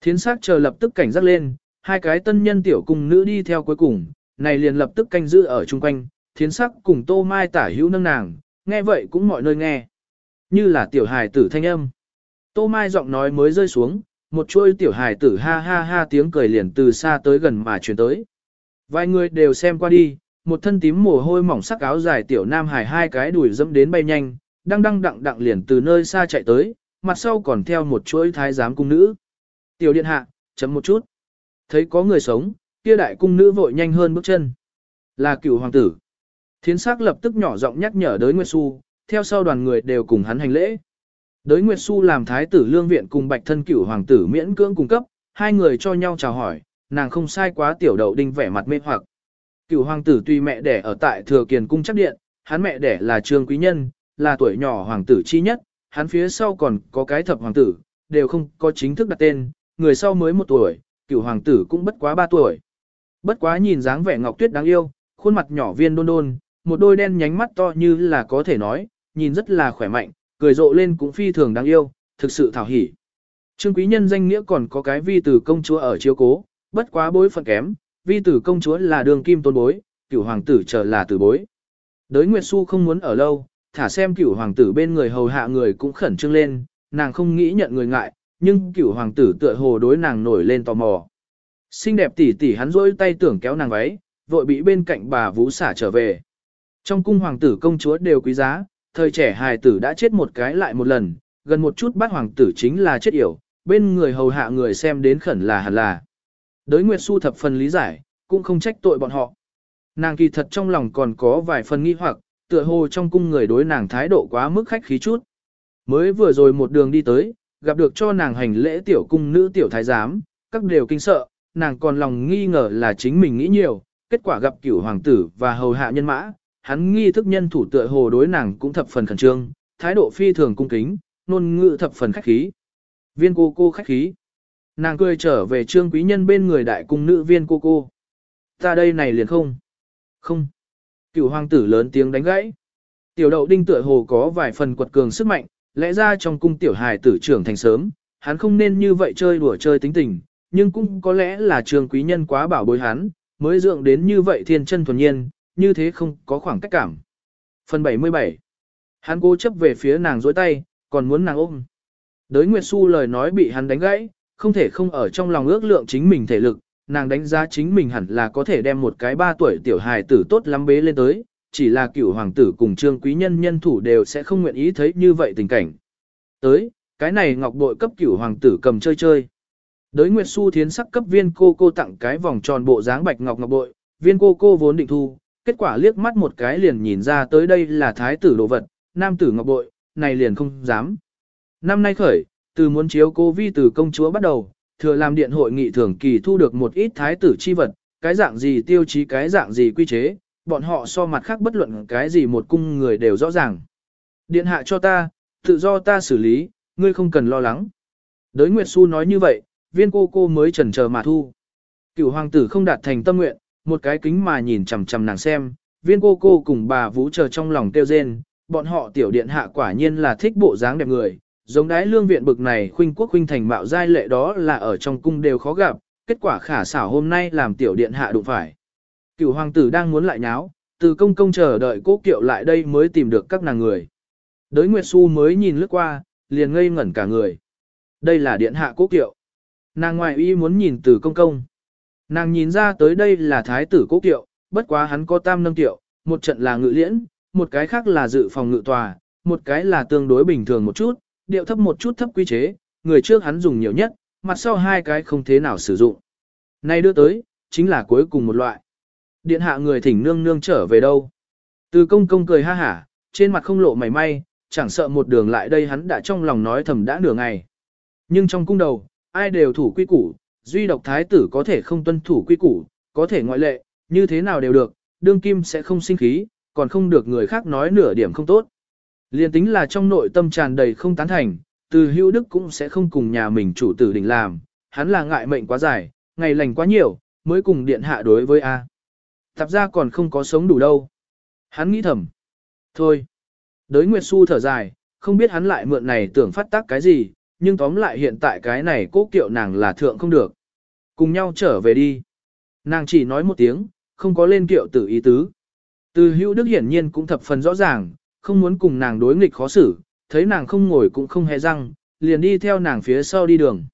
Thiến sắc chờ lập tức cảnh giác lên, hai cái tân nhân tiểu cung nữ đi theo cuối cùng, này liền lập tức canh giữ ở chung quanh, thiến sắc cùng tô mai tả hữu nâng nàng, nghe vậy cũng mọi nơi nghe. Như là tiểu hài tử thanh âm. Tô mai giọng nói mới rơi xuống, một chuôi tiểu hài tử ha ha ha tiếng cười liền từ xa tới gần mà truyền tới. Vài người đều xem qua đi, một thân tím mồ hôi mỏng sắc áo dài tiểu nam hải hai cái đùi dẫm đến bay nhanh, đang đăng đặng đặng liền từ nơi xa chạy tới, mặt sau còn theo một chuỗi thái giám cung nữ. Tiểu điện hạ, chấm một chút. Thấy có người sống, kia đại cung nữ vội nhanh hơn bước chân. Là cựu hoàng tử. Thiến sắc lập tức nhỏ giọng nhắc nhở đới Nguyệt Xu, theo sau đoàn người đều cùng hắn hành lễ. Đới Nguyệt Xu làm thái tử lương viện cùng bạch thân cựu hoàng tử miễn cưỡng cung cấp, hai người cho nhau chào hỏi, nàng không sai quá tiểu đậu đinh vẻ mặt mê hoặc. Cựu hoàng tử tuy mẹ đẻ ở tại thừa kiền cung chắc điện, hắn mẹ đẻ là trương quý nhân, là tuổi nhỏ hoàng tử chi nhất, hắn phía sau còn có cái thập hoàng tử, đều không có chính thức đặt tên, người sau mới một tuổi, cựu hoàng tử cũng bất quá ba tuổi. Bất quá nhìn dáng vẻ ngọc tuyết đáng yêu, khuôn mặt nhỏ viên đôn đôn, một đôi đen nhánh mắt to như là có thể nói, nhìn rất là khỏe mạnh, cười rộ lên cũng phi thường đáng yêu, thực sự thảo hỉ. Trương quý nhân danh nghĩa còn có cái vi tử công chúa ở chiếu cố, bất quá bối phận kém, vi tử công chúa là đường kim tôn bối, cửu hoàng tử trở là tử bối. Đới Nguyệt Xu không muốn ở lâu, thả xem cửu hoàng tử bên người hầu hạ người cũng khẩn trương lên, nàng không nghĩ nhận người ngại, nhưng cửu hoàng tử tựa hồ đối nàng nổi lên tò mò. Xinh đẹp tỷ tỷ hắn rỗi tay tưởng kéo nàng váy, vội bị bên cạnh bà vũ xả trở về. Trong cung hoàng tử công chúa đều quý giá, thời trẻ hài tử đã chết một cái lại một lần, gần một chút bắt hoàng tử chính là chết yểu, bên người hầu hạ người xem đến khẩn là hẳn là. Đới Nguyệt Xu thập phần lý giải, cũng không trách tội bọn họ. Nàng kỳ thật trong lòng còn có vài phần nghi hoặc, tựa hồ trong cung người đối nàng thái độ quá mức khách khí chút. Mới vừa rồi một đường đi tới, gặp được cho nàng hành lễ tiểu cung nữ tiểu thái giám, các đều kinh sợ, nàng còn lòng nghi ngờ là chính mình nghĩ nhiều, kết quả gặp cửu hoàng tử và hầu hạ nhân mã, hắn nghi thức nhân thủ tựa hồ đối nàng cũng thập phần khẩn trương, thái độ phi thường cung kính, nôn ngữ thập phần khách khí. Viên cô cô khách khí. Nàng cười trở về trương quý nhân bên người đại cung nữ viên cô cô. Ta đây này liền không. Không. Cựu hoàng tử lớn tiếng đánh gãy. Tiểu đậu đinh tựa hồ có vài phần quật cường sức mạnh, lẽ ra trong cung tiểu hài tử trưởng thành sớm, hắn không nên như vậy chơi đùa chơi tính tình, nhưng cũng có lẽ là trường quý nhân quá bảo bối hắn, mới dưỡng đến như vậy thiên chân thuần nhiên, như thế không có khoảng cách cảm. Phần 77 Hắn cố chấp về phía nàng dối tay, còn muốn nàng ôm. Đới Nguyệt Xu lời nói bị hắn đánh gãy, không thể không ở trong lòng ước lượng chính mình thể lực, nàng đánh giá chính mình hẳn là có thể đem một cái ba tuổi tiểu hài tử tốt lắm bế lên tới, chỉ là cựu hoàng tử cùng trương quý nhân nhân thủ đều sẽ không nguyện ý thấy như vậy tình cảnh. Tới, cái này ngọc bội cấp cựu hoàng tử cầm chơi chơi. Đới Nguyệt Xu thiến sắc cấp viên cô cô tặng cái vòng tròn bộ dáng bạch ngọc ngọc bội, viên cô cô vốn định thu, kết quả liếc mắt một cái liền nhìn ra tới đây là thái tử đồ vật, nam tử ngọc bội, này liền không dám. Năm nay khởi, từ muốn chiếu cô vi từ công chúa bắt đầu, thừa làm điện hội nghị thường kỳ thu được một ít thái tử chi vật, cái dạng gì tiêu chí cái dạng gì quy chế, bọn họ so mặt khác bất luận cái gì một cung người đều rõ ràng. Điện hạ cho ta, tự do ta xử lý, ngươi không cần lo lắng. Đới Nguyệt Xu nói như vậy, viên cô cô mới chần chờ mà thu. Cựu hoàng tử không đạt thành tâm nguyện, một cái kính mà nhìn chằm chằm nàng xem, viên cô cô cùng bà vũ chờ trong lòng tiêu rên, bọn họ tiểu điện hạ quả nhiên là thích bộ dáng đẹp người, giống đái lương viện bực này khuynh quốc khuynh thành mạo giai lệ đó là ở trong cung đều khó gặp, kết quả khả xảo hôm nay làm tiểu điện hạ đụng phải. Cựu hoàng tử đang muốn lại nháo, từ công công chờ đợi cố kiệu lại đây mới tìm được các nàng người. Đới Nguyệt Xu mới nhìn lướt qua, liền ngây ngẩn cả người. Đây là điện hạ cố kiệu. Nàng ngoại y muốn nhìn từ công công. Nàng nhìn ra tới đây là thái tử cố kiệu, bất quá hắn có tam nâng kiệu, một trận là ngự liễn, một cái khác là dự phòng ngự tòa, một cái là tương đối bình thường một chút, điệu thấp một chút thấp quy chế, người trước hắn dùng nhiều nhất, mặt sau hai cái không thế nào sử dụng. Nay đưa tới, chính là cuối cùng một loại. Điện hạ người thỉnh nương nương trở về đâu. Từ công công cười ha hả, trên mặt không lộ mảy may, chẳng sợ một đường lại đây hắn đã trong lòng nói thầm đã nửa ngày. Nhưng trong cung đầu, ai đều thủ quy củ, duy độc thái tử có thể không tuân thủ quy củ, có thể ngoại lệ, như thế nào đều được, đương kim sẽ không sinh khí, còn không được người khác nói nửa điểm không tốt. Liên tính là trong nội tâm tràn đầy không tán thành, từ hữu đức cũng sẽ không cùng nhà mình chủ tử định làm, hắn là ngại mệnh quá dài, ngày lành quá nhiều, mới cùng điện hạ đối với A. Tạp ra còn không có sống đủ đâu. Hắn nghĩ thầm. Thôi. Đới Nguyệt Xu thở dài, không biết hắn lại mượn này tưởng phát tác cái gì, nhưng tóm lại hiện tại cái này cố kiệu nàng là thượng không được. Cùng nhau trở về đi. Nàng chỉ nói một tiếng, không có lên kiệu tử ý tứ. Từ hữu đức hiển nhiên cũng thập phần rõ ràng, không muốn cùng nàng đối nghịch khó xử, thấy nàng không ngồi cũng không hề răng, liền đi theo nàng phía sau đi đường.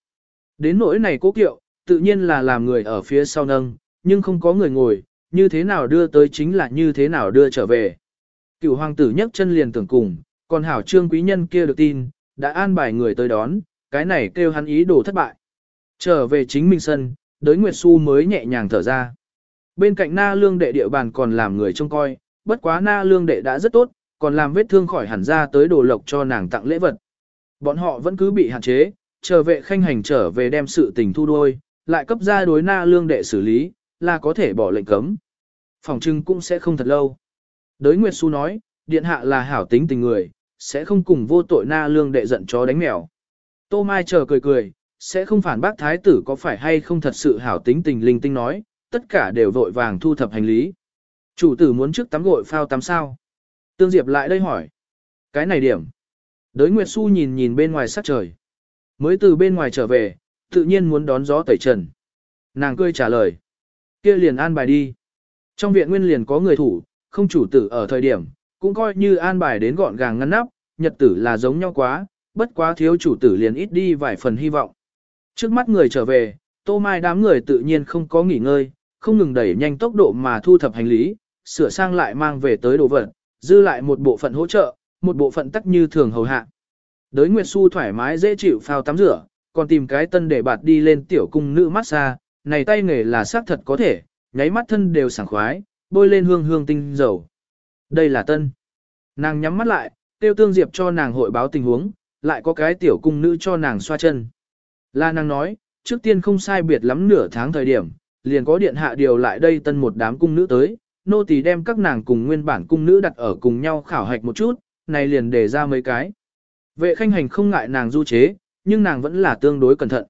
Đến nỗi này cố kiệu, tự nhiên là làm người ở phía sau nâng, nhưng không có người ngồi, như thế nào đưa tới chính là như thế nào đưa trở về. Cựu hoàng tử nhấc chân liền tưởng cùng, còn hảo trương quý nhân kia được tin, đã an bài người tới đón, cái này kêu hắn ý đồ thất bại. Trở về chính mình sân, đới Nguyệt Xu mới nhẹ nhàng thở ra. Bên cạnh na lương đệ địa bàn còn làm người trông coi, bất quá na lương đệ đã rất tốt, còn làm vết thương khỏi hẳn ra tới đồ lộc cho nàng tặng lễ vật. Bọn họ vẫn cứ bị hạn chế, chờ vệ khanh hành trở về đem sự tình thu đuôi, lại cấp ra đối na lương đệ xử lý, là có thể bỏ lệnh cấm. Phòng trưng cũng sẽ không thật lâu. Đới Nguyệt Xu nói, điện hạ là hảo tính tình người, sẽ không cùng vô tội na lương đệ giận chó đánh mèo. Tô Mai chờ cười cười, sẽ không phản bác thái tử có phải hay không thật sự hảo tính tình linh tinh nói, tất cả đều vội vàng thu thập hành lý. Chủ tử muốn trước tắm gội phao tắm sao? Tương Diệp lại đây hỏi. Cái này điểm. Đới Nguyệt Xu nhìn nhìn bên ngoài sắc trời. Mới từ bên ngoài trở về, tự nhiên muốn đón gió tẩy trần. Nàng cười trả lời. kia liền an bài đi. Trong viện nguyên liền có người thủ, không chủ tử ở thời điểm, cũng coi như an bài đến gọn gàng ngăn nắp, nhật tử là giống nhau quá, bất quá thiếu chủ tử liền ít đi vài phần hy vọng. Trước mắt người trở về, tô mai đám người tự nhiên không có nghỉ ngơi, không ngừng đẩy nhanh tốc độ mà thu thập hành lý, sửa sang lại mang về tới đồ vật, dư lại một bộ phận hỗ trợ, một bộ phận tắc như thường hầu hạ. Đới Nguyệt Xu thoải mái dễ chịu phao tắm rửa, còn tìm cái tân để bạt đi lên tiểu cung nữ massage, này tay nghề là xác thật có thể, nháy mắt thân đều sảng khoái, bôi lên hương hương tinh dầu. Đây là tân. Nàng nhắm mắt lại, tiêu tương diệp cho nàng hội báo tình huống, lại có cái tiểu cung nữ cho nàng xoa chân. La nàng nói, trước tiên không sai biệt lắm nửa tháng thời điểm, liền có điện hạ điều lại đây tân một đám cung nữ tới, nô tỳ đem các nàng cùng nguyên bản cung nữ đặt ở cùng nhau khảo hạch một chút, này liền để ra mấy cái. Vệ khanh hành không ngại nàng du chế, nhưng nàng vẫn là tương đối cẩn thận.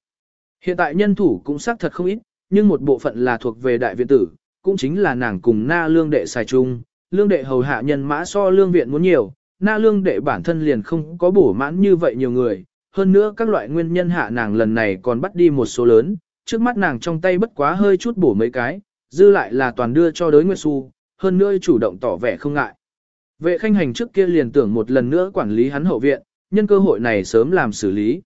Hiện tại nhân thủ cũng xác thật không ít, nhưng một bộ phận là thuộc về đại viện tử, cũng chính là nàng cùng na lương đệ xài chung, lương đệ hầu hạ nhân mã so lương viện muốn nhiều, na lương đệ bản thân liền không có bổ mãn như vậy nhiều người, hơn nữa các loại nguyên nhân hạ nàng lần này còn bắt đi một số lớn, trước mắt nàng trong tay bất quá hơi chút bổ mấy cái, dư lại là toàn đưa cho đối Nguyệt Xu, hơn nữa chủ động tỏ vẻ không ngại. Vệ khanh hành trước kia liền tưởng một lần nữa quản lý hắn hậu viện, nhân cơ hội này sớm làm xử lý.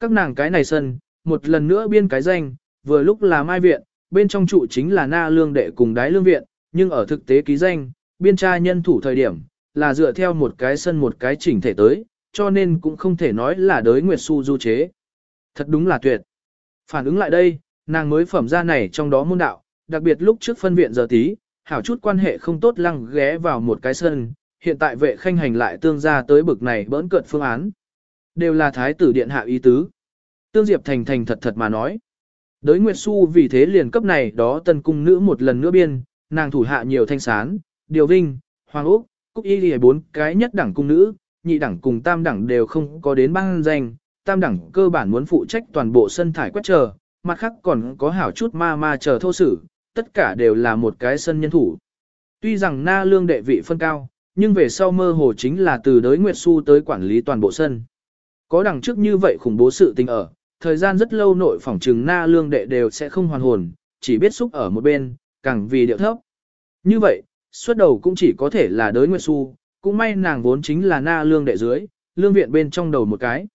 Các nàng cái này sân, một lần nữa biên cái danh, vừa lúc là mai viện, bên trong trụ chính là na lương đệ cùng đái lương viện, nhưng ở thực tế ký danh, biên tra nhân thủ thời điểm, là dựa theo một cái sân một cái chỉnh thể tới, cho nên cũng không thể nói là đới Nguyệt Xu du chế. Thật đúng là tuyệt. Phản ứng lại đây, nàng mới phẩm ra này trong đó môn đạo, đặc biệt lúc trước phân viện giờ tí, hảo chút quan hệ không tốt lăng ghé vào một cái sân, hiện tại vệ khanh hành lại tương ra tới bực này bỡn cợt phương án. Đều là thái tử điện hạ ý tứ. Tương Diệp thành thành thật thật mà nói. Đới Nguyệt Xu vì thế liền cấp này đó tân cung nữ một lần nữa biên, nàng thủ hạ nhiều thanh sán, điều vinh, hoàng úc, cúc y lìa bốn cái nhất đẳng cung nữ, nhị đẳng cùng tam đẳng đều không có đến băng danh, tam đẳng cơ bản muốn phụ trách toàn bộ sân thải quét chờ, mặt khác còn có hảo chút ma ma chờ thô sử, tất cả đều là một cái sân nhân thủ. Tuy rằng na lương đệ vị phân cao, nhưng về sau mơ hồ chính là từ đới Nguyệt Xu tới quản lý toàn bộ sân. Có đằng trước như vậy khủng bố sự tình ở, thời gian rất lâu nội phỏng trừng na lương đệ đều sẽ không hoàn hồn, chỉ biết xúc ở một bên, càng vì điệu thấp. Như vậy, xuất đầu cũng chỉ có thể là đới Nguyệt Xu, cũng may nàng vốn chính là na lương đệ dưới, lương viện bên trong đầu một cái.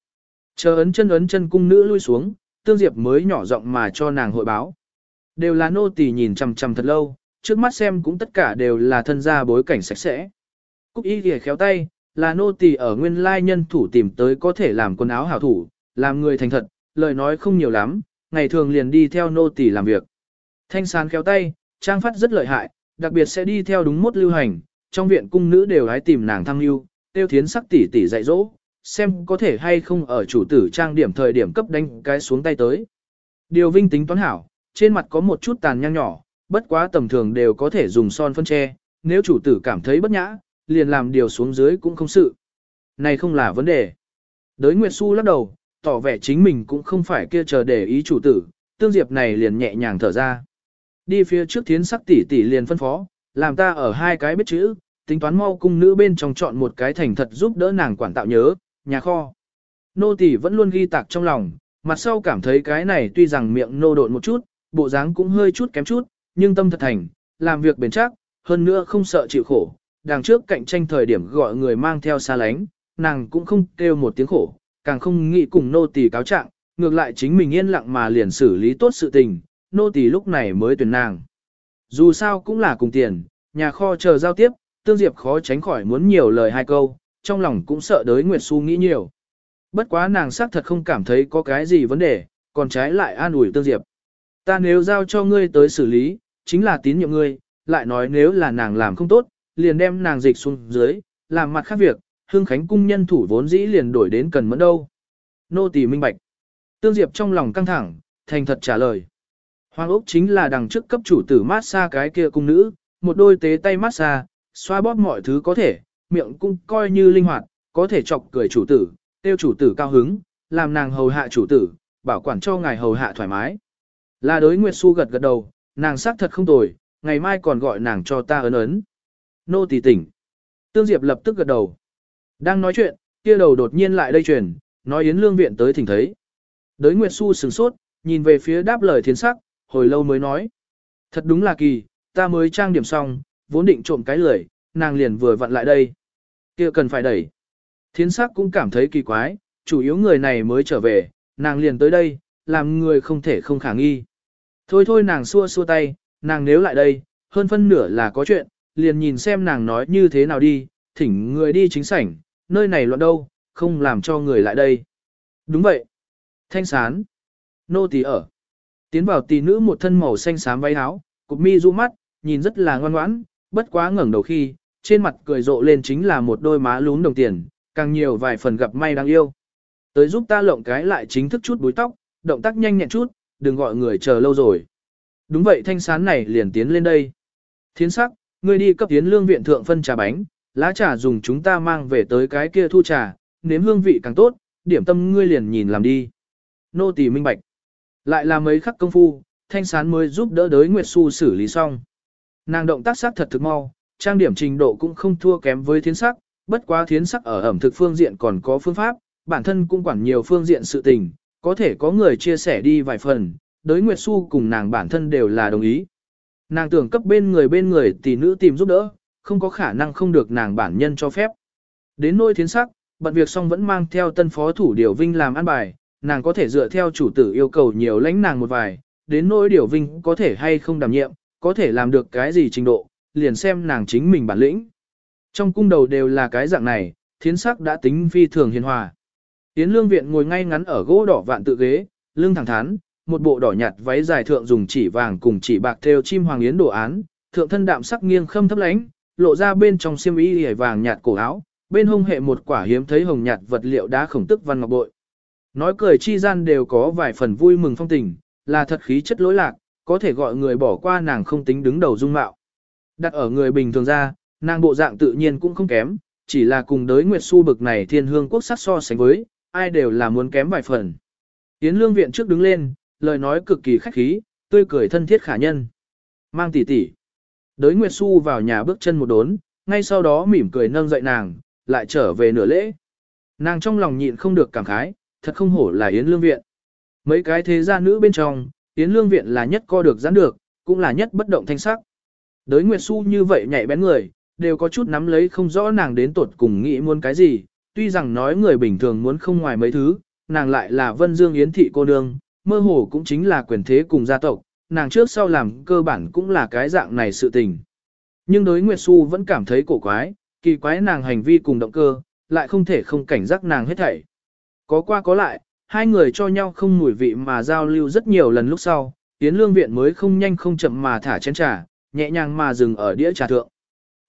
Chờ ấn chân ấn chân cung nữ lui xuống, Tương Diệp mới nhỏ giọng mà cho nàng hội báo. Đều là nô tỳ nhìn chằm chằm thật lâu, trước mắt xem cũng tất cả đều là thân gia bối cảnh sạch sẽ. Cúc y kìa khéo tay, là nô tỳ ở nguyên lai nhân thủ tìm tới có thể làm quần áo hảo thủ, làm người thành thật, lời nói không nhiều lắm, ngày thường liền đi theo nô tỳ làm việc. Thanh sán khéo tay, trang phát rất lợi hại, đặc biệt sẽ đi theo đúng mốt lưu hành, trong viện cung nữ đều hái tìm nàng thăng lưu, tiêu thiến sắc tỷ tỷ dạy dỗ, xem có thể hay không ở chủ tử trang điểm thời điểm cấp đánh cái xuống tay tới. Điều vinh tính toán hảo, trên mặt có một chút tàn nhang nhỏ, bất quá tầm thường đều có thể dùng son phân che, nếu chủ tử cảm thấy bất nhã, liền làm điều xuống dưới cũng không sự. Này không là vấn đề. Đới Nguyệt Xu lắc đầu, tỏ vẻ chính mình cũng không phải kia chờ để ý chủ tử, tương diệp này liền nhẹ nhàng thở ra. Đi phía trước thiến sắc tỷ tỷ liền phân phó, làm ta ở hai cái biết chữ, tính toán mau cung nữ bên trong chọn một cái thành thật giúp đỡ nàng quản tạo nhớ, nhà kho. Nô tỷ vẫn luôn ghi tạc trong lòng, mặt sau cảm thấy cái này tuy rằng miệng nô độn một chút, bộ dáng cũng hơi chút kém chút, nhưng tâm thật thành, làm việc bền chắc, hơn nữa không sợ chịu khổ. Đằng trước cạnh tranh thời điểm gọi người mang theo xa lánh, nàng cũng không kêu một tiếng khổ, càng không nghĩ cùng nô tỳ cáo trạng, ngược lại chính mình yên lặng mà liền xử lý tốt sự tình, nô tỳ lúc này mới tuyển nàng. Dù sao cũng là cùng tiền, nhà kho chờ giao tiếp, Tương Diệp khó tránh khỏi muốn nhiều lời hai câu, trong lòng cũng sợ đới Nguyệt Xu nghĩ nhiều. Bất quá nàng xác thật không cảm thấy có cái gì vấn đề, còn trái lại an ủi Tương Diệp. Ta nếu giao cho ngươi tới xử lý, chính là tín nhiệm ngươi, lại nói nếu là nàng làm không tốt, liền đem nàng dịch xuống dưới, làm mặt khác việc, Hương Khánh cung nhân thủ vốn dĩ liền đổi đến cần mẫn đâu. Nô tỳ minh bạch. Tương Diệp trong lòng căng thẳng, thành thật trả lời. Hoàng Úc chính là đằng trước cấp chủ tử mát xa cái kia cung nữ, một đôi tế tay mát xa, xoa bóp mọi thứ có thể, miệng cũng coi như linh hoạt, có thể chọc cười chủ tử, tiêu chủ tử cao hứng, làm nàng hầu hạ chủ tử, bảo quản cho ngài hầu hạ thoải mái. Là đối Nguyệt Xu gật gật đầu, nàng xác thật không tồi, ngày mai còn gọi nàng cho ta ấn ấn. Nô tỳ tỉnh. Tương Diệp lập tức gật đầu. Đang nói chuyện, kia đầu đột nhiên lại đây truyền, nói Yến Lương viện tới thỉnh thấy. Đới Nguyệt Xu sửng sốt, nhìn về phía đáp lời thiến sắc, hồi lâu mới nói. Thật đúng là kỳ, ta mới trang điểm xong, vốn định trộm cái lười, nàng liền vừa vặn lại đây. kia cần phải đẩy. Thiến sắc cũng cảm thấy kỳ quái, chủ yếu người này mới trở về, nàng liền tới đây, làm người không thể không khả nghi. Thôi thôi nàng xua xua tay, nàng nếu lại đây, hơn phân nửa là có chuyện, liền nhìn xem nàng nói như thế nào đi, thỉnh người đi chính sảnh, nơi này loạn đâu, không làm cho người lại đây. Đúng vậy. Thanh sán. Nô tỳ ở. Tiến vào tỷ nữ một thân màu xanh xám váy áo, cục mi du mắt, nhìn rất là ngoan ngoãn, bất quá ngẩng đầu khi, trên mặt cười rộ lên chính là một đôi má lún đồng tiền, càng nhiều vài phần gặp may đáng yêu. Tới giúp ta lộng cái lại chính thức chút búi tóc, động tác nhanh nhẹn chút, đừng gọi người chờ lâu rồi. Đúng vậy thanh sán này liền tiến lên đây. Thiến sắc, ngươi đi cấp tiến lương viện thượng phân trà bánh, lá trà dùng chúng ta mang về tới cái kia thu trà, nếm hương vị càng tốt, điểm tâm ngươi liền nhìn làm đi. Nô tỳ minh bạch. Lại là mấy khắc công phu, thanh sán mới giúp đỡ đới Nguyệt Xu xử lý xong. Nàng động tác sắc thật thực mau, trang điểm trình độ cũng không thua kém với thiến sắc, bất quá thiến sắc ở ẩm thực phương diện còn có phương pháp, bản thân cũng quản nhiều phương diện sự tình, có thể có người chia sẻ đi vài phần, đới Nguyệt Xu cùng nàng bản thân đều là đồng ý. Nàng tưởng cấp bên người bên người tỷ nữ tìm giúp đỡ, không có khả năng không được nàng bản nhân cho phép. Đến nôi thiến sắc, bận việc xong vẫn mang theo tân phó thủ điều vinh làm ăn bài, nàng có thể dựa theo chủ tử yêu cầu nhiều lãnh nàng một vài, đến nỗi điều vinh có thể hay không đảm nhiệm, có thể làm được cái gì trình độ, liền xem nàng chính mình bản lĩnh. Trong cung đầu đều là cái dạng này, thiến sắc đã tính phi thường hiền hòa. Yến lương viện ngồi ngay ngắn ở gỗ đỏ vạn tự ghế, lưng thẳng thắn, một bộ đỏ nhạt váy dài thượng dùng chỉ vàng cùng chỉ bạc thêu chim hoàng yến đồ án, thượng thân đạm sắc nghiêng khâm thấp lánh, lộ ra bên trong xiêm y hề vàng nhạt cổ áo, bên hông hệ một quả hiếm thấy hồng nhạt vật liệu đá khổng tức văn ngọc bội. Nói cười chi gian đều có vài phần vui mừng phong tình, là thật khí chất lỗi lạc, có thể gọi người bỏ qua nàng không tính đứng đầu dung mạo. Đặt ở người bình thường ra, nàng bộ dạng tự nhiên cũng không kém, chỉ là cùng đới Nguyệt Xu bực này thiên hương quốc sắc so sánh với, ai đều là muốn kém vài phần. Yến lương viện trước đứng lên, lời nói cực kỳ khách khí, tươi cười thân thiết khả nhân. Mang tỷ tỷ. Đới Nguyệt Xu vào nhà bước chân một đốn, ngay sau đó mỉm cười nâng dậy nàng, lại trở về nửa lễ. Nàng trong lòng nhịn không được cảm khái, thật không hổ là Yến Lương Viện. Mấy cái thế gia nữ bên trong, Yến Lương Viện là nhất co được giãn được, cũng là nhất bất động thanh sắc. Đới Nguyệt Xu như vậy nhạy bén người, đều có chút nắm lấy không rõ nàng đến tột cùng nghĩ muốn cái gì, tuy rằng nói người bình thường muốn không ngoài mấy thứ, nàng lại là Vân Dương Yến Thị cô nương, mơ hồ cũng chính là quyền thế cùng gia tộc, nàng trước sau làm cơ bản cũng là cái dạng này sự tình. Nhưng đối Nguyệt Xu vẫn cảm thấy cổ quái, kỳ quái nàng hành vi cùng động cơ, lại không thể không cảnh giác nàng hết thảy. Có qua có lại, hai người cho nhau không mùi vị mà giao lưu rất nhiều lần lúc sau, Yến Lương Viện mới không nhanh không chậm mà thả chén trà, nhẹ nhàng mà dừng ở đĩa trà thượng.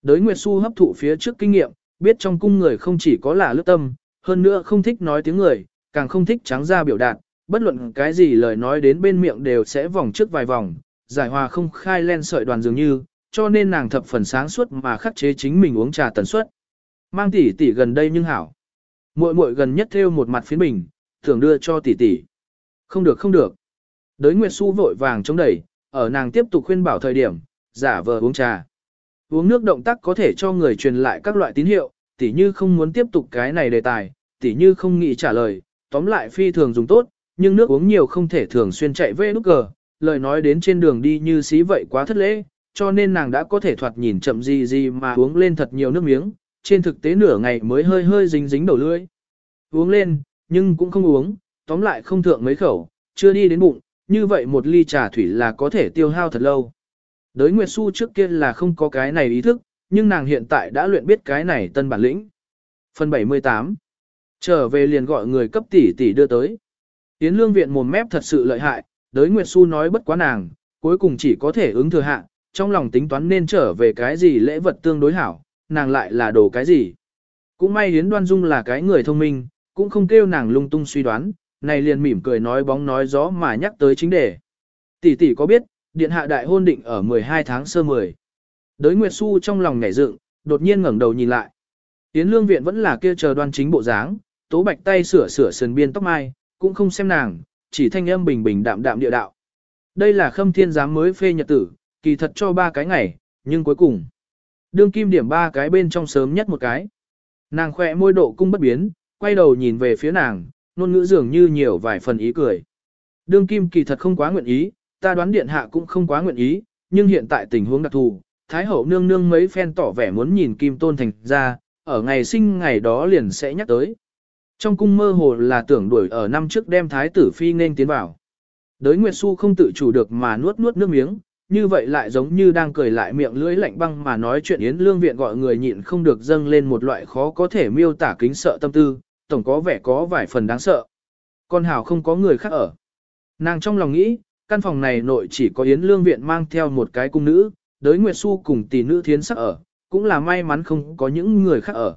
Đới Nguyệt Xu hấp thụ phía trước kinh nghiệm, biết trong cung người không chỉ có là lướt tâm, hơn nữa không thích nói tiếng người, càng không thích trắng ra biểu đạt, bất luận cái gì lời nói đến bên miệng đều sẽ vòng trước vài vòng, giải hòa không khai len sợi đoàn dường như, cho nên nàng thập phần sáng suốt mà khắc chế chính mình uống trà tần suất. Mang tỷ tỷ gần đây nhưng hảo. Muội muội gần nhất theo một mặt phiến bình, thường đưa cho tỷ tỷ. Không được không được. Đới Nguyệt Xu vội vàng chống đẩy, ở nàng tiếp tục khuyên bảo thời điểm, giả vờ uống trà. Uống nước động tác có thể cho người truyền lại các loại tín hiệu, tỉ như không muốn tiếp tục cái này đề tài, tỉ như không nghĩ trả lời, tóm lại phi thường dùng tốt, nhưng nước uống nhiều không thể thường xuyên chạy về nút cờ, lời nói đến trên đường đi như xí vậy quá thất lễ, cho nên nàng đã có thể thoạt nhìn chậm gì gì mà uống lên thật nhiều nước miếng, trên thực tế nửa ngày mới hơi hơi dính dính đầu lưỡi. Uống lên, nhưng cũng không uống, tóm lại không thượng mấy khẩu, chưa đi đến bụng, như vậy một ly trà thủy là có thể tiêu hao thật lâu. Đới Nguyệt Xu trước kia là không có cái này ý thức, nhưng nàng hiện tại đã luyện biết cái này tân bản lĩnh. Phần 78 Trở về liền gọi người cấp tỷ tỷ đưa tới. Yến lương viện mồm mép thật sự lợi hại, đới Nguyệt Xu nói bất quá nàng, cuối cùng chỉ có thể ứng thừa hạ, trong lòng tính toán nên trở về cái gì lễ vật tương đối hảo, nàng lại là đồ cái gì. Cũng may Yến Đoan Dung là cái người thông minh, cũng không kêu nàng lung tung suy đoán, này liền mỉm cười nói bóng nói gió mà nhắc tới chính đề. Tỷ tỷ có biết, điện hạ đại hôn định ở 12 tháng sơ 10. Đới Nguyệt Xu trong lòng nhảy dựng, đột nhiên ngẩng đầu nhìn lại. Yến Lương Viện vẫn là kia chờ đoan chính bộ dáng, tố bạch tay sửa sửa sườn biên tóc mai, cũng không xem nàng, chỉ thanh âm bình bình đạm đạm địa đạo. Đây là khâm thiên giám mới phê nhật tử, kỳ thật cho ba cái ngày, nhưng cuối cùng. Đương kim điểm ba cái bên trong sớm nhất một cái. Nàng khỏe môi độ cung bất biến, quay đầu nhìn về phía nàng, ngôn ngữ dường như nhiều vài phần ý cười. Đương kim kỳ thật không quá nguyện ý, ta đoán điện hạ cũng không quá nguyện ý, nhưng hiện tại tình huống đặc thù, Thái hậu nương nương mấy phen tỏ vẻ muốn nhìn kim tôn thành ra, ở ngày sinh ngày đó liền sẽ nhắc tới. Trong cung mơ hồ là tưởng đuổi ở năm trước đem thái tử phi nên tiến vào. Đới Nguyệt Xu không tự chủ được mà nuốt nuốt nước miếng, như vậy lại giống như đang cười lại miệng lưỡi lạnh băng mà nói chuyện Yến Lương Viện gọi người nhịn không được dâng lên một loại khó có thể miêu tả kính sợ tâm tư, tổng có vẻ có vài phần đáng sợ. Con Hảo không có người khác ở. Nàng trong lòng nghĩ, căn phòng này nội chỉ có Yến Lương Viện mang theo một cái cung nữ, đới Nguyệt Xu cùng tỷ nữ thiến sắc ở, cũng là may mắn không có những người khác ở.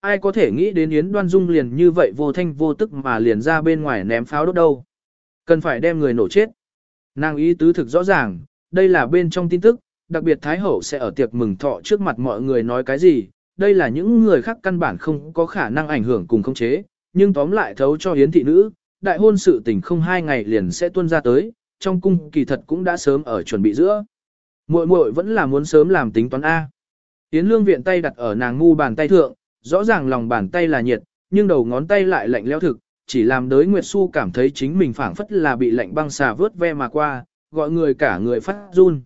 Ai có thể nghĩ đến Yến Đoan Dung liền như vậy vô thanh vô tức mà liền ra bên ngoài ném pháo đốt đâu. Cần phải đem người nổ chết. Nàng ý tứ thực rõ ràng, đây là bên trong tin tức, đặc biệt Thái Hậu sẽ ở tiệc mừng thọ trước mặt mọi người nói cái gì, đây là những người khác căn bản không có khả năng ảnh hưởng cùng khống chế, nhưng tóm lại thấu cho hiến thị nữ, đại hôn sự tình không hai ngày liền sẽ tuân ra tới, trong cung kỳ thật cũng đã sớm ở chuẩn bị giữa. Muội muội vẫn là muốn sớm làm tính toán A. Yến lương viện tay đặt ở nàng ngu bàn tay thượng, rõ ràng lòng bàn tay là nhiệt, nhưng đầu ngón tay lại lạnh leo thực, chỉ làm đới Nguyệt Xu cảm thấy chính mình phảng phất là bị lạnh băng xà vớt ve mà qua, gọi người cả người phát run.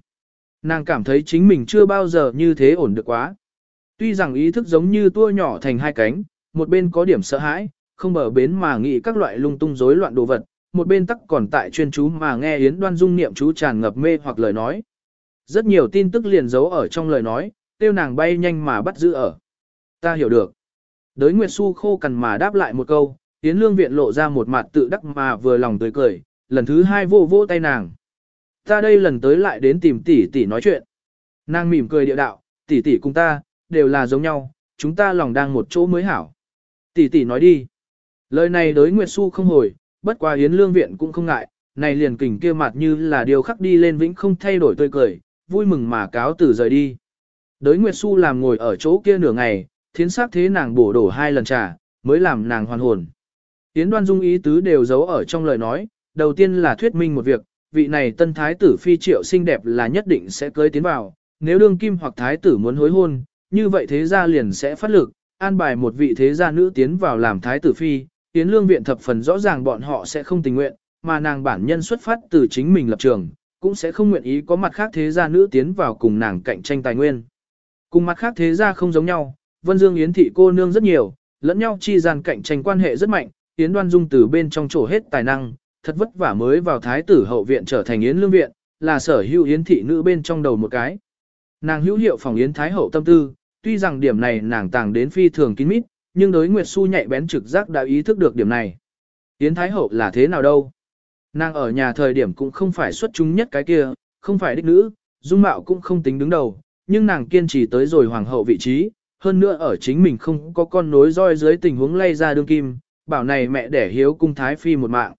Nàng cảm thấy chính mình chưa bao giờ như thế ổn được quá. Tuy rằng ý thức giống như tua nhỏ thành hai cánh, một bên có điểm sợ hãi, không bờ bến mà nghĩ các loại lung tung rối loạn đồ vật, một bên tắc còn tại chuyên chú mà nghe Yến Đoan Dung niệm chú tràn ngập mê hoặc lời nói. Rất nhiều tin tức liền giấu ở trong lời nói, tiêu nàng bay nhanh mà bắt giữ ở. Ta hiểu được. Đới Nguyệt Xu khô cằn mà đáp lại một câu, Yến Lương Viện lộ ra một mặt tự đắc mà vừa lòng tươi cười, lần thứ hai vô vô tay nàng. Ta đây lần tới lại đến tìm tỷ tỷ nói chuyện. Nàng mỉm cười địa đạo, tỷ tỷ cùng ta, đều là giống nhau, chúng ta lòng đang một chỗ mới hảo. Tỷ tỷ nói đi. Lời này đối Nguyệt Xu không hồi, bất qua Yến Lương Viện cũng không ngại, này liền kình kia mặt như là điều khắc đi lên vĩnh không thay đổi tươi cười, vui mừng mà cáo từ rời đi. Đới Nguyệt Xu làm ngồi ở chỗ kia nửa ngày, thiến sắc thế nàng bổ đổ hai lần trà, mới làm nàng hoàn hồn. Yến Đoan Dung ý tứ đều giấu ở trong lời nói, đầu tiên là thuyết minh một việc, vị này tân thái tử phi triệu xinh đẹp là nhất định sẽ cưới tiến vào, nếu đương kim hoặc thái tử muốn hối hôn, như vậy thế gia liền sẽ phát lực, an bài một vị thế gia nữ tiến vào làm thái tử phi, tiến lương viện thập phần rõ ràng bọn họ sẽ không tình nguyện, mà nàng bản nhân xuất phát từ chính mình lập trường, cũng sẽ không nguyện ý có mặt khác thế gia nữ tiến vào cùng nàng cạnh tranh tài nguyên. Cùng mặt khác thế gia không giống nhau, Vân Dương Yến thị cô nương rất nhiều, lẫn nhau chi gian cạnh tranh quan hệ rất mạnh, Yến Đoan Dung từ bên trong chỗ hết tài năng, thật vất vả mới vào thái tử hậu viện trở thành Yến lương viện, là sở hữu Yến thị nữ bên trong đầu một cái. Nàng hữu hiệu phòng Yến thái hậu tâm tư, tuy rằng điểm này nàng tàng đến phi thường kín mít, nhưng đối Nguyệt Xu nhạy bén trực giác đã ý thức được điểm này. Yến thái hậu là thế nào đâu? Nàng ở nhà thời điểm cũng không phải xuất chúng nhất cái kia, không phải đích nữ, dung mạo cũng không tính đứng đầu, nhưng nàng kiên trì tới rồi hoàng hậu vị trí, hơn nữa ở chính mình không có con nối roi dưới tình huống lay ra đương kim, bảo này mẹ để hiếu cung thái phi một mạng.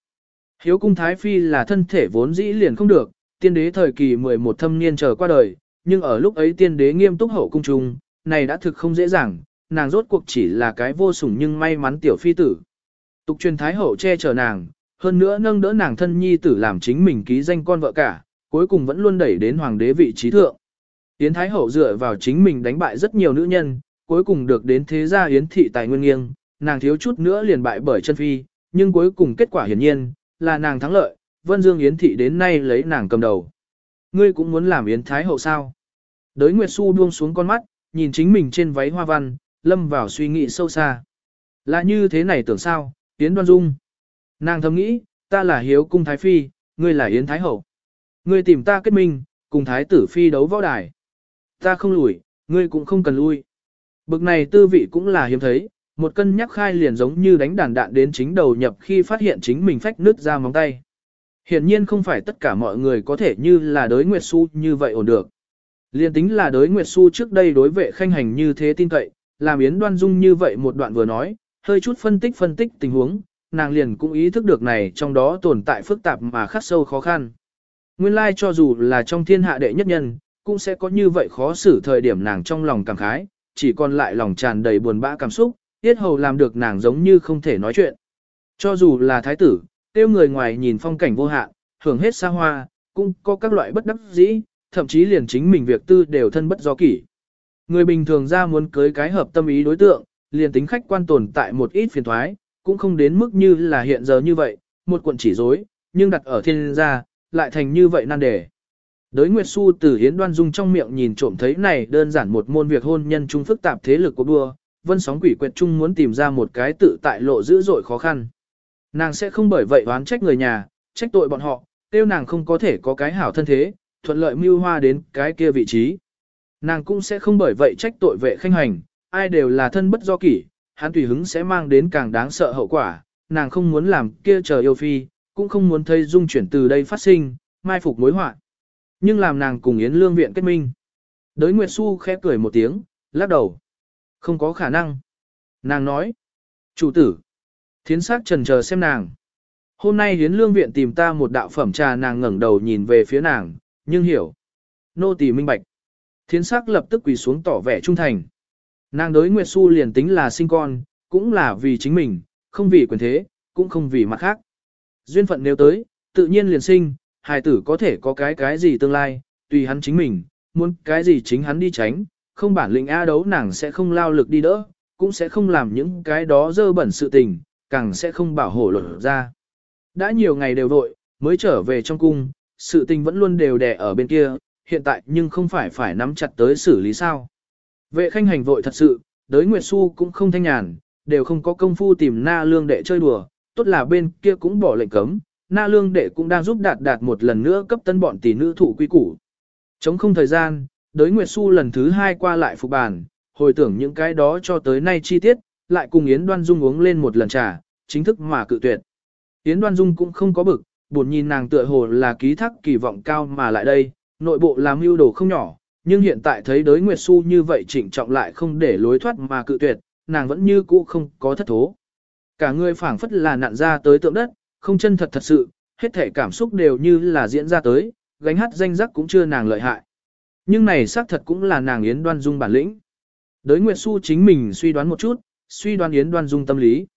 Hiếu cung thái phi là thân thể vốn dĩ liền không được, tiên đế thời kỳ 11 thâm niên chờ qua đời, nhưng ở lúc ấy tiên đế nghiêm túc hậu cung trung, này đã thực không dễ dàng, nàng rốt cuộc chỉ là cái vô sủng nhưng may mắn tiểu phi tử. Tục truyền thái hậu che chở nàng, hơn nữa nâng đỡ nàng thân nhi tử làm chính mình ký danh con vợ cả, cuối cùng vẫn luôn đẩy đến hoàng đế vị trí thượng. Yến Thái Hậu dựa vào chính mình đánh bại rất nhiều nữ nhân, cuối cùng được đến thế gia Yến thị tài nguyên nghiêng, nàng thiếu chút nữa liền bại bởi chân phi, nhưng cuối cùng kết quả hiển nhiên, là nàng thắng lợi, Vân Dương Yến thị đến nay lấy nàng cầm đầu. Ngươi cũng muốn làm Yến Thái Hậu sao? Đới Nguyệt Xu buông xuống con mắt, nhìn chính mình trên váy hoa văn, lâm vào suy nghĩ sâu xa. Là như thế này tưởng sao, Yến Đoan Dung. Nàng thầm nghĩ, ta là hiếu cung Thái Phi, ngươi là Yến Thái Hậu. Ngươi tìm ta kết minh, cùng Thái tử Phi đấu võ đài. Ta không lùi, ngươi cũng không cần lui. Bực này tư vị cũng là hiếm thấy, một cân nhắc khai liền giống như đánh đàn đạn đến chính đầu nhập khi phát hiện chính mình phách nứt ra móng tay. Hiển nhiên không phải tất cả mọi người có thể như là đối Nguyệt Xu như vậy ổn được. Liên tính là đối Nguyệt Xu trước đây đối vệ khanh hành như thế tin cậy, làm Yến Đoan Dung như vậy một đoạn vừa nói, hơi chút phân tích phân tích tình huống, nàng liền cũng ý thức được này trong đó tồn tại phức tạp mà khắc sâu khó khăn. Nguyên lai like cho dù là trong thiên hạ đệ nhất nhân, cũng sẽ có như vậy khó xử thời điểm nàng trong lòng cảm khái, chỉ còn lại lòng tràn đầy buồn bã cảm xúc, tiết hầu làm được nàng giống như không thể nói chuyện. Cho dù là thái tử, tiêu người ngoài nhìn phong cảnh vô hạn, hưởng hết xa hoa, cũng có các loại bất đắc dĩ, thậm chí liền chính mình việc tư đều thân bất do kỷ. Người bình thường ra muốn cưới cái hợp tâm ý đối tượng, liền tính khách quan tồn tại một ít phiền thoái, cũng không đến mức như là hiện giờ như vậy, một quận chỉ dối, nhưng đặt ở thiên gia, lại thành như vậy nan đề. Đới Nguyệt Xu từ Hiến Đoan Dung trong miệng nhìn trộm thấy này đơn giản một môn việc hôn nhân chung phức tạp thế lực của đua, vân sóng quỷ quyệt chung muốn tìm ra một cái tự tại lộ dữ dội khó khăn. Nàng sẽ không bởi vậy oán trách người nhà, trách tội bọn họ, tiêu nàng không có thể có cái hảo thân thế, thuận lợi mưu hoa đến cái kia vị trí. Nàng cũng sẽ không bởi vậy trách tội vệ khanh hành, ai đều là thân bất do kỷ, hắn tùy hứng sẽ mang đến càng đáng sợ hậu quả, nàng không muốn làm kia chờ yêu phi, cũng không muốn thấy dung chuyển từ đây phát sinh, mai phục mối họa. Nhưng làm nàng cùng Yến Lương Viện kết minh. Đới Nguyệt Xu khẽ cười một tiếng, lắc đầu. Không có khả năng. Nàng nói. Chủ tử. Thiến sát trần chờ xem nàng. Hôm nay Yến Lương Viện tìm ta một đạo phẩm trà nàng ngẩng đầu nhìn về phía nàng, nhưng hiểu. Nô tỳ minh bạch. Thiến sắc lập tức quỳ xuống tỏ vẻ trung thành. Nàng đối Nguyệt Xu liền tính là sinh con, cũng là vì chính mình, không vì quyền thế, cũng không vì mặt khác. Duyên phận nếu tới, tự nhiên liền sinh, hài tử có thể có cái cái gì tương lai, tùy hắn chính mình, muốn cái gì chính hắn đi tránh, không bản lĩnh A đấu nàng sẽ không lao lực đi đỡ, cũng sẽ không làm những cái đó dơ bẩn sự tình, càng sẽ không bảo hộ luật ra. Đã nhiều ngày đều vội, mới trở về trong cung, sự tình vẫn luôn đều đè ở bên kia, hiện tại nhưng không phải phải nắm chặt tới xử lý sao. Vệ khanh hành vội thật sự, đới Nguyệt Xu cũng không thanh nhàn, đều không có công phu tìm na lương đệ chơi đùa, tốt là bên kia cũng bỏ lệnh cấm, na lương đệ cũng đang giúp đạt đạt một lần nữa cấp tân bọn tỷ nữ thủ quy củ. Chống không thời gian, đới Nguyệt Xu lần thứ hai qua lại phục bàn, hồi tưởng những cái đó cho tới nay chi tiết, lại cùng Yến Đoan Dung uống lên một lần trà, chính thức mà cự tuyệt. Yến Đoan Dung cũng không có bực, buồn nhìn nàng tựa hồ là ký thác kỳ vọng cao mà lại đây, nội bộ làm mưu đồ không nhỏ, nhưng hiện tại thấy đới Nguyệt Xu như vậy chỉnh trọng lại không để lối thoát mà cự tuyệt, nàng vẫn như cũ không có thất thố. Cả người phảng phất là nặn ra tới tượng đất, không chân thật thật sự, hết thể cảm xúc đều như là diễn ra tới, gánh hát danh giác cũng chưa nàng lợi hại. Nhưng này xác thật cũng là nàng Yến Đoan Dung bản lĩnh. Đới Nguyệt Xu chính mình suy đoán một chút, suy đoán Yến Đoan Dung tâm lý.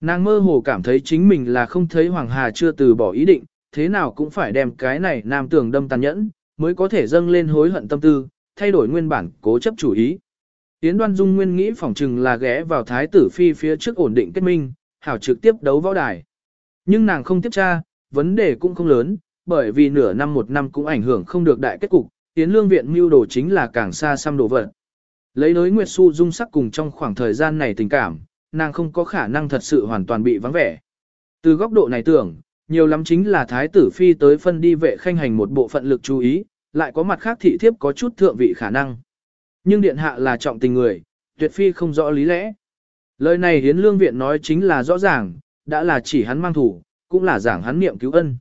Nàng mơ hồ cảm thấy chính mình là không thấy Hoàng Hà chưa từ bỏ ý định, thế nào cũng phải đem cái này nam tưởng đâm tàn nhẫn, mới có thể dâng lên hối hận tâm tư, thay đổi nguyên bản, cố chấp chủ ý. Yến Đoan Dung nguyên nghĩ phỏng chừng là ghé vào thái tử phi phía trước ổn định kết minh, hảo trực tiếp đấu võ đài. Nhưng nàng không tiếp tra, vấn đề cũng không lớn, bởi vì nửa năm một năm cũng ảnh hưởng không được đại kết cục, Yến Lương viện mưu đồ chính là càng xa xăm đồ vật. Lấy đối Nguyệt Xu dung sắc cùng trong khoảng thời gian này tình cảm, nàng không có khả năng thật sự hoàn toàn bị vắng vẻ. Từ góc độ này tưởng, nhiều lắm chính là thái tử phi tới phân đi vệ khanh hành một bộ phận lực chú ý, lại có mặt khác thị thiếp có chút thượng vị khả năng. Nhưng điện hạ là trọng tình người, tuyệt phi không rõ lý lẽ. Lời này hiến lương viện nói chính là rõ ràng, đã là chỉ hắn mang thủ, cũng là giảng hắn niệm cứu ân.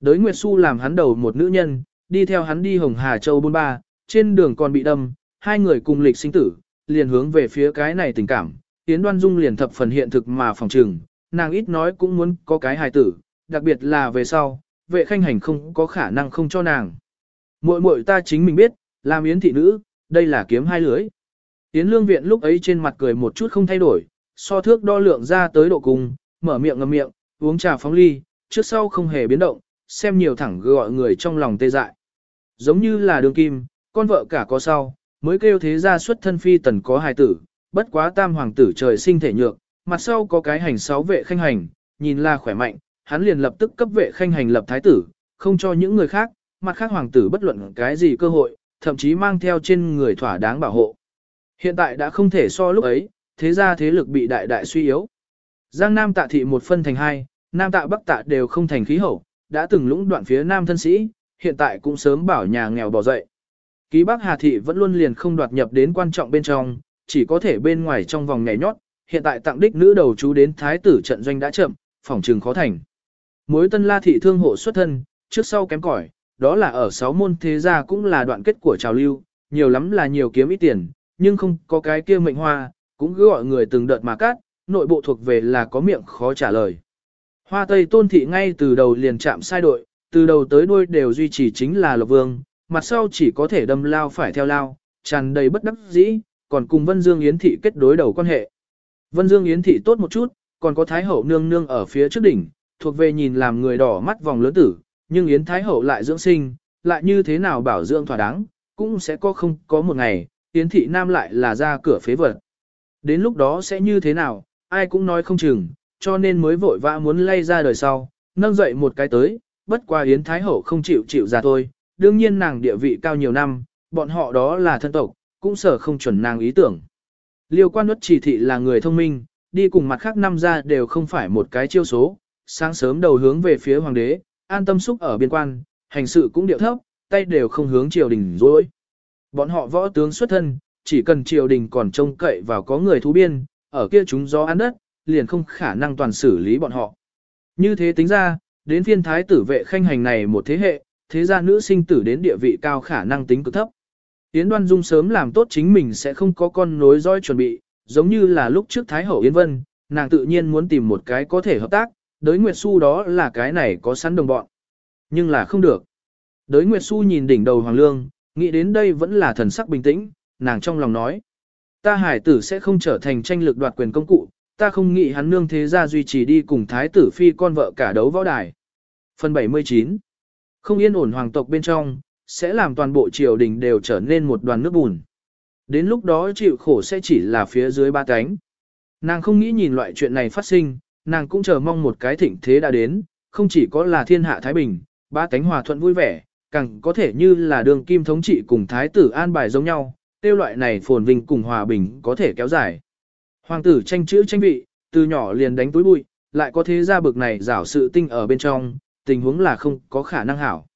Đới Nguyệt Xu làm hắn đầu một nữ nhân, đi theo hắn đi Hồng Hà Châu bôn ba, trên đường còn bị đâm, hai người cùng lịch sinh tử, liền hướng về phía cái này tình cảm, Yến Đoan Dung liền thập phần hiện thực mà phòng trừng, nàng ít nói cũng muốn có cái hài tử, đặc biệt là về sau, vệ khanh hành không có khả năng không cho nàng. Muội muội ta chính mình biết, làm Yến thị nữ, đây là kiếm hai lưới. Yến lương viện lúc ấy trên mặt cười một chút không thay đổi, so thước đo lượng ra tới độ cùng, mở miệng ngậm miệng, uống trà phóng ly, trước sau không hề biến động, xem nhiều thẳng gọi người trong lòng tê dại. Giống như là đường kim, con vợ cả có sau, mới kêu thế ra xuất thân phi tần có hài tử, bất quá tam hoàng tử trời sinh thể nhược, mặt sau có cái hành sáu vệ khanh hành, nhìn là khỏe mạnh, hắn liền lập tức cấp vệ khanh hành lập thái tử, không cho những người khác, mặt khác hoàng tử bất luận cái gì cơ hội, thậm chí mang theo trên người thỏa đáng bảo hộ. Hiện tại đã không thể so lúc ấy, thế ra thế lực bị đại đại suy yếu. Giang Nam tạ thị một phân thành hai, Nam tạ Bắc tạ đều không thành khí hậu, đã từng lũng đoạn phía Nam thân sĩ, hiện tại cũng sớm bảo nhà nghèo bỏ dậy. Ký Bắc Hà thị vẫn luôn liền không đoạt nhập đến quan trọng bên trong, chỉ có thể bên ngoài trong vòng nhảy nhót, hiện tại tặng đích nữ đầu chú đến thái tử trận doanh đã chậm, phòng trường khó thành. Mối tân la thị thương hộ xuất thân, trước sau kém cỏi, đó là ở sáu môn thế gia cũng là đoạn kết của trào lưu, nhiều lắm là nhiều kiếm ít tiền, nhưng không có cái kia mệnh hoa, cũng cứ gọi người từng đợt mà cát, nội bộ thuộc về là có miệng khó trả lời. Hoa Tây Tôn Thị ngay từ đầu liền chạm sai đội, từ đầu tới đuôi đều duy trì chính là Lộc Vương, mặt sau chỉ có thể đâm lao phải theo lao, tràn đầy bất đắc dĩ, còn cùng Vân Dương Yến Thị kết đối đầu quan hệ. Vân Dương Yến Thị tốt một chút, còn có Thái Hậu nương nương ở phía trước đỉnh, thuộc về nhìn làm người đỏ mắt vòng lớn tử, nhưng Yến Thái Hậu lại dưỡng sinh, lại như thế nào bảo dưỡng thỏa đáng, cũng sẽ có không có một ngày, Yến Thị Nam lại là ra cửa phế vật. Đến lúc đó sẽ như thế nào, ai cũng nói không chừng, cho nên mới vội vã muốn lay ra đời sau, nâng dậy một cái tới, bất qua Yến Thái Hậu không chịu chịu ra thôi, đương nhiên nàng địa vị cao nhiều năm, bọn họ đó là thân tộc, cũng sở không chuẩn nàng ý tưởng. Liêu quan nuất chỉ thị là người thông minh, đi cùng mặt khác năm ra đều không phải một cái chiêu số, sáng sớm đầu hướng về phía hoàng đế, an tâm xúc ở biên quan, hành sự cũng điệu thấp, tay đều không hướng triều đình dối. Bọn họ võ tướng xuất thân, chỉ cần triều đình còn trông cậy vào có người thú biên, ở kia chúng gió ăn đất, liền không khả năng toàn xử lý bọn họ. Như thế tính ra, đến phiên thái tử vệ khanh hành này một thế hệ, thế gia nữ sinh tử đến địa vị cao khả năng tính cực thấp. Yến Đoan Dung sớm làm tốt chính mình sẽ không có con nối dõi chuẩn bị, giống như là lúc trước Thái Hậu Yến Vân, nàng tự nhiên muốn tìm một cái có thể hợp tác, đới Nguyệt Xu đó là cái này có sẵn đồng bọn. Nhưng là không được. Đới Nguyệt Xu nhìn đỉnh đầu Hoàng Lương, nghĩ đến đây vẫn là thần sắc bình tĩnh, nàng trong lòng nói. Ta hải tử sẽ không trở thành tranh lực đoạt quyền công cụ, ta không nghĩ hắn nương thế gia duy trì đi cùng thái tử phi con vợ cả đấu võ đài. Phần 79 Không yên ổn hoàng tộc bên trong, sẽ làm toàn bộ triều đình đều trở nên một đoàn nước bùn. Đến lúc đó chịu khổ sẽ chỉ là phía dưới ba cánh. Nàng không nghĩ nhìn loại chuyện này phát sinh, nàng cũng chờ mong một cái thịnh thế đã đến, không chỉ có là thiên hạ Thái Bình, ba cánh hòa thuận vui vẻ, càng có thể như là đường kim thống trị cùng Thái tử an bài giống nhau, tiêu loại này phồn vinh cùng hòa bình có thể kéo dài. Hoàng tử tranh chữ tranh vị, từ nhỏ liền đánh túi bụi, lại có thế ra bực này rảo sự tinh ở bên trong, tình huống là không có khả năng hảo.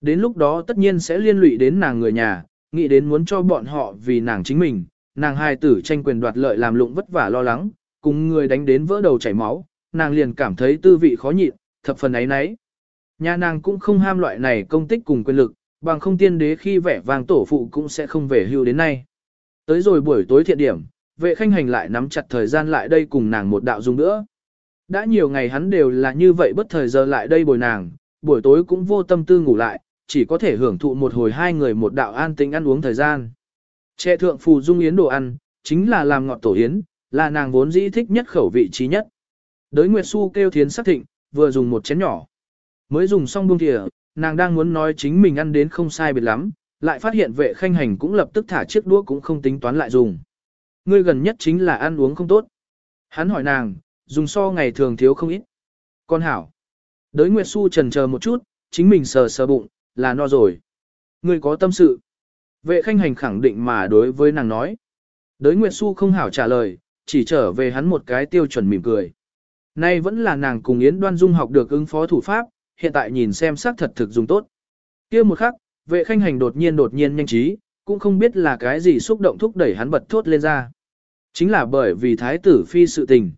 Đến lúc đó tất nhiên sẽ liên lụy đến nàng người nhà, nghĩ đến muốn cho bọn họ vì nàng chính mình, nàng hai tử tranh quyền đoạt lợi làm lụng vất vả lo lắng, cùng người đánh đến vỡ đầu chảy máu, nàng liền cảm thấy tư vị khó nhịn, thập phần ấy nấy. Nhà nàng cũng không ham loại này công tích cùng quyền lực, bằng không tiên đế khi vẻ vàng tổ phụ cũng sẽ không về hưu đến nay. Tới rồi buổi tối thiện điểm, vệ khanh hành lại nắm chặt thời gian lại đây cùng nàng một đạo dùng nữa. Đã nhiều ngày hắn đều là như vậy bất thời giờ lại đây bồi nàng, buổi tối cũng vô tâm tư ngủ lại, chỉ có thể hưởng thụ một hồi hai người một đạo an tĩnh ăn uống thời gian. Trẻ thượng phù dung yến đồ ăn, chính là làm ngọt tổ yến, là nàng vốn dĩ thích nhất khẩu vị trí nhất. Đới Nguyệt Xu kêu thiến sắc thịnh, vừa dùng một chén nhỏ. Mới dùng xong buông thìa, nàng đang muốn nói chính mình ăn đến không sai biệt lắm, lại phát hiện vệ khanh hành cũng lập tức thả chiếc đũa cũng không tính toán lại dùng. Ngươi gần nhất chính là ăn uống không tốt. Hắn hỏi nàng, dùng so ngày thường thiếu không ít. Con hảo. Đới Nguyệt Xu trần chờ một chút, chính mình sờ sờ bụng, là no rồi. Ngươi có tâm sự. Vệ khanh hành khẳng định mà đối với nàng nói. Đới Nguyệt Xu không hảo trả lời, chỉ trở về hắn một cái tiêu chuẩn mỉm cười. Nay vẫn là nàng cùng Yến Đoan Dung học được ứng phó thủ pháp, hiện tại nhìn xem xác thật thực dùng tốt. kia một khắc, vệ khanh hành đột nhiên đột nhiên nhanh trí, cũng không biết là cái gì xúc động thúc đẩy hắn bật thốt lên ra. Chính là bởi vì thái tử phi sự tình.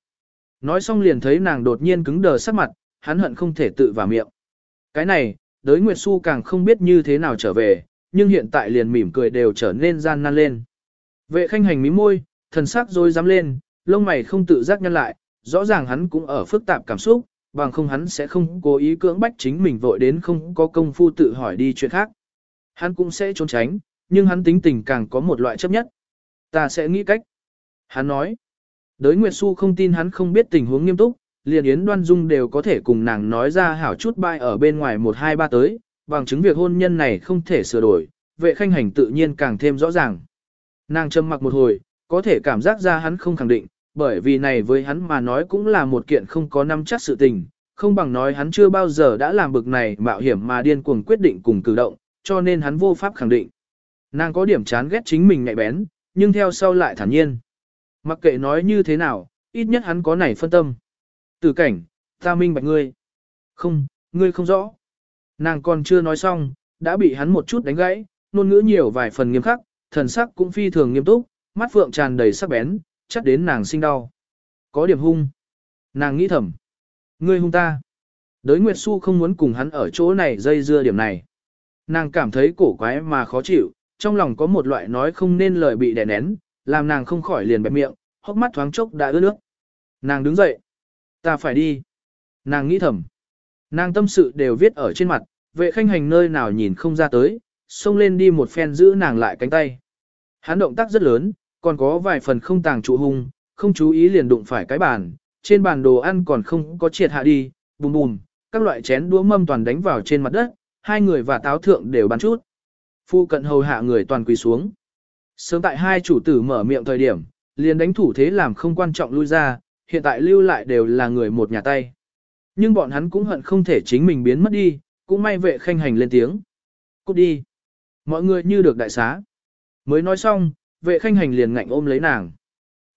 Nói xong liền thấy nàng đột nhiên cứng đờ sắc mặt, hắn hận không thể tự vào miệng. Cái này, đới Nguyệt Xu càng không biết như thế nào trở về, nhưng hiện tại liền mỉm cười đều trở nên gian nan lên. Vệ khanh hành mí môi, thần sắc rồi dám lên, lông mày không tự giác nhăn lại, rõ ràng hắn cũng ở phức tạp cảm xúc, bằng không hắn sẽ không cố ý cưỡng bách chính mình vội đến không có công phu tự hỏi đi chuyện khác. Hắn cũng sẽ trốn tránh, nhưng hắn tính tình càng có một loại chấp nhất. Ta sẽ nghĩ cách. Hắn nói. Đới Nguyệt Xu không tin hắn không biết tình huống nghiêm túc, liền Yến Đoan Dung đều có thể cùng nàng nói ra hảo chút bai ở bên ngoài 1-2-3 tới, bằng chứng việc hôn nhân này không thể sửa đổi, vệ khanh hành tự nhiên càng thêm rõ ràng. Nàng trầm mặc một hồi, có thể cảm giác ra hắn không khẳng định, bởi vì này với hắn mà nói cũng là một kiện không có nắm chắc sự tình, không bằng nói hắn chưa bao giờ đã làm bực này mạo hiểm mà điên cuồng quyết định cùng cử động, cho nên hắn vô pháp khẳng định. Nàng có điểm chán ghét chính mình nhạy bén, nhưng theo sau lại thản nhiên. Mặc kệ nói như thế nào, ít nhất hắn có nảy phân tâm. Tử cảnh, ta minh bạch ngươi. Không, ngươi không rõ. Nàng còn chưa nói xong, đã bị hắn một chút đánh gãy, ngôn ngữ nhiều vài phần nghiêm khắc, thần sắc cũng phi thường nghiêm túc, mắt phượng tràn đầy sắc bén, chắc đến nàng sinh đau. Có điểm hung. Nàng nghĩ thầm. Ngươi hung ta. Đới Nguyệt Xu không muốn cùng hắn ở chỗ này dây dưa điểm này. Nàng cảm thấy cổ quái mà khó chịu, trong lòng có một loại nói không nên lời bị đè nén, làm nàng không khỏi liền bẹp miệng, hốc mắt thoáng chốc đã ướt nước. Nàng đứng dậy. Ta phải đi. Nàng nghĩ thầm. Nàng tâm sự đều viết ở trên mặt, vệ khanh hành nơi nào nhìn không ra tới, xông lên đi một phen giữ nàng lại cánh tay. Hắn động tác rất lớn, còn có vài phần không tàng trụ hung, không chú ý liền đụng phải cái bàn, trên bàn đồ ăn còn không có triệt hạ đi, bùm bùm, các loại chén đũa mâm toàn đánh vào trên mặt đất, hai người và táo thượng đều bắn chút. Phu cận hầu hạ người toàn quỳ xuống. Sớm tại hai chủ tử mở miệng thời điểm, liền đánh thủ thế làm không quan trọng lui ra, hiện tại lưu lại đều là người một nhà tay. Nhưng bọn hắn cũng hận không thể chính mình biến mất đi, cũng may vệ khanh hành lên tiếng. Cút đi. Mọi người như được đại xá. Mới nói xong, vệ khanh hành liền ngạnh ôm lấy nàng.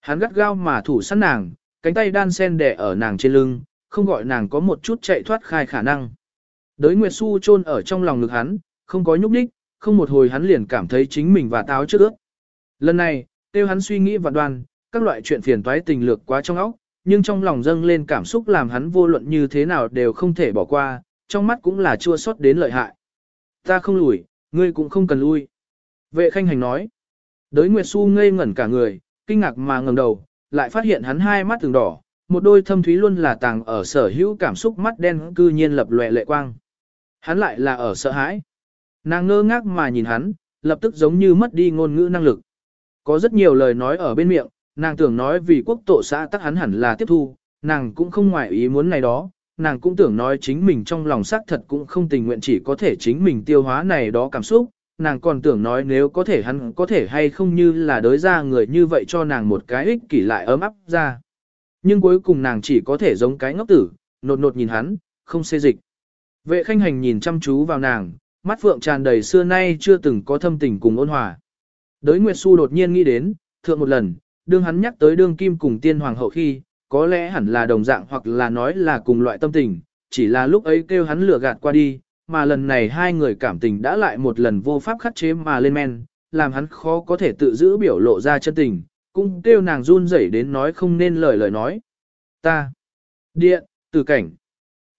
Hắn gắt gao mà thủ sẵn nàng, cánh tay đan sen đè ở nàng trên lưng, không gọi nàng có một chút chạy thoát khai khả năng. Đới Nguyệt Xu chôn ở trong lòng ngực hắn, không có nhúc nhích, không một hồi hắn liền cảm thấy chính mình và táo trước ước. Lần này, tiêu hắn suy nghĩ và đoan, các loại chuyện phiền toái tình lược quá trong óc, nhưng trong lòng dâng lên cảm xúc làm hắn vô luận như thế nào đều không thể bỏ qua, trong mắt cũng là chua xót đến lợi hại. Ta không lùi, ngươi cũng không cần lui. Vệ khanh hành nói. Đới Nguyệt Xu ngây ngẩn cả người, kinh ngạc mà ngẩng đầu, lại phát hiện hắn hai mắt từng đỏ, một đôi thâm thúy luôn là tàng ở sở hữu cảm xúc mắt đen cư nhiên lập lòe lệ quang. Hắn lại là ở sợ hãi. Nàng ngơ ngác mà nhìn hắn, lập tức giống như mất đi ngôn ngữ năng lực. Có rất nhiều lời nói ở bên miệng, nàng tưởng nói vì quốc tổ xã tắc hắn hẳn là tiếp thu, nàng cũng không ngoại ý muốn này đó, nàng cũng tưởng nói chính mình trong lòng xác thật cũng không tình nguyện chỉ có thể chính mình tiêu hóa này đó cảm xúc, nàng còn tưởng nói nếu có thể hắn có thể hay không như là đối ra người như vậy cho nàng một cái ích kỷ lại ấm áp ra. Nhưng cuối cùng nàng chỉ có thể giống cái ngốc tử, nột nột nhìn hắn, không xê dịch. Vệ khanh hành nhìn chăm chú vào nàng, mắt phượng tràn đầy xưa nay chưa từng có thâm tình cùng ôn hòa. Đới Nguyệt Xu đột nhiên nghĩ đến, thượng một lần, đương hắn nhắc tới đương kim cùng tiên hoàng hậu khi, có lẽ hẳn là đồng dạng hoặc là nói là cùng loại tâm tình, chỉ là lúc ấy kêu hắn lừa gạt qua đi, mà lần này hai người cảm tình đã lại một lần vô pháp khắc chế mà lên men, làm hắn khó có thể tự giữ biểu lộ ra chân tình, cũng kêu nàng run rẩy đến nói không nên lời lời nói. Ta, điện, từ cảnh,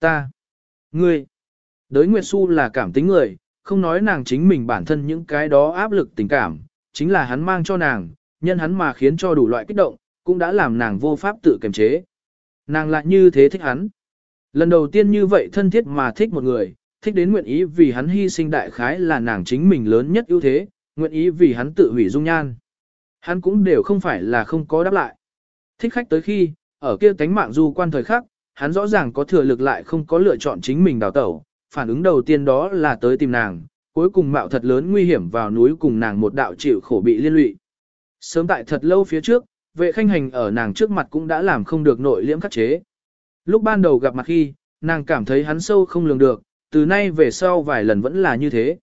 ta, ngươi. Đới Nguyệt Xu là cảm tính người, không nói nàng chính mình bản thân những cái đó áp lực tình cảm, chính là hắn mang cho nàng, nhân hắn mà khiến cho đủ loại kích động, cũng đã làm nàng vô pháp tự kiềm chế. Nàng lại như thế thích hắn. Lần đầu tiên như vậy thân thiết mà thích một người, thích đến nguyện ý vì hắn hy sinh đại khái là nàng chính mình lớn nhất ưu thế, nguyện ý vì hắn tự hủy dung nhan. Hắn cũng đều không phải là không có đáp lại. Thích khách tới khi, ở kia tánh mạng du quan thời khắc, hắn rõ ràng có thừa lực lại không có lựa chọn chính mình đào tẩu, phản ứng đầu tiên đó là tới tìm nàng, cuối cùng mạo thật lớn nguy hiểm vào núi cùng nàng một đạo chịu khổ bị liên lụy. Sớm tại thật lâu phía trước, vệ khanh hành ở nàng trước mặt cũng đã làm không được nội liễm khắc chế. Lúc ban đầu gặp mặt khi, nàng cảm thấy hắn sâu không lường được, từ nay về sau vài lần vẫn là như thế.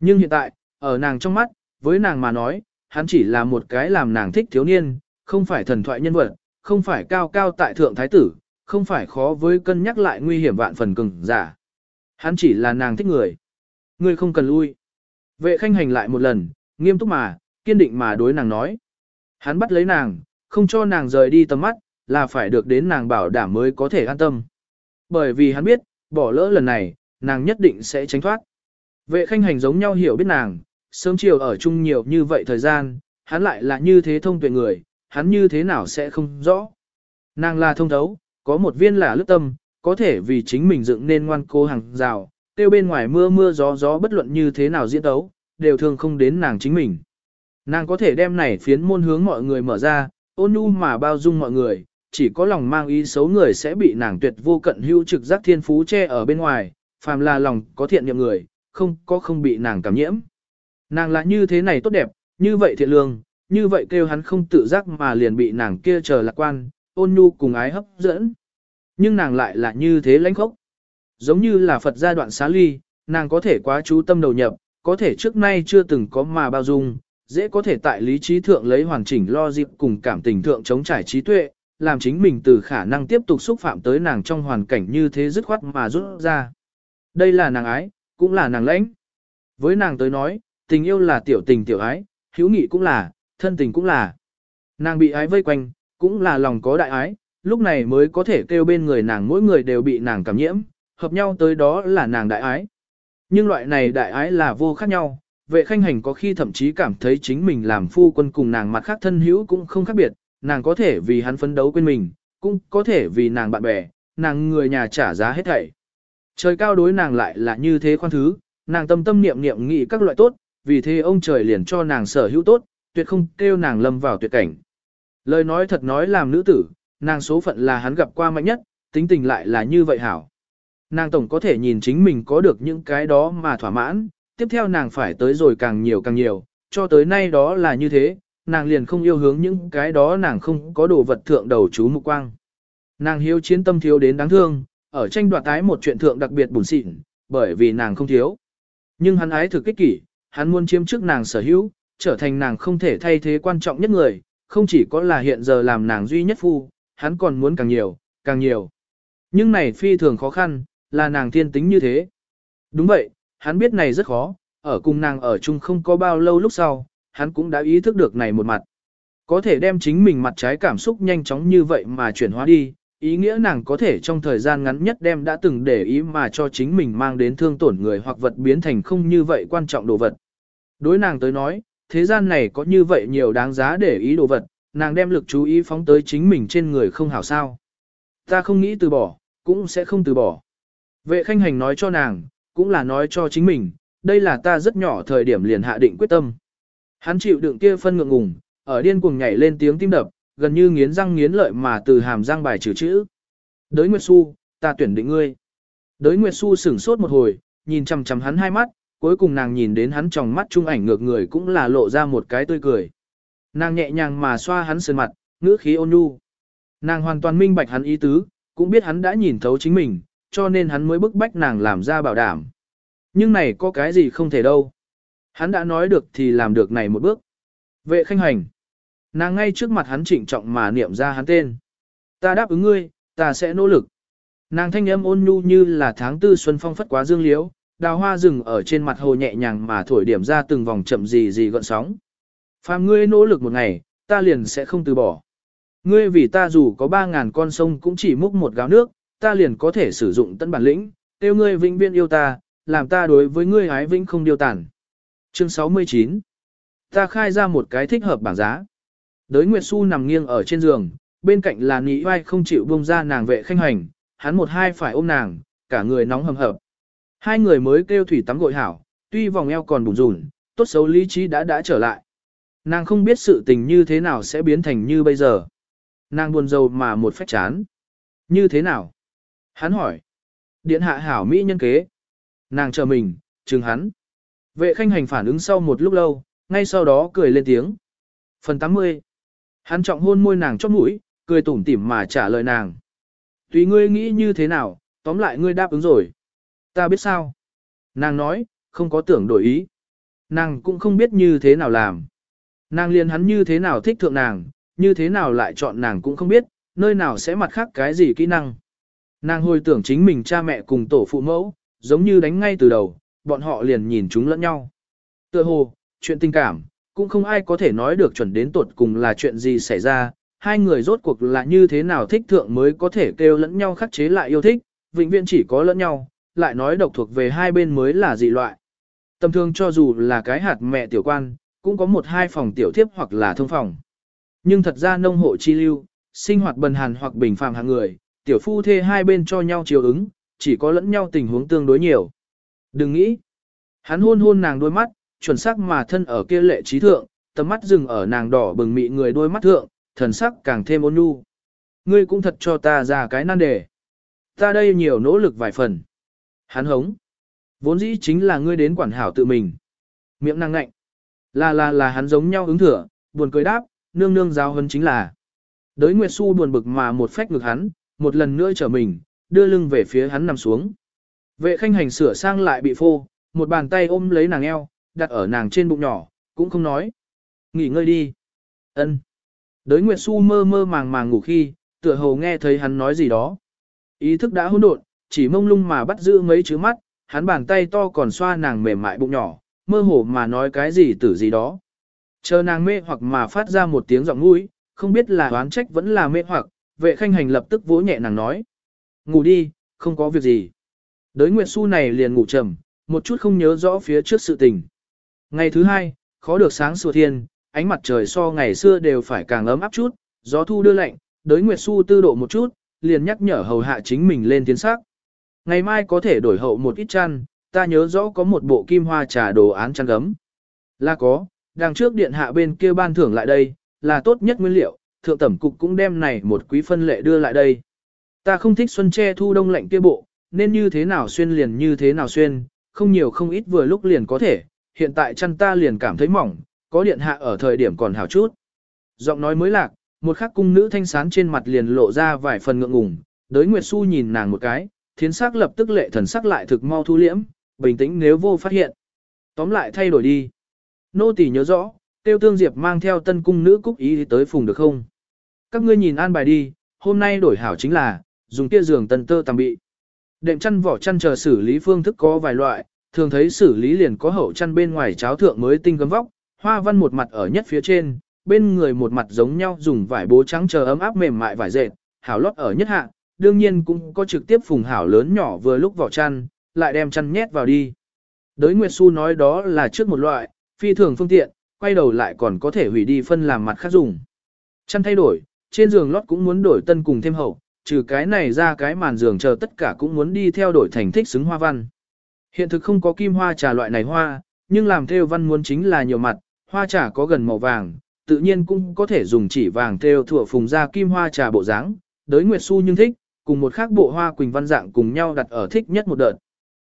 Nhưng hiện tại, ở nàng trong mắt, với nàng mà nói, hắn chỉ là một cái làm nàng thích thiếu niên, không phải thần thoại nhân vật, không phải cao cao tại thượng thái tử, không phải khó với cân nhắc lại nguy hiểm vạn phần cứng, giả. Hắn chỉ là nàng thích người. người không cần lui. Vệ khanh hành lại một lần, nghiêm túc mà, kiên định mà đối nàng nói. Hắn bắt lấy nàng, không cho nàng rời đi tầm mắt, là phải được đến nàng bảo đảm mới có thể an tâm. Bởi vì hắn biết, bỏ lỡ lần này, nàng nhất định sẽ tránh thoát. Vệ khanh hành giống nhau hiểu biết nàng, sớm chiều ở chung nhiều như vậy thời gian, hắn lại là như thế thông tuệ người, hắn như thế nào sẽ không rõ. Nàng là thông thấu, có một viên là lướt tâm, có thể vì chính mình dựng nên ngoan cố hàng rào, tiêu bên ngoài mưa mưa gió gió bất luận như thế nào diễn tấu, đều thường không đến nàng chính mình. Nàng có thể đem này phiến môn hướng mọi người mở ra, ôn nhu mà bao dung mọi người, chỉ có lòng mang ý xấu người sẽ bị nàng tuyệt vô cận hữu trực giác thiên phú che ở bên ngoài, phàm là lòng có thiện niệm người, không có không bị nàng cảm nhiễm. Nàng là như thế này tốt đẹp, như vậy thiện lương, như vậy kêu hắn không tự giác mà liền bị nàng kia chờ lạc quan, ôn nhu cùng ái hấp dẫn. Nhưng nàng lại là như thế lãnh khốc. Giống như là Phật gia đoạn xá ly, nàng có thể quá chú tâm đầu nhập, có thể trước nay chưa từng có mà bao dung, dễ có thể tại lý trí thượng lấy hoàn chỉnh lo dịp cùng cảm tình thượng chống trải trí tuệ, làm chính mình từ khả năng tiếp tục xúc phạm tới nàng trong hoàn cảnh như thế dứt khoát mà rút ra. Đây là nàng ái, cũng là nàng lãnh. Với nàng tới nói, tình yêu là tiểu tình tiểu ái, hữu nghị cũng là, thân tình cũng là. Nàng bị ái vây quanh, cũng là lòng có đại ái, lúc này mới có thể kêu bên người nàng mỗi người đều bị nàng cảm nhiễm, hợp nhau tới đó là nàng đại ái. Nhưng loại này đại ái là vô khác nhau, vệ khanh hành có khi thậm chí cảm thấy chính mình làm phu quân cùng nàng mặt khác thân hữu cũng không khác biệt, nàng có thể vì hắn phấn đấu quên mình, cũng có thể vì nàng bạn bè, nàng người nhà trả giá hết thảy. Trời cao đối nàng lại là như thế khoan thứ, nàng tâm tâm niệm niệm nghĩ các loại tốt, vì thế ông trời liền cho nàng sở hữu tốt, tuyệt không kêu nàng lâm vào tuyệt cảnh. Lời nói thật nói làm nữ tử, nàng số phận là hắn gặp qua mạnh nhất, tính tình lại là như vậy hảo. Nàng tổng có thể nhìn chính mình có được những cái đó mà thỏa mãn, tiếp theo nàng phải tới rồi càng nhiều càng nhiều, cho tới nay đó là như thế, nàng liền không yêu hướng những cái đó nàng không có đồ vật thượng đầu chú mục quang. Nàng hiếu chiến tâm thiếu đến đáng thương, ở tranh đoạt tái một chuyện thượng đặc biệt buồn xịn, bởi vì nàng không thiếu. Nhưng hắn ái thực kích kỷ, hắn muốn chiếm trước nàng sở hữu, trở thành nàng không thể thay thế quan trọng nhất người, không chỉ có là hiện giờ làm nàng duy nhất phu, hắn còn muốn càng nhiều, càng nhiều. Nhưng này phi thường khó khăn, là nàng thiên tính như thế. Đúng vậy, hắn biết này rất khó, ở cùng nàng ở chung không có bao lâu lúc sau, hắn cũng đã ý thức được này một mặt. Có thể đem chính mình mặt trái cảm xúc nhanh chóng như vậy mà chuyển hóa đi, ý nghĩa nàng có thể trong thời gian ngắn nhất đem đã từng để ý mà cho chính mình mang đến thương tổn người hoặc vật biến thành không như vậy quan trọng đồ vật. Đối nàng tới nói, thế gian này có như vậy nhiều đáng giá để ý đồ vật, nàng đem lực chú ý phóng tới chính mình trên người không hảo sao. Ta không nghĩ từ bỏ, cũng sẽ không từ bỏ. Vệ khanh hành nói cho nàng, cũng là nói cho chính mình, đây là ta rất nhỏ thời điểm liền hạ định quyết tâm. Hắn chịu đựng kia phân ngượng ngùng, ở điên cuồng nhảy lên tiếng tim đập, gần như nghiến răng nghiến lợi mà từ hàm răng bài trừ chữ. Đới Nguyệt Xu, ta tuyển định ngươi. Đới Nguyệt Xu sửng sốt một hồi, nhìn chằm chằm hắn hai mắt, cuối cùng nàng nhìn đến hắn trong mắt trung ảnh ngược người cũng là lộ ra một cái tươi cười. Nàng nhẹ nhàng mà xoa hắn sơn mặt, ngữ khí ôn nhu. Nàng hoàn toàn minh bạch hắn ý tứ, cũng biết hắn đã nhìn thấu chính mình, cho nên hắn mới bức bách nàng làm ra bảo đảm. Nhưng này có cái gì không thể đâu. Hắn đã nói được thì làm được này một bước. Vệ khanh hành. Nàng ngay trước mặt hắn trịnh trọng mà niệm ra hắn tên. Ta đáp ứng ngươi, ta sẽ nỗ lực. Nàng thanh âm ôn nhu như là tháng tư xuân phong phất quá dương liễu, đào hoa rừng ở trên mặt hồ nhẹ nhàng mà thổi điểm ra từng vòng chậm gì gì gợn sóng. Phàm ngươi nỗ lực một ngày, ta liền sẽ không từ bỏ. Ngươi vì ta dù có ba ngàn con sông cũng chỉ múc một gáo nước, ta liền có thể sử dụng tân bản lĩnh, tiêu ngươi vĩnh viễn yêu ta, làm ta đối với ngươi hái vĩnh không điều tản. Chương 69 Ta khai ra một cái thích hợp bảng giá. Đới Nguyệt Xu nằm nghiêng ở trên giường, bên cạnh là nị Oai không chịu buông ra nàng vệ khanh hành, hắn một hai phải ôm nàng, cả người nóng hầm hập. Hai người mới kêu thủy tắm gội hảo, tuy vòng eo còn bùn rùn, tốt xấu lý trí đã đã trở lại. Nàng không biết sự tình như thế nào sẽ biến thành như bây giờ. Nàng buồn rầu mà một phách chán. Như thế nào? Hắn hỏi. Điện hạ hảo mỹ nhân kế. Nàng chờ mình, chừng hắn. Vệ khanh hành phản ứng sau một lúc lâu, ngay sau đó cười lên tiếng. Phần 80. Hắn trọng hôn môi nàng chót mũi, cười tủm tỉm mà trả lời nàng. Tùy ngươi nghĩ như thế nào, tóm lại ngươi đáp ứng rồi. Ta biết sao. Nàng nói, không có tưởng đổi ý. Nàng cũng không biết như thế nào làm. Nàng liền hắn như thế nào thích thượng nàng, như thế nào lại chọn nàng cũng không biết, nơi nào sẽ mặt khác cái gì kỹ năng. Nàng hồi tưởng chính mình cha mẹ cùng tổ phụ mẫu, giống như đánh ngay từ đầu, bọn họ liền nhìn chúng lẫn nhau. Tựa hồ, chuyện tình cảm, cũng không ai có thể nói được chuẩn đến tột cùng là chuyện gì xảy ra, hai người rốt cuộc là như thế nào thích thượng mới có thể kêu lẫn nhau khắc chế lại yêu thích, vĩnh viễn chỉ có lẫn nhau, lại nói độc thuộc về hai bên mới là dị loại. Tầm thường cho dù là cái hạt mẹ tiểu quan, cũng có một hai phòng tiểu thiếp hoặc là thông phòng. Nhưng thật ra nông hộ chi lưu, sinh hoạt bần hàn hoặc bình phàm hạng người, tiểu phu thê hai bên cho nhau chiều ứng, chỉ có lẫn nhau tình huống tương đối nhiều. Đừng nghĩ. Hắn hôn hôn nàng đôi mắt, chuẩn xác mà thân ở kia lệ trí thượng, tầm mắt dừng ở nàng đỏ bừng mị người đôi mắt thượng, thần sắc càng thêm ôn nhu. Ngươi cũng thật cho ta ra cái nan đề. Ta đây nhiều nỗ lực vài phần. Hắn hống. Vốn dĩ chính là ngươi đến quản hảo tự mình. Miệng năng ngạnh. Là là là hắn giống nhau ứng thừa, buồn cười đáp, nương nương giáo hơn chính là. Đới Nguyệt Xu buồn bực mà một phách ngực hắn, một lần nữa trở mình, đưa lưng về phía hắn nằm xuống. Vệ khanh hành sửa sang lại bị phô, một bàn tay ôm lấy nàng eo, đặt ở nàng trên bụng nhỏ, cũng không nói. Nghỉ ngơi đi. ân Đới Nguyệt Xu mơ mơ màng màng ngủ khi, tựa hồ nghe thấy hắn nói gì đó. Ý thức đã hỗn độn, chỉ mông lung mà bắt giữ mấy chữ mắt, hắn bàn tay to còn xoa nàng mềm mại bụng nhỏ, mơ hồ mà nói cái gì tử gì đó. Chờ nàng mê hoặc mà phát ra một tiếng giọng mũi, không biết là oán trách vẫn là mê hoặc, vệ khanh hành lập tức vỗ nhẹ nàng nói. Ngủ đi, không có việc gì. Đới Nguyệt Xu này liền ngủ trầm, một chút không nhớ rõ phía trước sự tình. Ngày thứ hai, khó được sáng sủa thiên, ánh mặt trời so ngày xưa đều phải càng ấm áp chút, gió thu đưa lạnh, đới Nguyệt su tư độ một chút, liền nhắc nhở hầu hạ chính mình lên tiến sắc. Ngày mai có thể đổi hậu một ít chăn, ta nhớ rõ có một bộ kim hoa trà đồ án chăn gấm. Là có, đằng trước điện hạ bên kia ban thưởng lại đây, là tốt nhất nguyên liệu, thượng tẩm cục cũng đem này một quý phân lệ đưa lại đây. Ta không thích xuân che thu đông lạnh kia bộ, nên như thế nào xuyên liền như thế nào xuyên, không nhiều không ít vừa lúc liền có thể, hiện tại chăn ta liền cảm thấy mỏng, có điện hạ ở thời điểm còn hảo chút. Giọng nói mới lạc, một khắc cung nữ thanh sán trên mặt liền lộ ra vài phần ngượng ngùng, đới Nguyệt Xu nhìn nàng một cái, thiến sắc lập tức lệ thần sắc lại thực mau thu liễm, bình tĩnh nếu vô phát hiện. Tóm lại thay đổi đi. Nô tỳ nhớ rõ, tiêu tương diệp mang theo tân cung nữ cúc ý tới phùng được không? Các ngươi nhìn an bài đi, hôm nay đổi hảo chính là, dùng kia giường tân tơ tạm bị. Đệm chăn vỏ chăn chờ xử lý phương thức có vài loại, thường thấy xử lý liền có hậu chăn bên ngoài cháo thượng mới tinh gấm vóc, hoa văn một mặt ở nhất phía trên, bên người một mặt giống nhau dùng vải bố trắng chờ ấm áp mềm mại vải dệt, hảo lót ở nhất hạ, đương nhiên cũng có trực tiếp phùng hảo lớn nhỏ vừa lúc vỏ chăn, lại đem chăn nhét vào đi. Đới Nguyệt Xu nói đó là trước một loại, phi thường phương tiện, quay đầu lại còn có thể hủy đi phân làm mặt khác dùng. Chăn thay đổi, trên giường lót cũng muốn đổi tân cùng thêm hậu, trừ cái này ra cái màn giường chờ tất cả cũng muốn đi theo đổi thành thích xứng hoa văn. Hiện thực không có kim hoa trà loại này hoa, nhưng làm theo văn muốn chính là nhiều mặt, hoa trà có gần màu vàng, tự nhiên cũng có thể dùng chỉ vàng theo thủa phùng ra kim hoa trà bộ dáng, đới Nguyệt Xu nhưng thích, cùng một khác bộ hoa quỳnh văn dạng cùng nhau đặt ở thích nhất một đợt.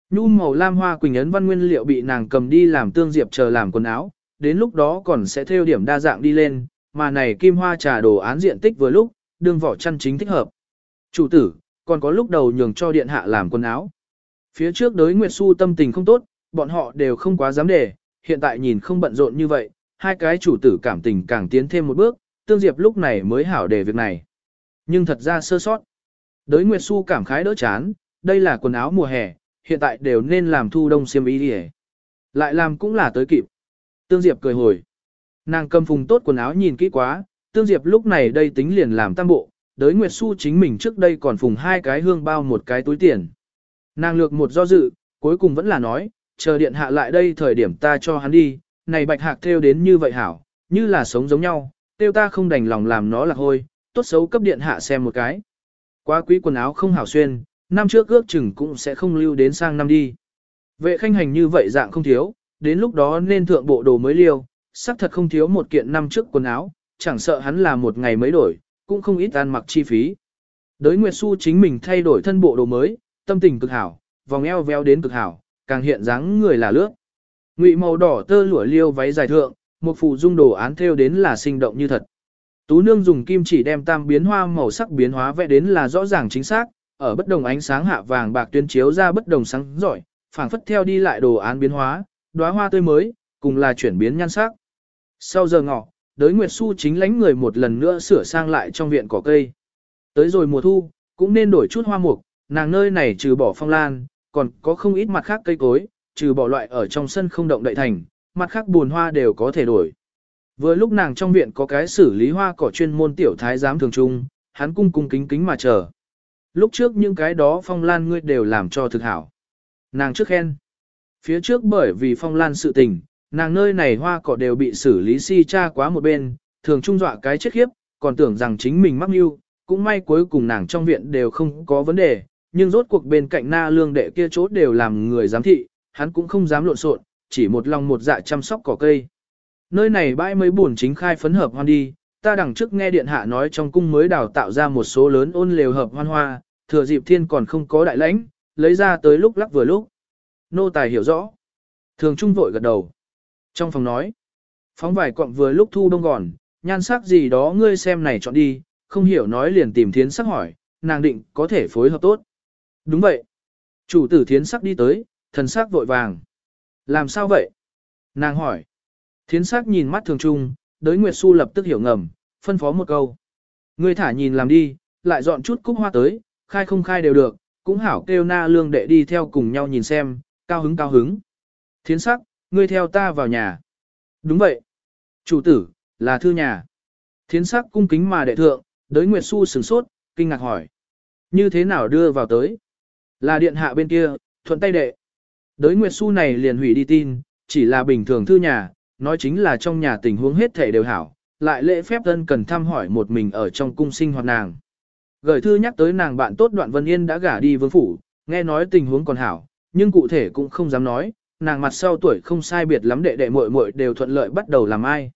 Nhu màu lam hoa quỳnh ấn văn nguyên liệu bị nàng cầm đi làm tương diệp chờ làm quần áo, đến lúc đó còn sẽ theo điểm đa dạng đi lên, mà này kim hoa trà đồ án diện tích vừa lúc, đương vỏ chăn chính thích hợp. Chủ tử, còn có lúc đầu nhường cho điện hạ làm quần áo. Phía trước đối Nguyệt Xu tâm tình không tốt, bọn họ đều không quá dám để, hiện tại nhìn không bận rộn như vậy, hai cái chủ tử cảm tình càng tiến thêm một bước, tương diệp lúc này mới hảo để việc này. Nhưng thật ra sơ sót. Đới Nguyệt Xu cảm khái đỡ chán, đây là quần áo mùa hè, hiện tại đều nên làm thu đông xiêm y đi Lại làm cũng là tới kịp. Tương Diệp cười hồi. Nàng cầm phùng tốt quần áo nhìn kỹ quá, Tương Diệp lúc này đây tính liền làm tam bộ, đới Nguyệt Xu chính mình trước đây còn phùng hai cái hương bao một cái túi tiền. Nàng lược một do dự, cuối cùng vẫn là nói, chờ điện hạ lại đây thời điểm ta cho hắn đi, này bạch hạc theo đến như vậy hảo, như là sống giống nhau, tiêu ta không đành lòng làm nó là hôi, tốt xấu cấp điện hạ xem một cái. Quá quý quần áo không hảo xuyên, năm trước ước chừng cũng sẽ không lưu đến sang năm đi. Vệ khanh hành như vậy dạng không thiếu, đến lúc đó nên thượng bộ đồ mới liêu, sắc thật không thiếu một kiện năm trước quần áo, chẳng sợ hắn là một ngày mới đổi, cũng không ít ăn mặc chi phí. Đới Nguyệt Xu chính mình thay đổi thân bộ đồ mới, tâm tình cực hảo, vòng eo véo đến cực hảo, càng hiện dáng người là lướt. Ngụy màu đỏ tơ lụa liêu váy dài thượng, một phụ dung đồ án theo đến là sinh động như thật. Tú nương dùng kim chỉ đem tam biến hoa màu sắc biến hóa vẽ đến là rõ ràng chính xác, ở bất đồng ánh sáng hạ vàng bạc tuyên chiếu ra bất đồng sáng giỏi, phảng phất theo đi lại đồ án biến hóa, đóa hoa tươi mới, cùng là chuyển biến nhan sắc. Sau giờ ngọ, đới Nguyệt Xu chính lánh người một lần nữa sửa sang lại trong viện cỏ cây. Tới rồi mùa thu, cũng nên đổi chút hoa mục, nàng nơi này trừ bỏ phong lan, còn có không ít mặt khác cây cối, trừ bỏ loại ở trong sân không động đậy thành, mặt khác buồn hoa đều có thể đổi. Vừa lúc nàng trong viện có cái xử lý hoa cỏ chuyên môn tiểu thái giám thường trung, hắn cung cung kính kính mà chờ. Lúc trước những cái đó phong lan ngươi đều làm cho thực hảo. Nàng trước khen. Phía trước bởi vì phong lan sự tình, nàng nơi này hoa cỏ đều bị xử lý si cha quá một bên, thường trung dọa cái chết khiếp, còn tưởng rằng chính mình mắc mưu, cũng may cuối cùng nàng trong viện đều không có vấn đề, nhưng rốt cuộc bên cạnh na lương đệ kia chốt đều làm người giám thị, hắn cũng không dám lộn xộn, chỉ một lòng một dạ chăm sóc cỏ cây. Nơi này bãi mấy buồn chính khai phấn hợp hoan đi, ta đằng trước nghe điện hạ nói trong cung mới đào tạo ra một số lớn ôn lều hợp hoan hoa, thừa dịp thiên còn không có đại lãnh, lấy ra tới lúc lắc vừa lúc. Nô tài hiểu rõ. Thường trung vội gật đầu. Trong phòng nói, phóng vài cọng vừa lúc thu đông gòn, nhan sắc gì đó ngươi xem này chọn đi, không hiểu nói liền tìm thiến sắc hỏi, nàng định có thể phối hợp tốt. Đúng vậy. Chủ tử thiến sắc đi tới, thần sắc vội vàng. Làm sao vậy? Nàng hỏi. Thiến sắc nhìn mắt thường trung, đới Nguyệt Xu lập tức hiểu ngầm, phân phó một câu. Ngươi thả nhìn làm đi, lại dọn chút cúc hoa tới, khai không khai đều được, cũng hảo kêu na lương đệ đi theo cùng nhau nhìn xem, cao hứng cao hứng. Thiến sắc, ngươi theo ta vào nhà. Đúng vậy. Chủ tử, là thư nhà. Thiến sắc cung kính mà đệ thượng, đới Nguyệt Xu sửng sốt, kinh ngạc hỏi. Như thế nào đưa vào tới? Là điện hạ bên kia, thuận tay đệ. Đới Nguyệt Xu này liền hủy đi tin, chỉ là bình thường thư nhà, nói chính là trong nhà tình huống hết thể đều hảo, lại lễ phép thân cần thăm hỏi một mình ở trong cung sinh hoạt nàng. Gửi thư nhắc tới nàng bạn tốt đoạn Vân Yên đã gả đi vương phủ, nghe nói tình huống còn hảo, nhưng cụ thể cũng không dám nói, nàng mặt sau tuổi không sai biệt lắm đệ đệ muội muội đều thuận lợi bắt đầu làm ai.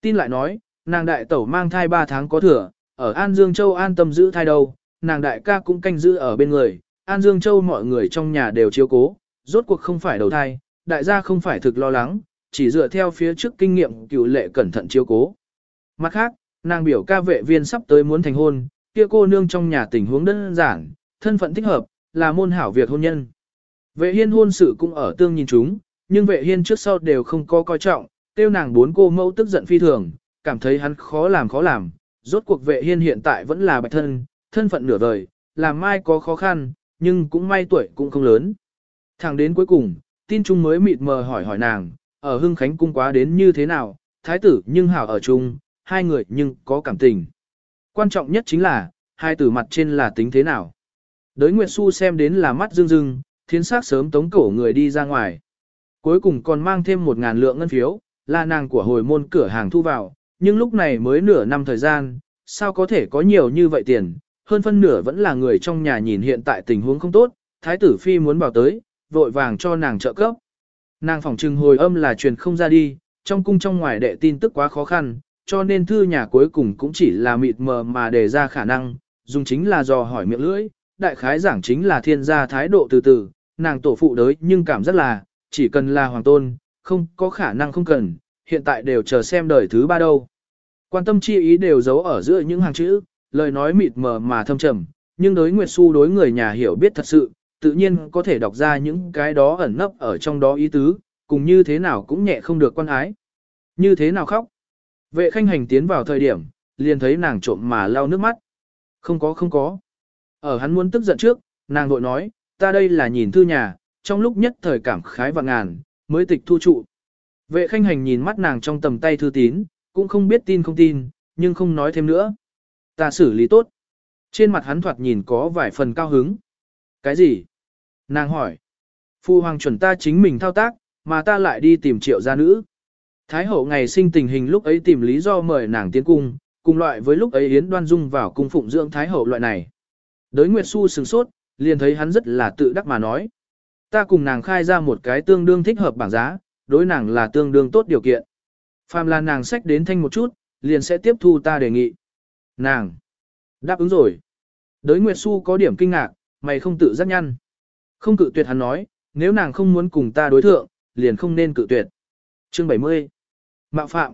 Tin lại nói, nàng đại tẩu mang thai 3 tháng có thừa, ở An Dương Châu an tâm giữ thai đâu, nàng đại ca cũng canh giữ ở bên người, An Dương Châu mọi người trong nhà đều chiếu cố, rốt cuộc không phải đầu thai, đại gia không phải thực lo lắng, chỉ dựa theo phía trước kinh nghiệm cựu lệ cẩn thận chiếu cố. Mặt khác, nàng biểu ca vệ viên sắp tới muốn thành hôn, kia cô nương trong nhà tình huống đơn giản, thân phận thích hợp, là môn hảo việc hôn nhân. Vệ hiên hôn sự cũng ở tương nhìn chúng, nhưng vệ hiên trước sau đều không có coi trọng, tiêu nàng bốn cô mẫu tức giận phi thường, cảm thấy hắn khó làm khó làm, rốt cuộc vệ hiên hiện tại vẫn là bạch thân, thân phận nửa đời, làm mai có khó khăn, nhưng cũng may tuổi cũng không lớn. Thẳng đến cuối cùng, tin trung mới mịt mờ hỏi hỏi nàng, ở Hưng Khánh cung quá đến như thế nào, thái tử nhưng hảo ở chung, hai người nhưng có cảm tình. Quan trọng nhất chính là, hai tử mặt trên là tính thế nào. Đới Nguyệt Xu xem đến là mắt rưng rưng, thiên sát sớm tống cổ người đi ra ngoài. Cuối cùng còn mang thêm một ngàn lượng ngân phiếu, là nàng của hồi môn cửa hàng thu vào, nhưng lúc này mới nửa năm thời gian, sao có thể có nhiều như vậy tiền, hơn phân nửa vẫn là người trong nhà nhìn hiện tại tình huống không tốt, thái tử phi muốn bảo tới, vội vàng cho nàng trợ cấp. Nàng phỏng trừng hồi âm là truyền không ra đi, trong cung trong ngoài đệ tin tức quá khó khăn, cho nên thư nhà cuối cùng cũng chỉ là mịt mờ mà đề ra khả năng, dùng chính là dò hỏi miệng lưỡi, đại khái giảng chính là thiên gia thái độ từ từ, nàng tổ phụ đới nhưng cảm rất là, chỉ cần là hoàng tôn, không có khả năng không cần, hiện tại đều chờ xem đời thứ ba đâu. Quan tâm chi ý đều giấu ở giữa những hàng chữ, lời nói mịt mờ mà thâm trầm, nhưng đối Nguyệt Xu đối người nhà hiểu biết thật sự, tự nhiên có thể đọc ra những cái đó ẩn nấp ở trong đó ý tứ, cùng như thế nào cũng nhẹ không được quan ái. Như thế nào khóc? Vệ khanh hành tiến vào thời điểm, liền thấy nàng trộm mà lau nước mắt. Không có không có. Ở hắn muốn tức giận trước, nàng vội nói, ta đây là nhìn thư nhà, trong lúc nhất thời cảm khái và ngàn, mới tịch thu trụ. Vệ khanh hành nhìn mắt nàng trong tầm tay thư tín, cũng không biết tin không tin, nhưng không nói thêm nữa. Ta xử lý tốt. Trên mặt hắn thoạt nhìn có vài phần cao hứng. Cái gì? Nàng hỏi. Phu hoàng chuẩn ta chính mình thao tác, mà ta lại đi tìm triệu gia nữ. Thái hậu ngày sinh tình hình lúc ấy tìm lý do mời nàng tiến cung, cùng loại với lúc ấy Yến Đoan Dung vào cung phụng dưỡng Thái hậu loại này. Đới Nguyệt Xu sừng sốt, liền thấy hắn rất là tự đắc mà nói. Ta cùng nàng khai ra một cái tương đương thích hợp bảng giá, đối nàng là tương đương tốt điều kiện. Phàm là nàng sách đến thanh một chút, liền sẽ tiếp thu ta đề nghị. Nàng. Đáp ứng rồi. Đới Nguyệt Xu có điểm kinh ngạc, mày không tự giác nhăn. Không cự tuyệt hắn nói, nếu nàng không muốn cùng ta đối thượng, liền không nên cự tuyệt. Chương 70. Mạo phạm.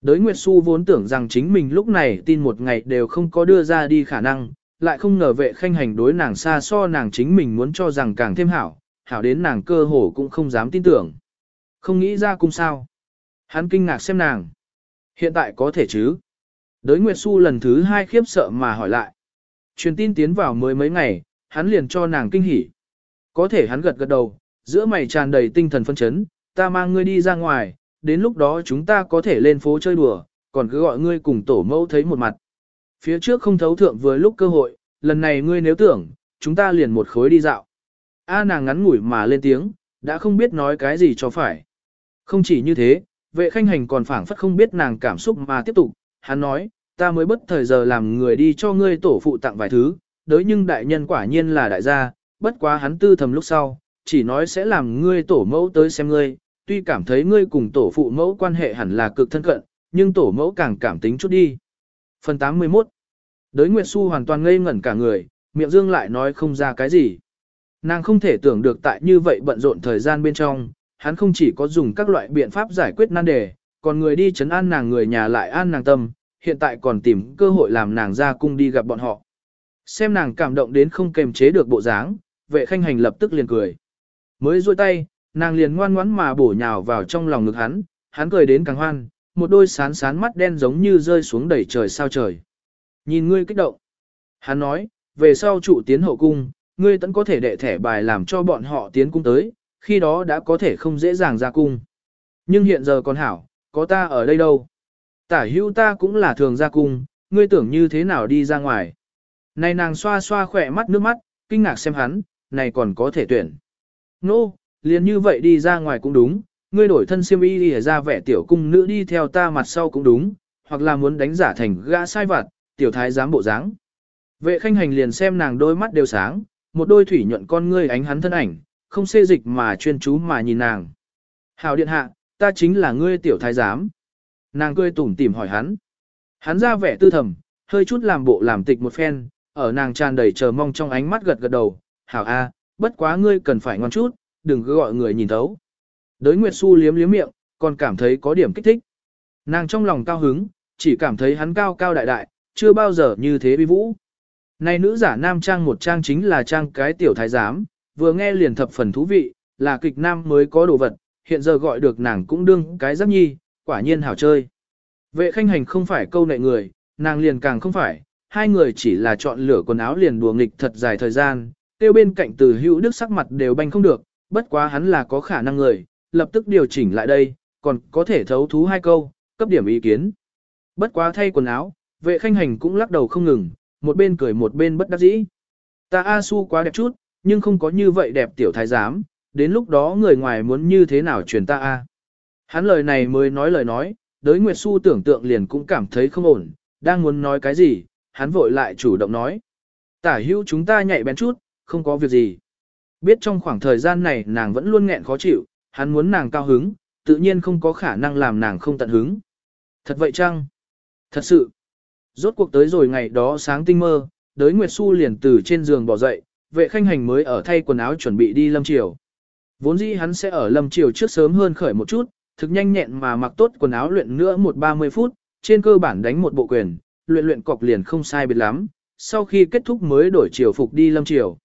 Đới Nguyệt Xu vốn tưởng rằng chính mình lúc này tin một ngày đều không có đưa ra đi khả năng, lại không ngờ vệ khanh hành đối nàng xa so nàng chính mình muốn cho rằng càng thêm hảo, hảo đến nàng cơ hồ cũng không dám tin tưởng. Không nghĩ ra cung sao. Hắn kinh ngạc xem nàng. Hiện tại có thể chứ. Đới Nguyệt Xu lần thứ hai khiếp sợ mà hỏi lại. Truyền tin tiến vào mới mấy ngày, hắn liền cho nàng kinh hỉ. Có thể hắn gật gật đầu, giữa mày tràn đầy tinh thần phân chấn, ta mang ngươi đi ra ngoài, đến lúc đó chúng ta có thể lên phố chơi đùa, còn cứ gọi ngươi cùng tổ mẫu thấy một mặt. Phía trước không thấu thượng vừa lúc cơ hội, lần này ngươi nếu tưởng, chúng ta liền một khối đi dạo. A nàng ngắn ngủi mà lên tiếng, đã không biết nói cái gì cho phải. Không chỉ như thế, vệ khanh hành còn phảng phất không biết nàng cảm xúc mà tiếp tục, hắn nói, ta mới bất thời giờ làm người đi cho ngươi tổ phụ tặng vài thứ, đới nhưng đại nhân quả nhiên là đại gia, bất quá hắn tư thầm lúc sau, chỉ nói sẽ làm ngươi tổ mẫu tới xem ngươi, tuy cảm thấy ngươi cùng tổ phụ mẫu quan hệ hẳn là cực thân cận, nhưng tổ mẫu càng cảm tính chút đi. Phần 81 Đới Nguyệt Xu hoàn toàn ngây ngẩn cả người, miệng dương lại nói không ra cái gì. Nàng không thể tưởng được tại như vậy bận rộn thời gian bên trong, hắn không chỉ có dùng các loại biện pháp giải quyết nan đề, còn người đi chấn an nàng người nhà lại an nàng tâm, hiện tại còn tìm cơ hội làm nàng ra cung đi gặp bọn họ. Xem nàng cảm động đến không kềm chế được bộ dáng, vệ khanh hành lập tức liền cười. Mới duỗi tay, nàng liền ngoan ngoãn mà bổ nhào vào trong lòng ngực hắn, hắn cười đến càng hoan, một đôi sán sán mắt đen giống như rơi xuống đầy trời sao trời. Nhìn ngươi kích động. Hắn nói, về sau trụ tiến hậu cung, ngươi tẫn có thể đệ thẻ bài làm cho bọn họ tiến cung tới, khi đó đã có thể không dễ dàng ra cung. Nhưng hiện giờ còn hảo, có ta ở đây đâu. Tả hữu ta cũng là thường ra cung, ngươi tưởng như thế nào đi ra ngoài. Này nàng xoa xoa khỏe mắt nước mắt, kinh ngạc xem hắn, này còn có thể tuyển. Nô, no, liền như vậy đi ra ngoài cũng đúng, ngươi đổi thân siêm y đi ra vẻ tiểu cung nữ đi theo ta mặt sau cũng đúng, hoặc là muốn đánh giả thành gã sai vặt, tiểu thái giám bộ dáng. Vệ khanh hành liền xem nàng đôi mắt đều sáng, một đôi thủy nhuận con ngươi ánh hắn thân ảnh, không xê dịch mà chuyên chú mà nhìn nàng. Hào điện hạ, ta chính là ngươi tiểu thái giám. Nàng cười tủm tỉm hỏi hắn. Hắn ra vẻ tư thầm, hơi chút làm bộ làm tịch một phen, ở nàng tràn đầy chờ mong trong ánh mắt gật gật đầu. Hảo a, bất quá ngươi cần phải ngoan chút, đừng cứ gọi người nhìn thấu. Đới Nguyệt Xu liếm liếm miệng, còn cảm thấy có điểm kích thích. Nàng trong lòng cao hứng, chỉ cảm thấy hắn cao cao đại đại, chưa bao giờ như thế bi vũ. Này nữ giả nam trang một trang chính là trang cái tiểu thái giám, vừa nghe liền thập phần thú vị, là kịch nam mới có đồ vật, hiện giờ gọi được nàng cũng đương cái giáp nhi, quả nhiên hảo chơi. Vệ khanh hành không phải câu nệ người, nàng liền càng không phải, hai người chỉ là chọn lửa quần áo liền đùa nghịch thật dài thời gian, tiêu bên cạnh từ hữu đức sắc mặt đều banh không được, bất quá hắn là có khả năng người, lập tức điều chỉnh lại đây, còn có thể thấu thú hai câu, cấp điểm ý kiến. Bất quá thay quần áo, vệ khanh hành cũng lắc đầu không ngừng, một bên cười một bên bất đắc dĩ. Ta A Su quá đẹp chút, nhưng không có như vậy đẹp tiểu thái giám, đến lúc đó người ngoài muốn như thế nào truyền ta A. Hắn lời này mới nói lời nói, đới Nguyệt Su tưởng tượng liền cũng cảm thấy không ổn, đang muốn nói cái gì, hắn vội lại chủ động nói. Tả hữu chúng ta nhạy bén chút, không có việc gì. Biết trong khoảng thời gian này nàng vẫn luôn nghẹn khó chịu, hắn muốn nàng cao hứng, tự nhiên không có khả năng làm nàng không tận hứng. Thật vậy chăng? Thật sự. Rốt cuộc tới rồi ngày đó sáng tinh mơ, đới Nguyệt Xu liền từ trên giường bỏ dậy, vệ khanh hành mới ở thay quần áo chuẩn bị đi lâm triều. Vốn dĩ hắn sẽ ở lâm triều trước sớm hơn khởi một chút, thực nhanh nhẹn mà mặc tốt quần áo luyện nữa một ba mươi phút, trên cơ bản đánh một bộ quyền, luyện luyện cọc liền không sai biệt lắm, sau khi kết thúc mới đổi chiều phục đi lâm chiều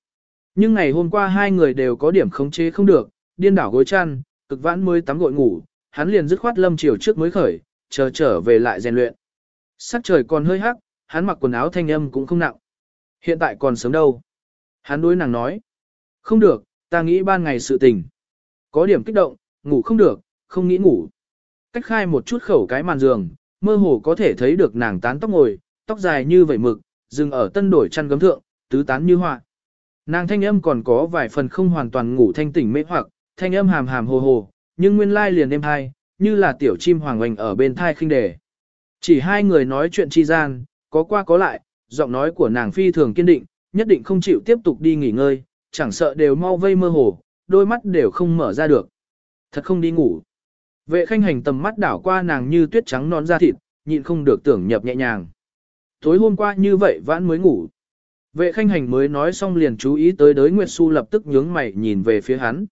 Nhưng ngày hôm qua hai người đều có điểm khống chế không được, điên đảo gối chăn, cực vãn mới tắm gội ngủ, hắn liền dứt khoát lâm chiều trước mới khởi, chờ trở về lại rèn luyện. Sắc trời còn hơi hắc, hắn mặc quần áo thanh âm cũng không nặng. Hiện tại còn sớm đâu. Hắn đối nàng nói. Không được, ta nghĩ ban ngày sự tình. Có điểm kích động, ngủ không được, không nghĩ ngủ. Cách khai một chút khẩu cái màn giường, mơ hồ có thể thấy được nàng tán tóc ngồi, tóc dài như vẩy mực, dừng ở tân đổi chăn gấm thượng, tứ tán như họa. Nàng thanh âm còn có vài phần không hoàn toàn ngủ thanh tỉnh mê hoặc, thanh âm hàm hàm hồ hồ, nhưng nguyên lai liền êm hai, như là tiểu chim hoàng oanh ở bên thai khinh đề. Chỉ hai người nói chuyện chi gian, có qua có lại, giọng nói của nàng phi thường kiên định, nhất định không chịu tiếp tục đi nghỉ ngơi, chẳng sợ đều mau vây mơ hồ, đôi mắt đều không mở ra được. Thật không đi ngủ. Vệ khanh hành tầm mắt đảo qua nàng như tuyết trắng non da thịt, nhịn không được tưởng nhập nhẹ nhàng. Tối hôm qua như vậy vãn mới ngủ. Vệ khanh hành mới nói xong liền chú ý tới đới Nguyệt Xu lập tức nhướng mày nhìn về phía hắn.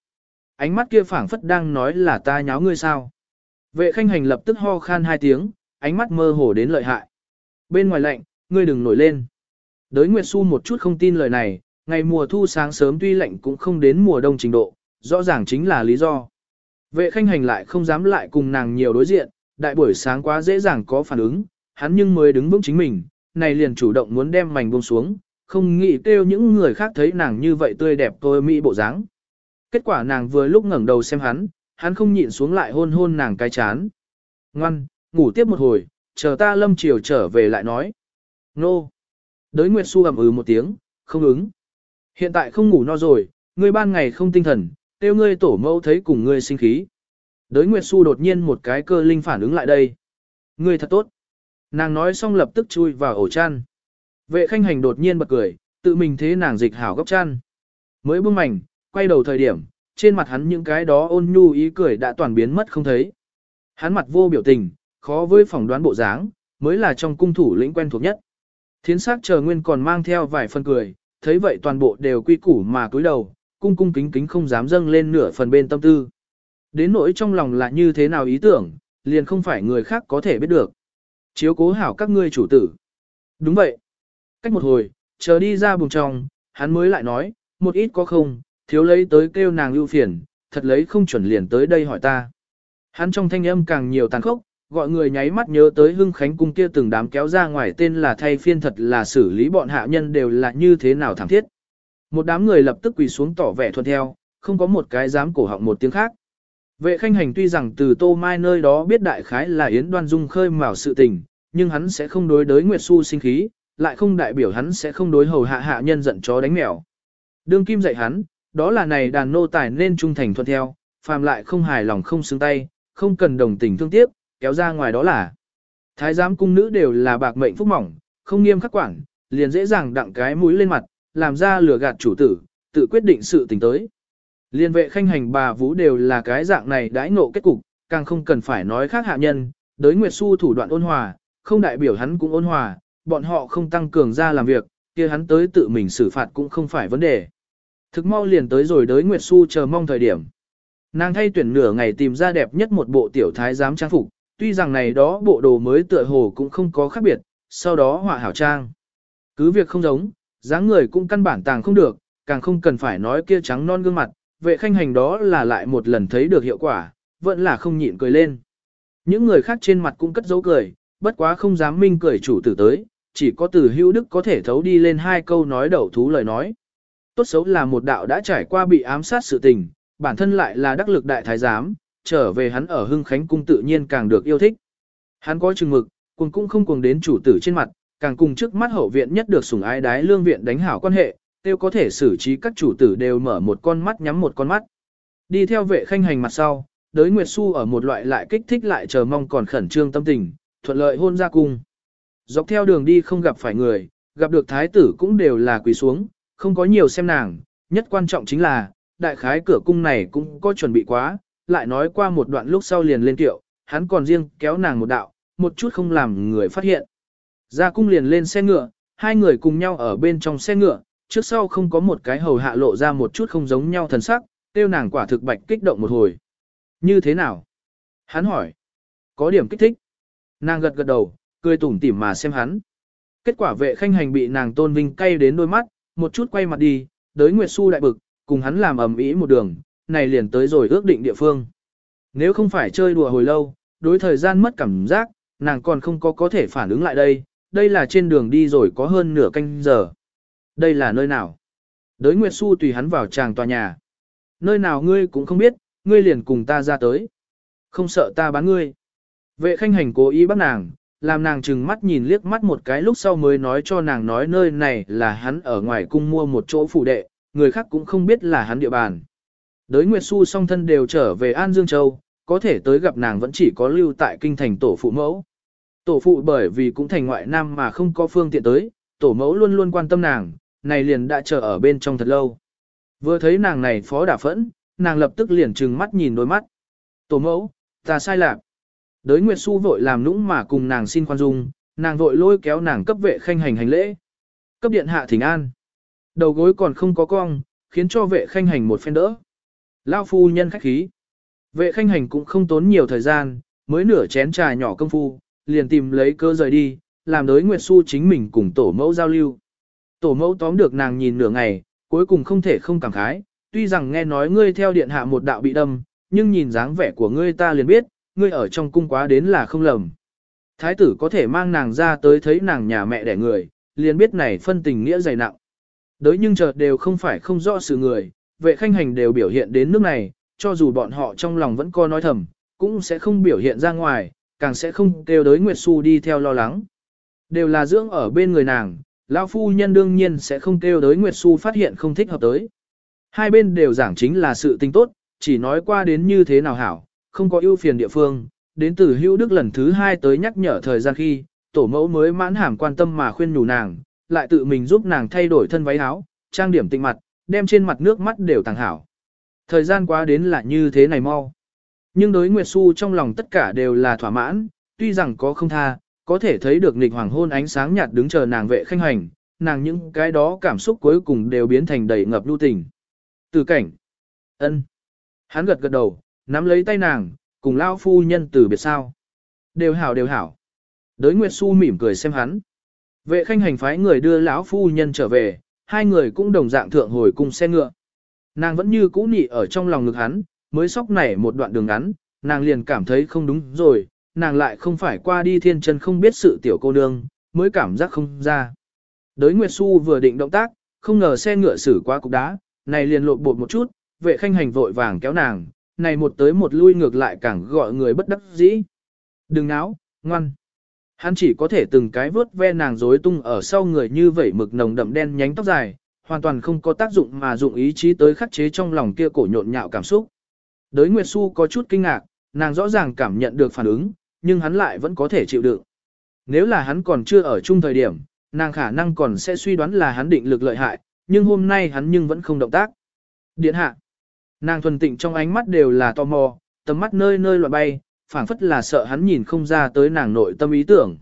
Ánh mắt kia phảng phất đang nói là ta nháo ngươi sao. Vệ khanh hành lập tức ho khan hai tiếng, ánh mắt mơ hồ đến lợi hại. Bên ngoài lạnh, ngươi đừng nổi lên. Đới Nguyệt Xu một chút không tin lời này, ngày mùa thu sáng sớm tuy lạnh cũng không đến mùa đông trình độ, rõ ràng chính là lý do. Vệ khanh hành lại không dám lại cùng nàng nhiều đối diện, đại buổi sáng quá dễ dàng có phản ứng, hắn nhưng mới đứng vững chính mình, này liền chủ động muốn đem mảnh buông xuống, không nghĩ kêu những người khác thấy nàng như vậy tươi đẹp tôi mỹ bộ dáng. Kết quả nàng vừa lúc ngẩng đầu xem hắn, hắn không nhịn xuống lại hôn hôn nàng cái chán. Ngoan, ngủ tiếp một hồi, chờ ta lâm chiều trở về lại nói. Nô. Đới Nguyệt Xu ẩm ừ một tiếng, không ứng. Hiện tại không ngủ no rồi, ngươi ban ngày không tinh thần, tiêu ngươi tổ mẫu thấy cùng ngươi sinh khí. Đới Nguyệt Xu đột nhiên một cái cơ linh phản ứng lại đây. Ngươi thật tốt. Nàng nói xong lập tức chui vào ổ chăn. Vệ khanh hành đột nhiên bật cười, tự mình thế nàng dịch hảo góc chăn. Mới bưng mảnh, quay đầu thời điểm, trên mặt hắn những cái đó ôn nhu ý cười đã toàn biến mất không thấy. Hắn mặt vô biểu tình, khó với phỏng đoán bộ dáng, mới là trong cung thủ lĩnh quen thuộc nhất. Thiến sắc chờ nguyên còn mang theo vài phần cười, thấy vậy toàn bộ đều quy củ mà cúi đầu, cung cung kính kính không dám dâng lên nửa phần bên tâm tư. Đến nỗi trong lòng là như thế nào ý tưởng, liền không phải người khác có thể biết được. Chiếu cố hảo các ngươi chủ tử. Đúng vậy. Cách một hồi, chờ đi ra buồng trong, hắn mới lại nói, một ít có không, thiếu lấy tới kêu nàng ưu phiền, thật lấy không chuẩn liền tới đây hỏi ta. Hắn trong thanh âm càng nhiều tàn khốc, gọi người nháy mắt nhớ tới hưng khánh cung kia từng đám kéo ra ngoài tên là thay phiên thật là xử lý bọn hạ nhân đều là như thế nào thảm thiết. Một đám người lập tức quỳ xuống tỏ vẻ thuận theo, không có một cái dám cổ họng một tiếng khác. Vệ khanh hành tuy rằng từ tô mai nơi đó biết đại khái là Yến Đoan Dung khơi mào sự tình, nhưng hắn sẽ không đối đối Nguyệt Xu sinh khí, lại không đại biểu hắn sẽ không đối hầu hạ hạ nhân giận chó đánh mèo. Đương kim dạy hắn, đó là này đàn nô tài nên trung thành thuận theo, phàm lại không hài lòng không xứng tay, không cần đồng tình thương tiếc, kéo ra ngoài đó là. Thái giám cung nữ đều là bạc mệnh phúc mỏng, không nghiêm khắc quản, liền dễ dàng đặng cái mũi lên mặt, làm ra lừa gạt chủ tử, tự quyết định sự tình tới. Liên vệ khanh hành bà vũ đều là cái dạng này đãi nộ kết cục, càng không cần phải nói khác hạ nhân, đới Nguyệt Xu thủ đoạn ôn hòa, không đại biểu hắn cũng ôn hòa, bọn họ không tăng cường ra làm việc, kia hắn tới tự mình xử phạt cũng không phải vấn đề. Thực mau liền tới rồi đới Nguyệt Xu chờ mong thời điểm. Nàng thay tuyển nửa ngày tìm ra đẹp nhất một bộ tiểu thái giám trang phục, tuy rằng này đó bộ đồ mới tựa hồ cũng không có khác biệt, sau đó họa hảo trang. Cứ việc không giống, dáng người cũng căn bản tàng không được, càng không cần phải nói kia trắng non gương mặt, vệ khanh hành đó là lại một lần thấy được hiệu quả, vẫn là không nhịn cười lên. Những người khác trên mặt cũng cất dấu cười, bất quá không dám minh cười chủ tử tới, chỉ có từ hữu đức có thể thấu đi lên hai câu nói đầu thú lời nói. Tốt xấu là một đạo đã trải qua bị ám sát sự tình, bản thân lại là đắc lực đại thái giám, trở về hắn ở hưng khánh cung tự nhiên càng được yêu thích. Hắn có chừng mực, cuồng cũng không cuồng đến chủ tử trên mặt, càng cùng trước mắt hậu viện nhất được sủng ái đái lương viện đánh hảo quan hệ, tiêu có thể xử trí các chủ tử đều mở một con mắt nhắm một con mắt. Đi theo vệ khanh hành mặt sau, đới Nguyệt Xu ở một loại lại kích thích lại chờ mong còn khẩn trương tâm tình, thuận lợi hôn ra cung. Dọc theo đường đi không gặp phải người, gặp được thái tử cũng đều là quỳ xuống, không có nhiều xem nàng, nhất quan trọng chính là, đại khái cửa cung này cũng có chuẩn bị quá, lại nói qua một đoạn lúc sau liền lên tiệu, hắn còn riêng kéo nàng một đạo, một chút không làm người phát hiện. Ra cung liền lên xe ngựa, hai người cùng nhau ở bên trong xe ngựa, trước sau không có một cái hầu hạ lộ ra một chút không giống nhau thần sắc, tiêu nàng quả thực bạch kích động một hồi. Như thế nào? Hắn hỏi. Có điểm kích thích. Nàng gật gật đầu, cười tủm tỉm mà xem hắn. Kết quả vệ khanh hành bị nàng tôn vinh cay đến đôi mắt, một chút quay mặt đi, đới Nguyệt Xu đại bực, cùng hắn làm ầm ĩ một đường, này liền tới rồi ước định địa phương. Nếu không phải chơi đùa hồi lâu, đối thời gian mất cảm giác, nàng còn không có có thể phản ứng lại đây, đây là trên đường đi rồi có hơn nửa canh giờ. Đây là nơi nào? Đới Nguyệt Xu tùy hắn vào tràng tòa nhà. Nơi nào ngươi cũng không biết, ngươi liền cùng ta ra tới. Không sợ ta bán ngươi. Vệ khanh hành cố ý bắt nàng, làm nàng chừng mắt nhìn liếc mắt một cái lúc sau mới nói cho nàng nói nơi này là hắn ở ngoài cung mua một chỗ phụ đệ, người khác cũng không biết là hắn địa bàn. Đới Nguyệt Xu song thân đều trở về An Dương Châu, có thể tới gặp nàng vẫn chỉ có lưu tại kinh thành tổ phụ mẫu. Tổ phụ bởi vì cũng thành ngoại nam mà không có phương tiện tới, tổ mẫu luôn luôn quan tâm nàng, này liền đã chờ ở bên trong thật lâu. Vừa thấy nàng này phó đả phẫn, nàng lập tức liền trừng mắt nhìn đôi mắt. Tổ mẫu, ta sai lạc. Đới Nguyệt Xu vội làm nũng mà cùng nàng xin khoan dung, nàng vội lôi kéo nàng cấp vệ khanh hành hành lễ. Cấp điện hạ thỉnh an. Đầu gối còn không có cong, khiến cho vệ khanh hành một phen đỡ. Lao phu nhân khách khí. Vệ khanh hành cũng không tốn nhiều thời gian, mới nửa chén trà nhỏ công phu, liền tìm lấy cơ rời đi, làm đới Nguyệt Xu chính mình cùng tổ mẫu giao lưu. Tổ mẫu tóm được nàng nhìn nửa ngày, cuối cùng không thể không cảm khái, tuy rằng nghe nói ngươi theo điện hạ một đạo bị đâm, nhưng nhìn dáng vẻ của ngươi ta liền biết, ngươi ở trong cung quá đến là không lầm. Thái tử có thể mang nàng ra tới thấy nàng nhà mẹ đẻ người, liền biết này phân tình nghĩa dày nặng. Đới nhưng chợt đều không phải không rõ sự người, vệ khanh hành đều biểu hiện đến nước này, cho dù bọn họ trong lòng vẫn co nói thầm, cũng sẽ không biểu hiện ra ngoài, càng sẽ không kêu đới Nguyệt Xu đi theo lo lắng. Đều là dưỡng ở bên người nàng, lão phu nhân đương nhiên sẽ không kêu đới Nguyệt Xu phát hiện không thích hợp tới. Hai bên đều giảng chính là sự tình tốt, chỉ nói qua đến như thế nào hảo, không có ưu phiền địa phương, đến từ hữu đức lần thứ hai tới nhắc nhở thời gian khi, tổ mẫu mới mãn hàm quan tâm mà khuyên nhủ nàng, lại tự mình giúp nàng thay đổi thân váy áo, trang điểm tịnh mặt, đem trên mặt nước mắt đều tàng hảo. Thời gian quá đến là như thế này mau. Nhưng đối Nguyệt Xu trong lòng tất cả đều là thỏa mãn, tuy rằng có không tha, có thể thấy được nghịch hoàng hôn ánh sáng nhạt đứng chờ nàng vệ khanh hành, nàng những cái đó cảm xúc cuối cùng đều biến thành đầy ngập lưu tình. Từ cảnh. ân, Hắn gật gật đầu, nắm lấy tay nàng, cùng lao phu nhân từ biệt sao. Đều hảo đều hảo. Đới Nguyệt Xu mỉm cười xem hắn. Vệ khanh hành phái người đưa lão phu nhân trở về, hai người cũng đồng dạng thượng hồi cùng xe ngựa. Nàng vẫn như cũ nị ở trong lòng ngực hắn, mới sóc nảy một đoạn đường ngắn, nàng liền cảm thấy không đúng rồi, nàng lại không phải qua đi thiên chân không biết sự tiểu cô nương, mới cảm giác không ra. Đới Nguyệt Xu vừa định động tác, không ngờ xe ngựa xử qua cục đá, này liền lộn bột một chút, vệ khanh hành vội vàng kéo nàng, này một tới một lui ngược lại càng gọi người bất đắc dĩ. Đừng náo, ngoan. Hắn chỉ có thể từng cái vớt ve nàng rối tung ở sau người như vậy mực nồng đậm đen nhánh tóc dài, hoàn toàn không có tác dụng mà dụng ý chí tới khắc chế trong lòng kia cổ nhộn nhạo cảm xúc. Đới Nguyệt Xu có chút kinh ngạc, nàng rõ ràng cảm nhận được phản ứng, nhưng hắn lại vẫn có thể chịu đựng. Nếu là hắn còn chưa ở chung thời điểm, nàng khả năng còn sẽ suy đoán là hắn định lực lợi hại, nhưng hôm nay hắn nhưng vẫn không động tác. Điện hạ. Nàng thuần tịnh trong ánh mắt đều là tò mò, tầm mắt nơi nơi loạn bay, phảng phất là sợ hắn nhìn không ra tới nàng nội tâm ý tưởng.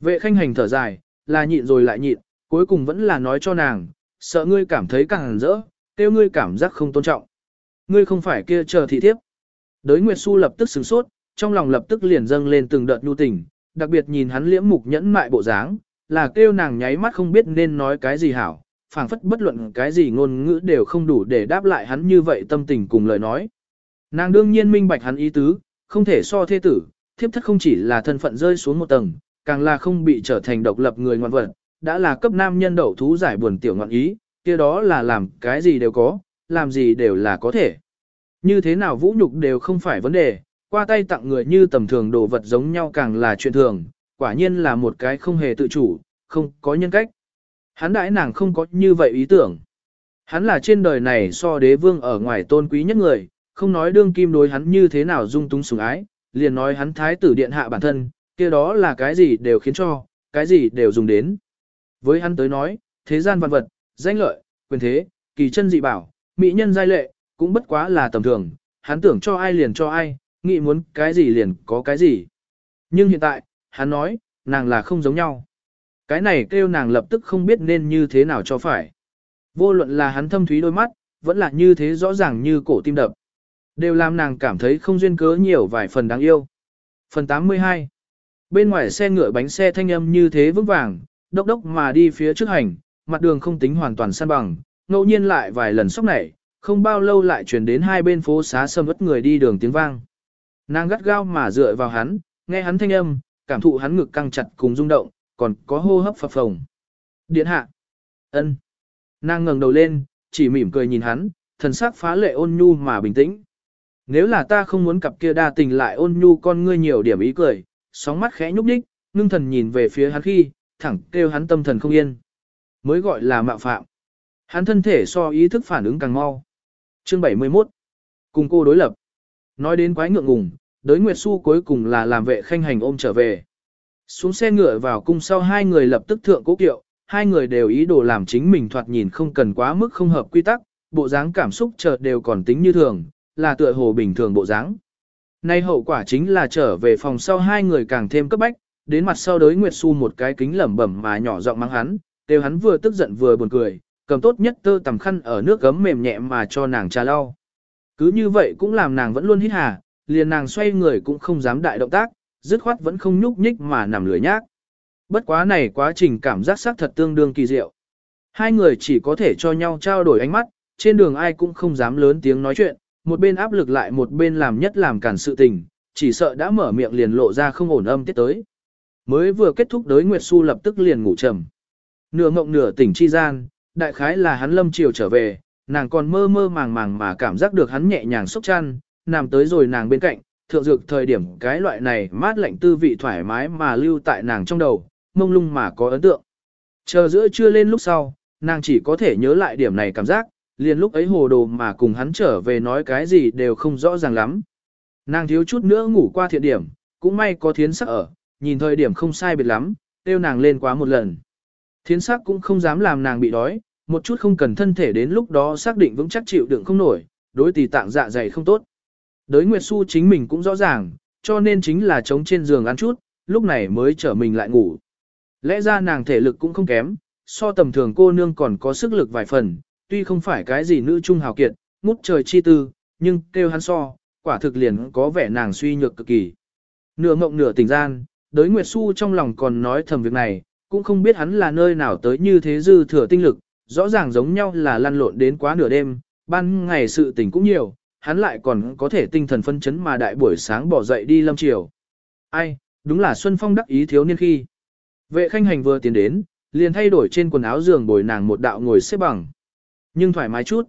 Vệ khanh hành thở dài, là nhịn rồi lại nhịn, cuối cùng vẫn là nói cho nàng, sợ ngươi cảm thấy càng rỡ, tiêu ngươi cảm giác không tôn trọng. Ngươi không phải kia chờ thị thiếp. Đới Nguyệt Xu lập tức sửng sốt, trong lòng lập tức liền dâng lên từng đợt nhu tình, đặc biệt nhìn hắn liễm mục nhẫn mại bộ dáng, là kêu nàng nháy mắt không biết nên nói cái gì hảo, phảng phất bất luận cái gì ngôn ngữ đều không đủ để đáp lại hắn như vậy tâm tình cùng lời nói. Nàng đương nhiên minh bạch hắn ý tứ, không thể so thế tử, thiếp thất không chỉ là thân phận rơi xuống một tầng, càng là không bị trở thành độc lập người ngoan vật, đã là cấp nam nhân đậu thú giải buồn tiểu ngoạn ý, kia đó là làm cái gì đều có, làm gì đều là có thể. Như thế nào vũ nhục đều không phải vấn đề, qua tay tặng người như tầm thường đồ vật giống nhau càng là chuyện thường, quả nhiên là một cái không hề tự chủ, không có nhân cách. Hắn đãi nàng không có như vậy ý tưởng. Hắn là trên đời này so đế vương ở ngoài tôn quý nhất người, không nói đương kim đối hắn như thế nào dung túng sủng ái, liền nói hắn thái tử điện hạ bản thân, kia đó là cái gì đều khiến cho, cái gì đều dùng đến. Với hắn tới nói, thế gian văn vật, danh lợi, quyền thế, kỳ chân dị bảo, mỹ nhân giai lệ, cũng bất quá là tầm thường, hắn tưởng cho ai liền cho ai, nghĩ muốn cái gì liền có cái gì. Nhưng hiện tại, hắn nói, nàng là không giống nhau. Cái này kêu nàng lập tức không biết nên như thế nào cho phải. Vô luận là hắn thâm thúy đôi mắt, vẫn là như thế rõ ràng như cổ tim đập. Đều làm nàng cảm thấy không duyên cớ nhiều vài phần đáng yêu. Phần 82 Bên ngoài xe ngựa bánh xe thanh âm như thế vững vàng, đốc đốc mà đi phía trước hành, mặt đường không tính hoàn toàn san bằng, ngẫu nhiên lại vài lần sốc nảy, không bao lâu lại truyền đến hai bên phố xá sâm ất người đi đường tiếng vang. Nàng gắt gao mà dựa vào hắn, nghe hắn thanh âm, cảm thụ hắn ngực căng chặt cùng rung động, còn có hô hấp phập phồng. Điện hạ. ân. Nàng ngẩng đầu lên, chỉ mỉm cười nhìn hắn, thần sắc phá lệ ôn nhu mà bình tĩnh. Nếu là ta không muốn cặp kia đa tình lại ôn nhu con ngươi nhiều điểm ý cười, sóng mắt khẽ nhúc nhích, ngưng thần nhìn về phía hắn khi, thẳng kêu hắn tâm thần không yên. Mới gọi là mạo phạm. Hắn thân thể so ý thức phản ứng càng mau. Chương 71. Cùng cô đối lập. Nói đến quái ngượng ngùng, đới Nguyệt Xu cuối cùng là làm vệ khanh hành ôm trở về. Xuống xe ngựa vào cung sau hai người lập tức thượng cố kiệu, hai người đều ý đồ làm chính mình thoạt nhìn không cần quá mức không hợp quy tắc, bộ dáng cảm xúc chợt đều còn tính như thường, là tựa hồ bình thường bộ dáng. Nay hậu quả chính là trở về phòng sau hai người càng thêm cấp bách, đến mặt sau đới Nguyệt Xu một cái kính lẩm bẩm mà nhỏ giọng mắng hắn, đều hắn vừa tức giận vừa buồn cười, cầm tốt nhất tơ tầm khăn ở nước gấm mềm nhẹ mà cho nàng trà lau. Cứ như vậy cũng làm nàng vẫn luôn hít hà, liền nàng xoay người cũng không dám đại động tác, dứt khoát vẫn không nhúc nhích mà nằm lười nhác. Bất quá này quá trình cảm giác sắc thật tương đương kỳ diệu. Hai người chỉ có thể cho nhau trao đổi ánh mắt, trên đường ai cũng không dám lớn tiếng nói chuyện, một bên áp lực lại một bên làm nhất làm cản sự tình, chỉ sợ đã mở miệng liền lộ ra không ổn âm tiết tới. Mới vừa kết thúc đới Nguyệt Xu lập tức liền ngủ trầm. Nửa mộng nửa tỉnh chi gian, đại khái là hắn lâm chiều trở về, nàng còn mơ mơ màng màng mà cảm giác được hắn nhẹ nhàng xúc chăn, nằm tới rồi nàng bên cạnh, thượng dược thời điểm cái loại này mát lạnh tư vị thoải mái mà lưu tại nàng trong đầu, mông lung mà có ấn tượng. Chờ giữa trưa lên lúc sau, nàng chỉ có thể nhớ lại điểm này cảm giác, liền lúc ấy hồ đồ mà cùng hắn trở về nói cái gì đều không rõ ràng lắm. Nàng thiếu chút nữa ngủ qua thiện điểm, cũng may có thiến sắc ở, nhìn thời điểm không sai biệt lắm, tiêu nàng lên quá một lần. Thiến sắc cũng không dám làm nàng bị đói, một chút không cần thân thể đến lúc đó xác định vững chắc chịu đựng không nổi, đối tỷ tạng dạ dày không tốt. Đới Nguyệt Xu chính mình cũng rõ ràng, cho nên chính là chống trên giường ăn chút, lúc này mới trở mình lại ngủ. Lẽ ra nàng thể lực cũng không kém, so tầm thường cô nương còn có sức lực vài phần, tuy không phải cái gì nữ trung hào kiệt, ngút trời chi tư, nhưng kêu hắn so, quả thực liền có vẻ nàng suy nhược cực kỳ. Nửa mộng nửa tỉnh gian, đới Nguyệt Xu trong lòng còn nói thầm việc này, cũng không biết hắn là nơi nào tới như thế dư thừa tinh lực, rõ ràng giống nhau là lăn lộn đến quá nửa đêm, ban ngày sự tình cũng nhiều, hắn lại còn có thể tinh thần phân chấn mà đại buổi sáng bỏ dậy đi lâm chiều. Ai, đúng là Xuân Phong đắc ý thiếu niên khi. Vệ khanh hành vừa tiến đến, liền thay đổi trên quần áo giường bồi nàng một đạo ngồi xếp bằng. Nhưng thoải mái chút.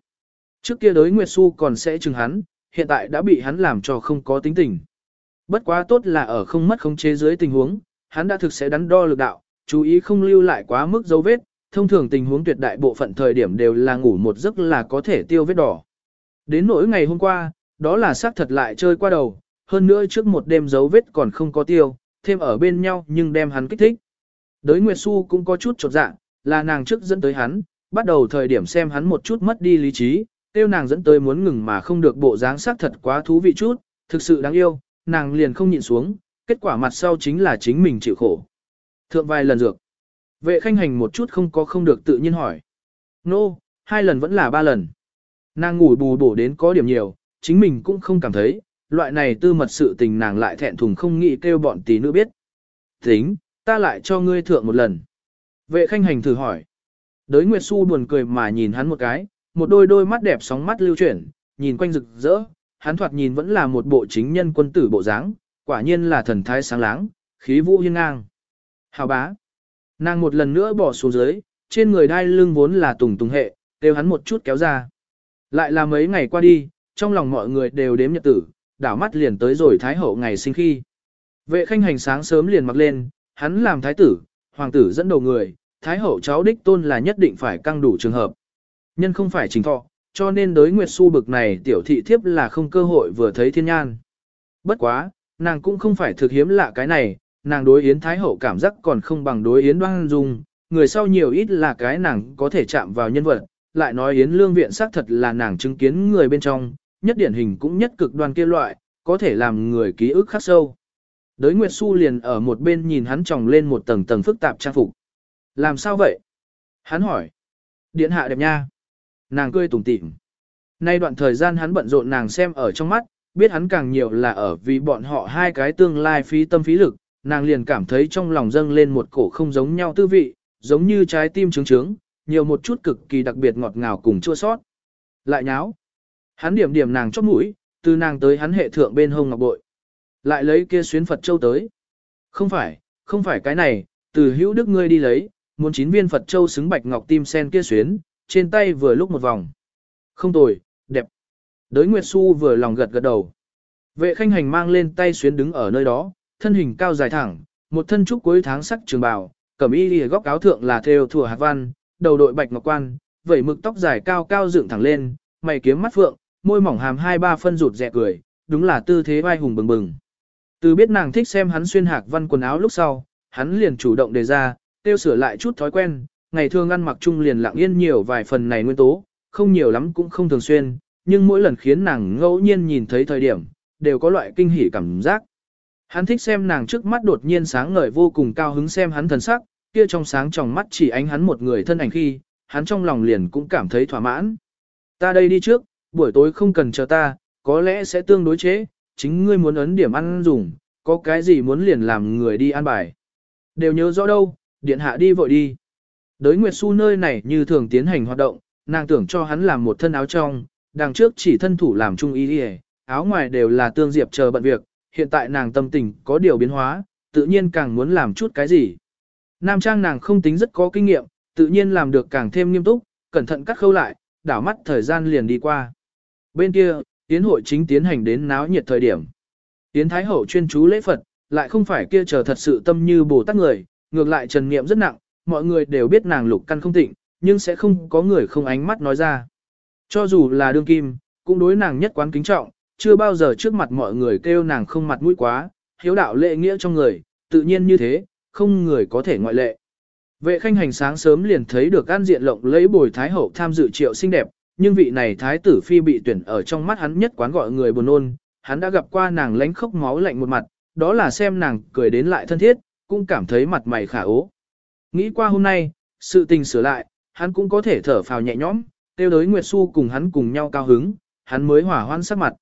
Trước kia đối Nguyệt Xu còn sẽ chừng hắn, hiện tại đã bị hắn làm cho không có tính tình. Bất quá tốt là ở không mất khống chế dưới tình huống, hắn đã thực sẽ đắn đo lực đạo, chú ý không lưu lại quá mức dấu vết, thông thường tình huống tuyệt đại bộ phận thời điểm đều là ngủ một giấc là có thể tiêu vết đỏ. Đến nỗi ngày hôm qua, đó là xác thật lại chơi qua đầu, hơn nữa trước một đêm dấu vết còn không có tiêu, thêm ở bên nhau nhưng đem hắn kích thích. Đới Nguyệt Xu cũng có chút chột dạng, là nàng trước dẫn tới hắn, bắt đầu thời điểm xem hắn một chút mất đi lý trí, tiêu nàng dẫn tới muốn ngừng mà không được bộ dáng xác thật quá thú vị chút, thực sự đáng yêu, nàng liền không nhịn xuống, kết quả mặt sau chính là chính mình chịu khổ. Thượng vài lần dược. Vệ khanh hành một chút không có không được tự nhiên hỏi. Nô, no, hai lần vẫn là ba lần. Nàng ngủ bù bổ đến có điểm nhiều, chính mình cũng không cảm thấy, loại này tư mật sự tình nàng lại thẹn thùng không nghĩ kêu bọn tí nữ biết. Tính, ta lại cho ngươi thượng một lần. Vệ khanh hành thử hỏi. Đới Nguyệt Xu buồn cười mà nhìn hắn một cái, một đôi đôi mắt đẹp sóng mắt lưu chuyển, nhìn quanh rực rỡ, hắn thoạt nhìn vẫn là một bộ chính nhân quân tử bộ dáng, quả nhiên là thần thái sáng láng, khí vũ hiên ngang. Hào bá. Nàng một lần nữa bỏ xuống dưới, trên người đai lưng vốn là tùng tùng hệ, đều hắn một chút kéo ra. Lại là mấy ngày qua đi, trong lòng mọi người đều đếm nhật tử, đảo mắt liền tới rồi thái hậu ngày sinh khi. Vệ khanh hành sáng sớm liền mặc lên, hắn làm thái tử, hoàng tử dẫn đầu người, thái hậu cháu đích tôn là nhất định phải căng đủ trường hợp. Nhân không phải trình thọ, cho nên đối Nguyệt Su bực này tiểu thị thiếp là không cơ hội vừa thấy thiên nhan. Bất quá, nàng cũng không phải thực hiếm lạ cái này, nàng đối Yến Thái Hậu cảm giác còn không bằng đối Yến Đoan Dung, người sau nhiều ít là cái nàng có thể chạm vào nhân vật, lại nói Yến Lương Viện xác thật là nàng chứng kiến người bên trong, nhất điển hình cũng nhất cực đoan kia loại, có thể làm người ký ức khắc sâu. Đới Nguyệt Xu liền ở một bên nhìn hắn tròng lên một tầng tầng phức tạp trang phục. Làm sao vậy? Hắn hỏi. Điện hạ đẹp nha. Nàng cười tủm tỉm. Nay đoạn thời gian hắn bận rộn nàng xem ở trong mắt, biết hắn càng nhiều là ở vì bọn họ hai cái tương lai phí tâm phí lực, nàng liền cảm thấy trong lòng dâng lên một cổ không giống nhau tư vị, giống như trái tim trướng trướng, nhiều một chút cực kỳ đặc biệt ngọt ngào cùng chua sót. Lại nháo. Hắn điểm điểm nàng chóp mũi, từ nàng tới hắn hệ thượng bên hông ngọc bội. Lại lấy kia xuyến Phật Châu tới. Không phải, không phải cái này, từ hữu đức ngươi đi lấy, muốn chín viên Phật Châu xứng bạch ngọc tim sen kia xuyến, trên tay vừa lúc một vòng. Không tồi, đẹp. Đới Nguyệt Xu vừa lòng gật gật đầu. Vệ khanh hành mang lên tay xuyến đứng ở nơi đó, thân hình cao dài thẳng, một thân trúc cuối tháng sắc trường bào, cẩm y lìa góc áo thượng là thêu thủa hạt văn, đầu đội bạch ngọc quan, vẩy mực tóc dài cao cao dựng thẳng lên, mày kiếm mắt phượng, môi mỏng hàm hai ba phân rụt rè cười, đúng là tư thế vai hùng bừng bừng. Từ biết nàng thích xem hắn xuyên hạc văn quần áo lúc sau, hắn liền chủ động đề ra, tiêu sửa lại chút thói quen, ngày thường ăn mặc chung liền lặng yên nhiều vài phần này nguyên tố, không nhiều lắm cũng không thường xuyên, nhưng mỗi lần khiến nàng ngẫu nhiên nhìn thấy thời điểm, đều có loại kinh hỉ cảm giác. Hắn thích xem nàng trước mắt đột nhiên sáng ngời vô cùng cao hứng xem hắn thần sắc, kia trong sáng trong mắt chỉ ánh hắn một người thân ảnh khi, hắn trong lòng liền cũng cảm thấy thỏa mãn. Ta đây đi trước, buổi tối không cần chờ ta, có lẽ sẽ tương đối chế, chính ngươi muốn ấn điểm ăn dùng, có cái gì muốn liền làm người đi ăn bài. Đều nhớ rõ đâu, điện hạ đi vội đi. Đới Nguyệt Xu nơi này như thường tiến hành hoạt động, nàng tưởng cho hắn làm một thân áo trong, đằng trước chỉ thân thủ làm trung y đi áo ngoài đều là tương diệp chờ bận việc, hiện tại nàng tâm tình có điều biến hóa, tự nhiên càng muốn làm chút cái gì. Nam trang nàng không tính rất có kinh nghiệm, tự nhiên làm được càng thêm nghiêm túc, cẩn thận cắt khâu lại, đảo mắt thời gian liền đi qua. Bên kia, tiến hội chính tiến hành đến náo nhiệt thời điểm. Tiến Thái Hậu chuyên chú lễ Phật, lại không phải kia chờ thật sự tâm như Bồ Tát người, ngược lại trần niệm rất nặng, mọi người đều biết nàng lục căn không tịnh, nhưng sẽ không có người không ánh mắt nói ra. Cho dù là đương kim, cũng đối nàng nhất quán kính trọng, chưa bao giờ trước mặt mọi người kêu nàng không mặt mũi quá, hiếu đạo lệ nghĩa trong người, tự nhiên như thế, không người có thể ngoại lệ. Vệ khanh hành sáng sớm liền thấy được an diện lộng lấy bồi thái hậu tham dự triệu xinh đẹp, nhưng vị này thái tử phi bị tuyển ở trong mắt hắn nhất quán gọi người buồn nôn, hắn đã gặp qua nàng lánh khóc máu lạnh một mặt, đó là xem nàng cười đến lại thân thiết, cũng cảm thấy mặt mày khả ố. Nghĩ qua hôm nay, sự tình sửa lại, hắn cũng có thể thở phào nhẹ nhõm, tiêu đới Nguyệt Xu cùng hắn cùng nhau cao hứng, hắn mới hỏa hoan sắc mặt.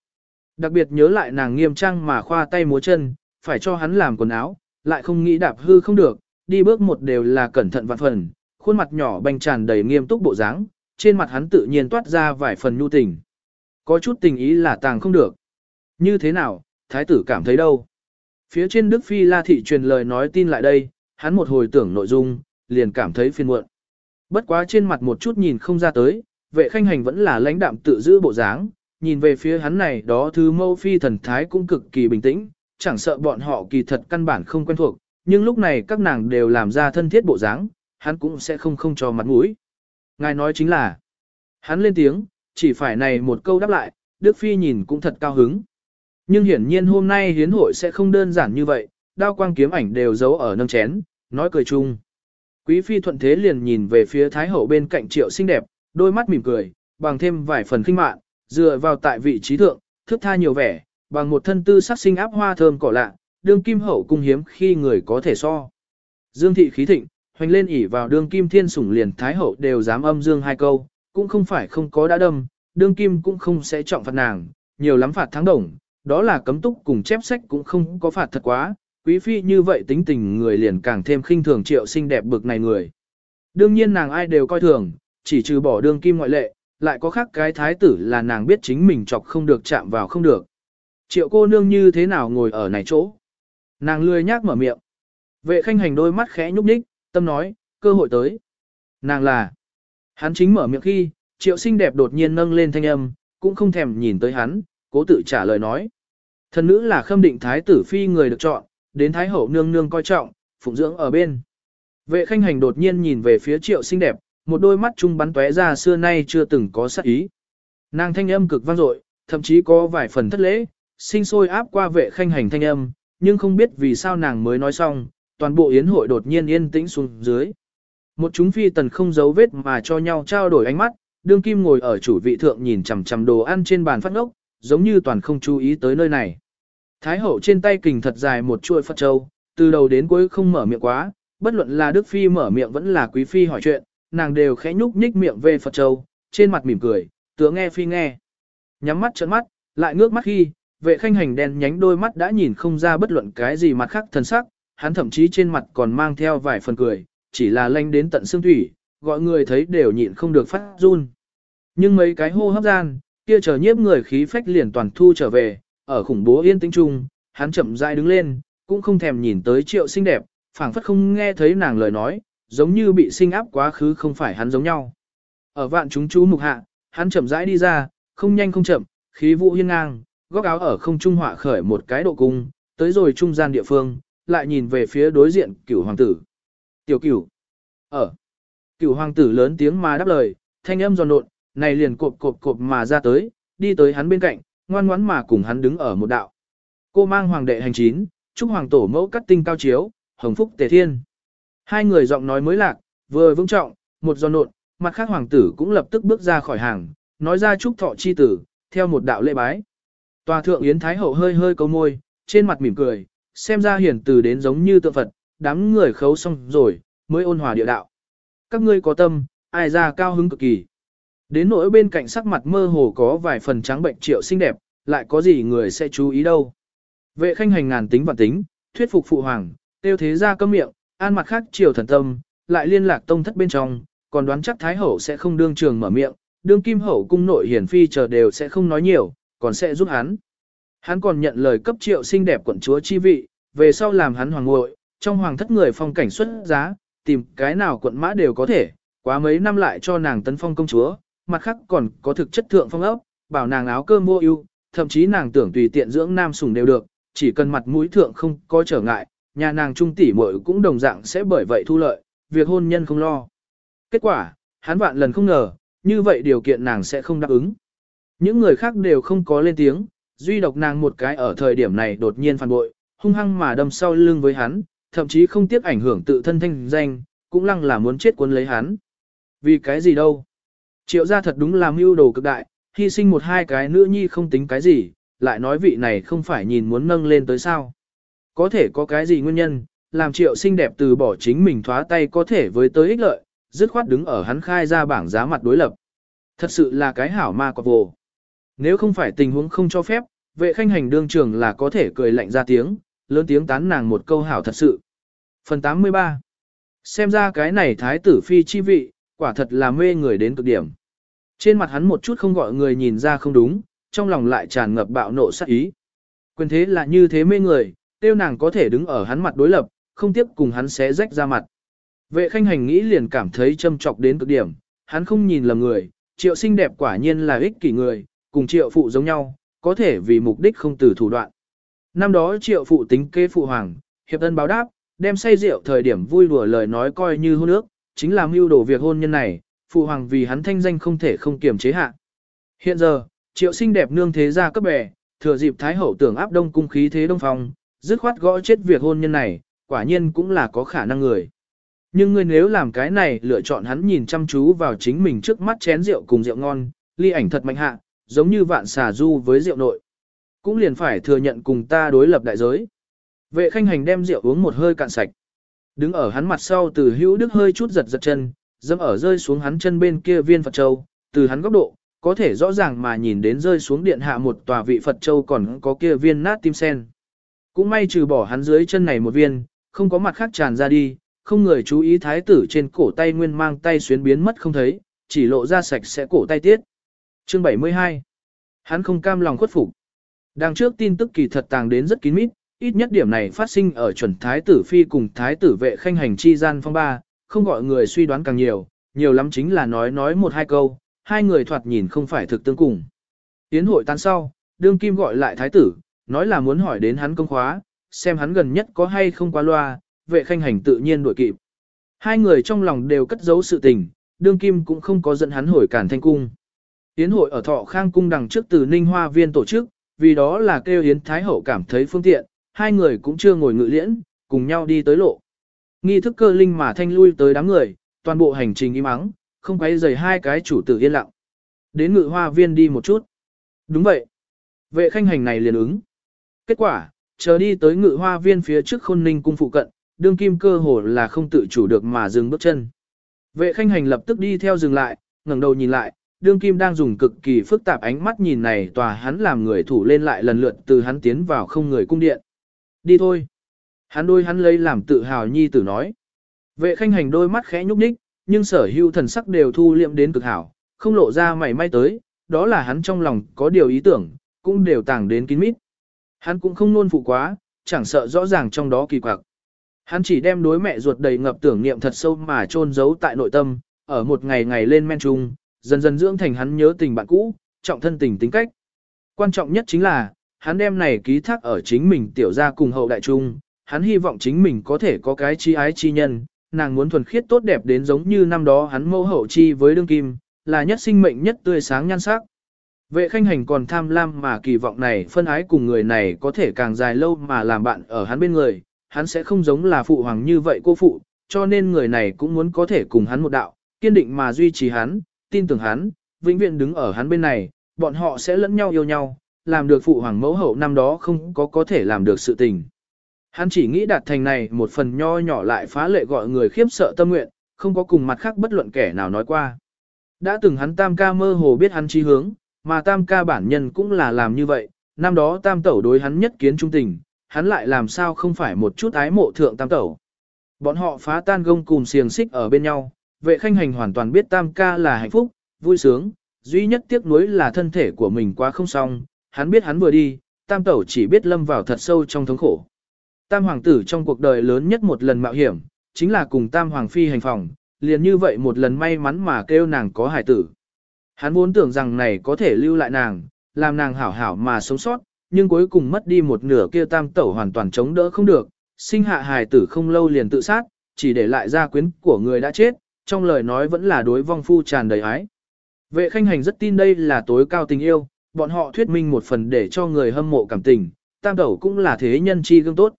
Đặc biệt nhớ lại nàng nghiêm trang mà khoa tay múa chân, phải cho hắn làm quần áo, lại không nghĩ đạp hư không được, đi bước một đều là cẩn thận vạn phần, khuôn mặt nhỏ bành tràn đầy nghiêm túc bộ dáng, trên mặt hắn tự nhiên toát ra vài phần nhu tình. Có chút tình ý là tàng không được. Như thế nào, thái tử cảm thấy đâu? Phía trên Đức Phi La Thị truyền lời nói tin lại đây, hắn một hồi tưởng nội dung, liền cảm thấy phiền muộn. Bất quá trên mặt một chút nhìn không ra tới, vệ khanh hành vẫn là lãnh đạm tự giữ bộ dáng, nhìn về phía hắn này đó thứ mâu phi thần thái cũng cực kỳ bình tĩnh, chẳng sợ bọn họ kỳ thật căn bản không quen thuộc, nhưng lúc này các nàng đều làm ra thân thiết bộ dáng, hắn cũng sẽ không không cho mặt mũi. Ngài nói chính là, hắn lên tiếng, chỉ phải này một câu đáp lại, Đức Phi nhìn cũng thật cao hứng. Nhưng hiển nhiên hôm nay hiến hội sẽ không đơn giản như vậy, đao quang kiếm ảnh đều giấu ở nâng chén, nói cười chung. Quý Phi thuận thế liền nhìn về phía Thái Hậu bên cạnh triệu xinh đẹp, đôi mắt mỉm cười, bằng thêm vài phần kinh mạn, dựa vào tại vị trí thượng, thức tha nhiều vẻ, bằng một thân tư sắc sinh áp hoa thơm cỏ lạ, đương kim hậu cung hiếm khi người có thể so. Dương thị khí thịnh, hoành lên ỉ vào đương kim thiên sủng liền thái hậu đều dám âm dương hai câu, cũng không phải không có đã đâm, đương kim cũng không sẽ trọng phạt nàng, nhiều lắm phạt thắng đồng, đó là cấm túc cùng chép sách cũng không có phạt thật quá, quý phi như vậy tính tình người liền càng thêm khinh thường triệu xinh đẹp bực này người. Đương nhiên nàng ai đều coi thường, chỉ trừ bỏ đương kim ngoại lệ, lại có khác cái thái tử là nàng biết chính mình chọc không được chạm vào không được. Triệu cô nương như thế nào ngồi ở này chỗ? Nàng lười nhác mở miệng. Vệ khanh hành đôi mắt khẽ nhúc nhích, tâm nói, cơ hội tới. Nàng là. Hắn chính mở miệng khi, triệu xinh đẹp đột nhiên nâng lên thanh âm, cũng không thèm nhìn tới hắn, cố tự trả lời nói. Thần nữ là khâm định thái tử phi người được chọn, đến thái hậu nương nương coi trọng, phụng dưỡng ở bên. Vệ khanh hành đột nhiên nhìn về phía triệu xinh đẹp, một đôi mắt trung bắn tóe ra xưa nay chưa từng có sắc ý. Nàng thanh âm cực vang dội, thậm chí có vài phần thất lễ, sinh sôi áp qua vệ khanh hành thanh âm, nhưng không biết vì sao nàng mới nói xong, toàn bộ yến hội đột nhiên yên tĩnh xuống dưới. Một chúng phi tần không giấu vết mà cho nhau trao đổi ánh mắt, đương kim ngồi ở chủ vị thượng nhìn chằm chằm đồ ăn trên bàn phát ngốc, giống như toàn không chú ý tới nơi này. Thái hậu trên tay kình thật dài một chuôi Phật châu, từ đầu đến cuối không mở miệng quá, bất luận là Đức Phi mở miệng vẫn là Quý Phi hỏi chuyện, nàng đều khẽ nhúc nhích miệng về Phật châu, trên mặt mỉm cười, tựa nghe Phi nghe. Nhắm mắt trợn mắt, lại ngước mắt khi, vệ khanh hành đen nhánh đôi mắt đã nhìn không ra bất luận cái gì mặt khác thần sắc, hắn thậm chí trên mặt còn mang theo vài phần cười, chỉ là lanh đến tận xương thủy, gọi người thấy đều nhịn không được phát run. Nhưng mấy cái hô hấp gian, kia chờ nhiếp người khí phách liền toàn thu trở về, ở khủng bố yên tĩnh trung, hắn chậm rãi đứng lên, cũng không thèm nhìn tới triệu xinh đẹp, phảng phất không nghe thấy nàng lời nói, giống như bị sinh áp quá khứ không phải hắn giống nhau. Ở vạn chúng chú mục hạ, hắn chậm rãi đi ra, không nhanh không chậm, khí vũ hiên ngang, góc áo ở không trung họa khởi một cái độ cung, tới rồi trung gian địa phương, lại nhìn về phía đối diện cửu hoàng tử. Tiểu cửu, ở. Cửu hoàng tử lớn tiếng mà đáp lời, thanh âm giòn nộn, này liền cộp cộp cộp mà ra tới, đi tới hắn bên cạnh, ngoan ngoãn mà cùng hắn đứng ở một đạo. Cô mang hoàng đệ hành chín, chúc hoàng tổ mẫu cắt tinh cao chiếu, hồng phúc tề thiên. Hai người giọng nói mới lạc, vừa vững trọng, một giòn nột, mặt khác hoàng tử cũng lập tức bước ra khỏi hàng, nói ra chúc thọ chi tử, theo một đạo lễ bái. Tòa thượng Yến Thái Hậu hơi hơi câu môi, trên mặt mỉm cười, xem ra hiển từ đến giống như tượng Phật, đám người khấu xong rồi, mới ôn hòa địa đạo. Các ngươi có tâm, ai ra cao hứng cực kỳ. Đến nỗi bên cạnh sắc mặt mơ hồ có vài phần trắng bệnh triệu xinh đẹp, lại có gì người sẽ chú ý đâu. Vệ khanh hành ngàn tính và tính, thuyết phục phụ hoàng, tiêu thế ra cơm miệng, an mặt khác triều thần tâm, lại liên lạc tông thất bên trong, còn đoán chắc Thái Hậu sẽ không đương trường mở miệng, đương kim hậu cung nội hiển phi chờ đều sẽ không nói nhiều, còn sẽ giúp hắn. Hắn còn nhận lời cấp triệu xinh đẹp quận chúa chi vị, về sau làm hắn hoàng ngội, trong hoàng thất người phong cảnh xuất giá, tìm cái nào quận mã đều có thể, quá mấy năm lại cho nàng tấn phong công chúa, mặt khác còn có thực chất thượng phong ốc, bảo nàng áo cơm mua ưu, thậm chí nàng tưởng tùy tiện dưỡng nam sủng đều được, chỉ cần mặt mũi thượng không có trở ngại, nhà nàng trung tỷ muội cũng đồng dạng sẽ bởi vậy thu lợi, việc hôn nhân không lo. Kết quả, hắn vạn lần không ngờ, như vậy điều kiện nàng sẽ không đáp ứng. Những người khác đều không có lên tiếng, duy độc nàng một cái ở thời điểm này đột nhiên phản bội, hung hăng mà đâm sau lưng với hắn, thậm chí không tiếc ảnh hưởng tự thân thanh danh, cũng lăng là muốn chết cuốn lấy hắn. Vì cái gì đâu? Triệu gia thật đúng là mưu đồ cực đại, hy sinh một hai cái nữ nhi không tính cái gì, lại nói vị này không phải nhìn muốn nâng lên tới sao. Có thể có cái gì nguyên nhân, làm triệu xinh đẹp từ bỏ chính mình thoá tay có thể với tới ích lợi, dứt khoát đứng ở hắn khai ra bảng giá mặt đối lập. Thật sự là cái hảo ma quạt vồ. Nếu không phải tình huống không cho phép, vệ khanh hành đương trường là có thể cười lạnh ra tiếng, lớn tiếng tán nàng một câu hảo thật sự. Phần 83 Xem ra cái này thái tử phi chi vị, quả thật là mê người đến cực điểm. Trên mặt hắn một chút không gọi người nhìn ra không đúng, trong lòng lại tràn ngập bạo nộ sát ý. Quyền thế là như thế mê người, tiêu nàng có thể đứng ở hắn mặt đối lập, không tiếp cùng hắn xé rách ra mặt. Vệ khanh hành nghĩ liền cảm thấy châm trọc đến cực điểm, hắn không nhìn lầm người, triệu xinh đẹp quả nhiên là ích kỷ người, cùng triệu phụ giống nhau, có thể vì mục đích không từ thủ đoạn. Năm đó triệu phụ tính kế phụ hoàng, hiệp ân báo đáp, đem say rượu thời điểm vui đùa lời nói coi như hôn ước, chính là mưu đồ việc hôn nhân này, phụ hoàng vì hắn thanh danh không thể không kiềm chế hạ. Hiện giờ, triệu xinh đẹp nương thế gia cấp bè, thừa dịp thái hậu tưởng áp đông cung khí thế đông phong, dứt khoát gõ chết việc hôn nhân này, quả nhiên cũng là có khả năng người. Nhưng ngươi nếu làm cái này lựa chọn hắn nhìn chăm chú vào chính mình trước mắt chén rượu cùng rượu ngon, ly ảnh thật mạnh hạ, giống như vạn xà du với rượu nội. Cũng liền phải thừa nhận cùng ta đối lập đại giới. Vệ khanh hành đem rượu uống một hơi cạn sạch. Đứng ở hắn mặt sau từ hữu đức hơi chút giật giật chân, dâm ở rơi xuống hắn chân bên kia viên Phật Châu, từ hắn góc độ, có thể rõ ràng mà nhìn đến rơi xuống điện hạ một tòa vị Phật Châu còn có kia viên nát tim sen. Cũng may trừ bỏ hắn dưới chân này một viên, không có mặt khác tràn ra đi, không người chú ý thái tử trên cổ tay nguyên mang tay xuyến biến mất không thấy, chỉ lộ ra sạch sẽ cổ tay tiết. Chương 72 Hắn không cam lòng khuất phục. Đằng trước tin tức kỳ thật tàng đến rất kín mít, ít nhất điểm này phát sinh ở chuẩn thái tử phi cùng thái tử vệ khanh hành chi gian phong ba, không gọi người suy đoán càng nhiều, nhiều lắm chính là nói nói một hai câu, hai người thoạt nhìn không phải thực tương cùng. Tiến hội tan sau, đương kim gọi lại thái tử, nói là muốn hỏi đến hắn công khóa, xem hắn gần nhất có hay không qua loa, vệ khanh hành tự nhiên đuổi kịp. Hai người trong lòng đều cất giấu sự tình, đương kim cũng không có dẫn hắn hồi cản thanh cung. Yến hội ở thọ khang cung đằng trước từ Ninh Hoa Viên tổ chức, vì đó là kêu Yến Thái Hậu cảm thấy phương tiện, hai người cũng chưa ngồi ngự liễn, cùng nhau đi tới lộ. Nghi thức cơ linh mà thanh lui tới đám người, toàn bộ hành trình im ắng, không quấy rầy hai cái chủ tử yên lặng. Đến ngự hoa viên đi một chút. Đúng vậy. Vệ khanh hành này liền ứng. Kết quả, chờ đi tới ngự hoa viên phía trước khôn ninh cung phụ cận, đương kim cơ hồ là không tự chủ được mà dừng bước chân. Vệ khanh hành lập tức đi theo dừng lại, ngẩng đầu nhìn lại, đương kim đang dùng cực kỳ phức tạp ánh mắt nhìn này tòa hắn làm người thủ lên lại lần lượt từ hắn tiến vào không người cung điện. Đi thôi. Hắn đôi hắn lấy làm tự hào nhi tử nói. Vệ khanh hành đôi mắt khẽ nhúc nhích, nhưng sở hữu thần sắc đều thu liệm đến cực hảo, không lộ ra mảy may tới, đó là hắn trong lòng có điều ý tưởng, cũng đều tàng đến kín mít. Hắn cũng không nôn phụ quá, chẳng sợ rõ ràng trong đó kỳ quặc. Hắn chỉ đem đối mẹ ruột đầy ngập tưởng niệm thật sâu mà chôn giấu tại nội tâm, ở một ngày ngày lên men trung, dần dần dưỡng thành hắn nhớ tình bạn cũ, trọng thân tình tính cách. Quan trọng nhất chính là, hắn đem này ký thác ở chính mình tiểu gia cùng hậu đại trung, hắn hy vọng chính mình có thể có cái chi ái chi nhân, nàng muốn thuần khiết tốt đẹp đến giống như năm đó hắn mâu hậu chi với đương kim, là nhất sinh mệnh nhất tươi sáng nhan sắc. Vệ khanh hành còn tham lam mà kỳ vọng này phân ái cùng người này có thể càng dài lâu mà làm bạn ở hắn bên người, hắn sẽ không giống là phụ hoàng như vậy cô phụ, cho nên người này cũng muốn có thể cùng hắn một đạo, kiên định mà duy trì hắn, tin tưởng hắn, vĩnh viễn đứng ở hắn bên này, bọn họ sẽ lẫn nhau yêu nhau, làm được phụ hoàng mẫu hậu năm đó không có có thể làm được sự tình. Hắn chỉ nghĩ đạt thành này một phần nho nhỏ lại phá lệ gọi người khiếp sợ tâm nguyện, không có cùng mặt khác bất luận kẻ nào nói qua. Đã từng hắn tam ca mơ hồ biết hắn chi hướng, mà tam ca bản nhân cũng là làm như vậy, năm đó tam tẩu đối hắn nhất kiến trung tình, hắn lại làm sao không phải một chút ái mộ thượng tam tẩu. Bọn họ phá tan gông cùng xiềng xích ở bên nhau, vệ khanh hành hoàn toàn biết tam ca là hạnh phúc, vui sướng, duy nhất tiếc nuối là thân thể của mình quá không xong, hắn biết hắn vừa đi, tam tẩu chỉ biết lâm vào thật sâu trong thống khổ. Tam hoàng tử trong cuộc đời lớn nhất một lần mạo hiểm, chính là cùng tam hoàng phi hành phòng, liền như vậy một lần may mắn mà kêu nàng có hải tử. Hắn vốn tưởng rằng này có thể lưu lại nàng, làm nàng hảo hảo mà sống sót, nhưng cuối cùng mất đi một nửa kia tam tẩu hoàn toàn chống đỡ không được, sinh hạ hài tử không lâu liền tự sát, chỉ để lại gia quyến của người đã chết, trong lời nói vẫn là đối vong phu tràn đầy ái. Vệ khanh hành rất tin đây là tối cao tình yêu, bọn họ thuyết minh một phần để cho người hâm mộ cảm tình, tam tẩu cũng là thế nhân chi gương tốt.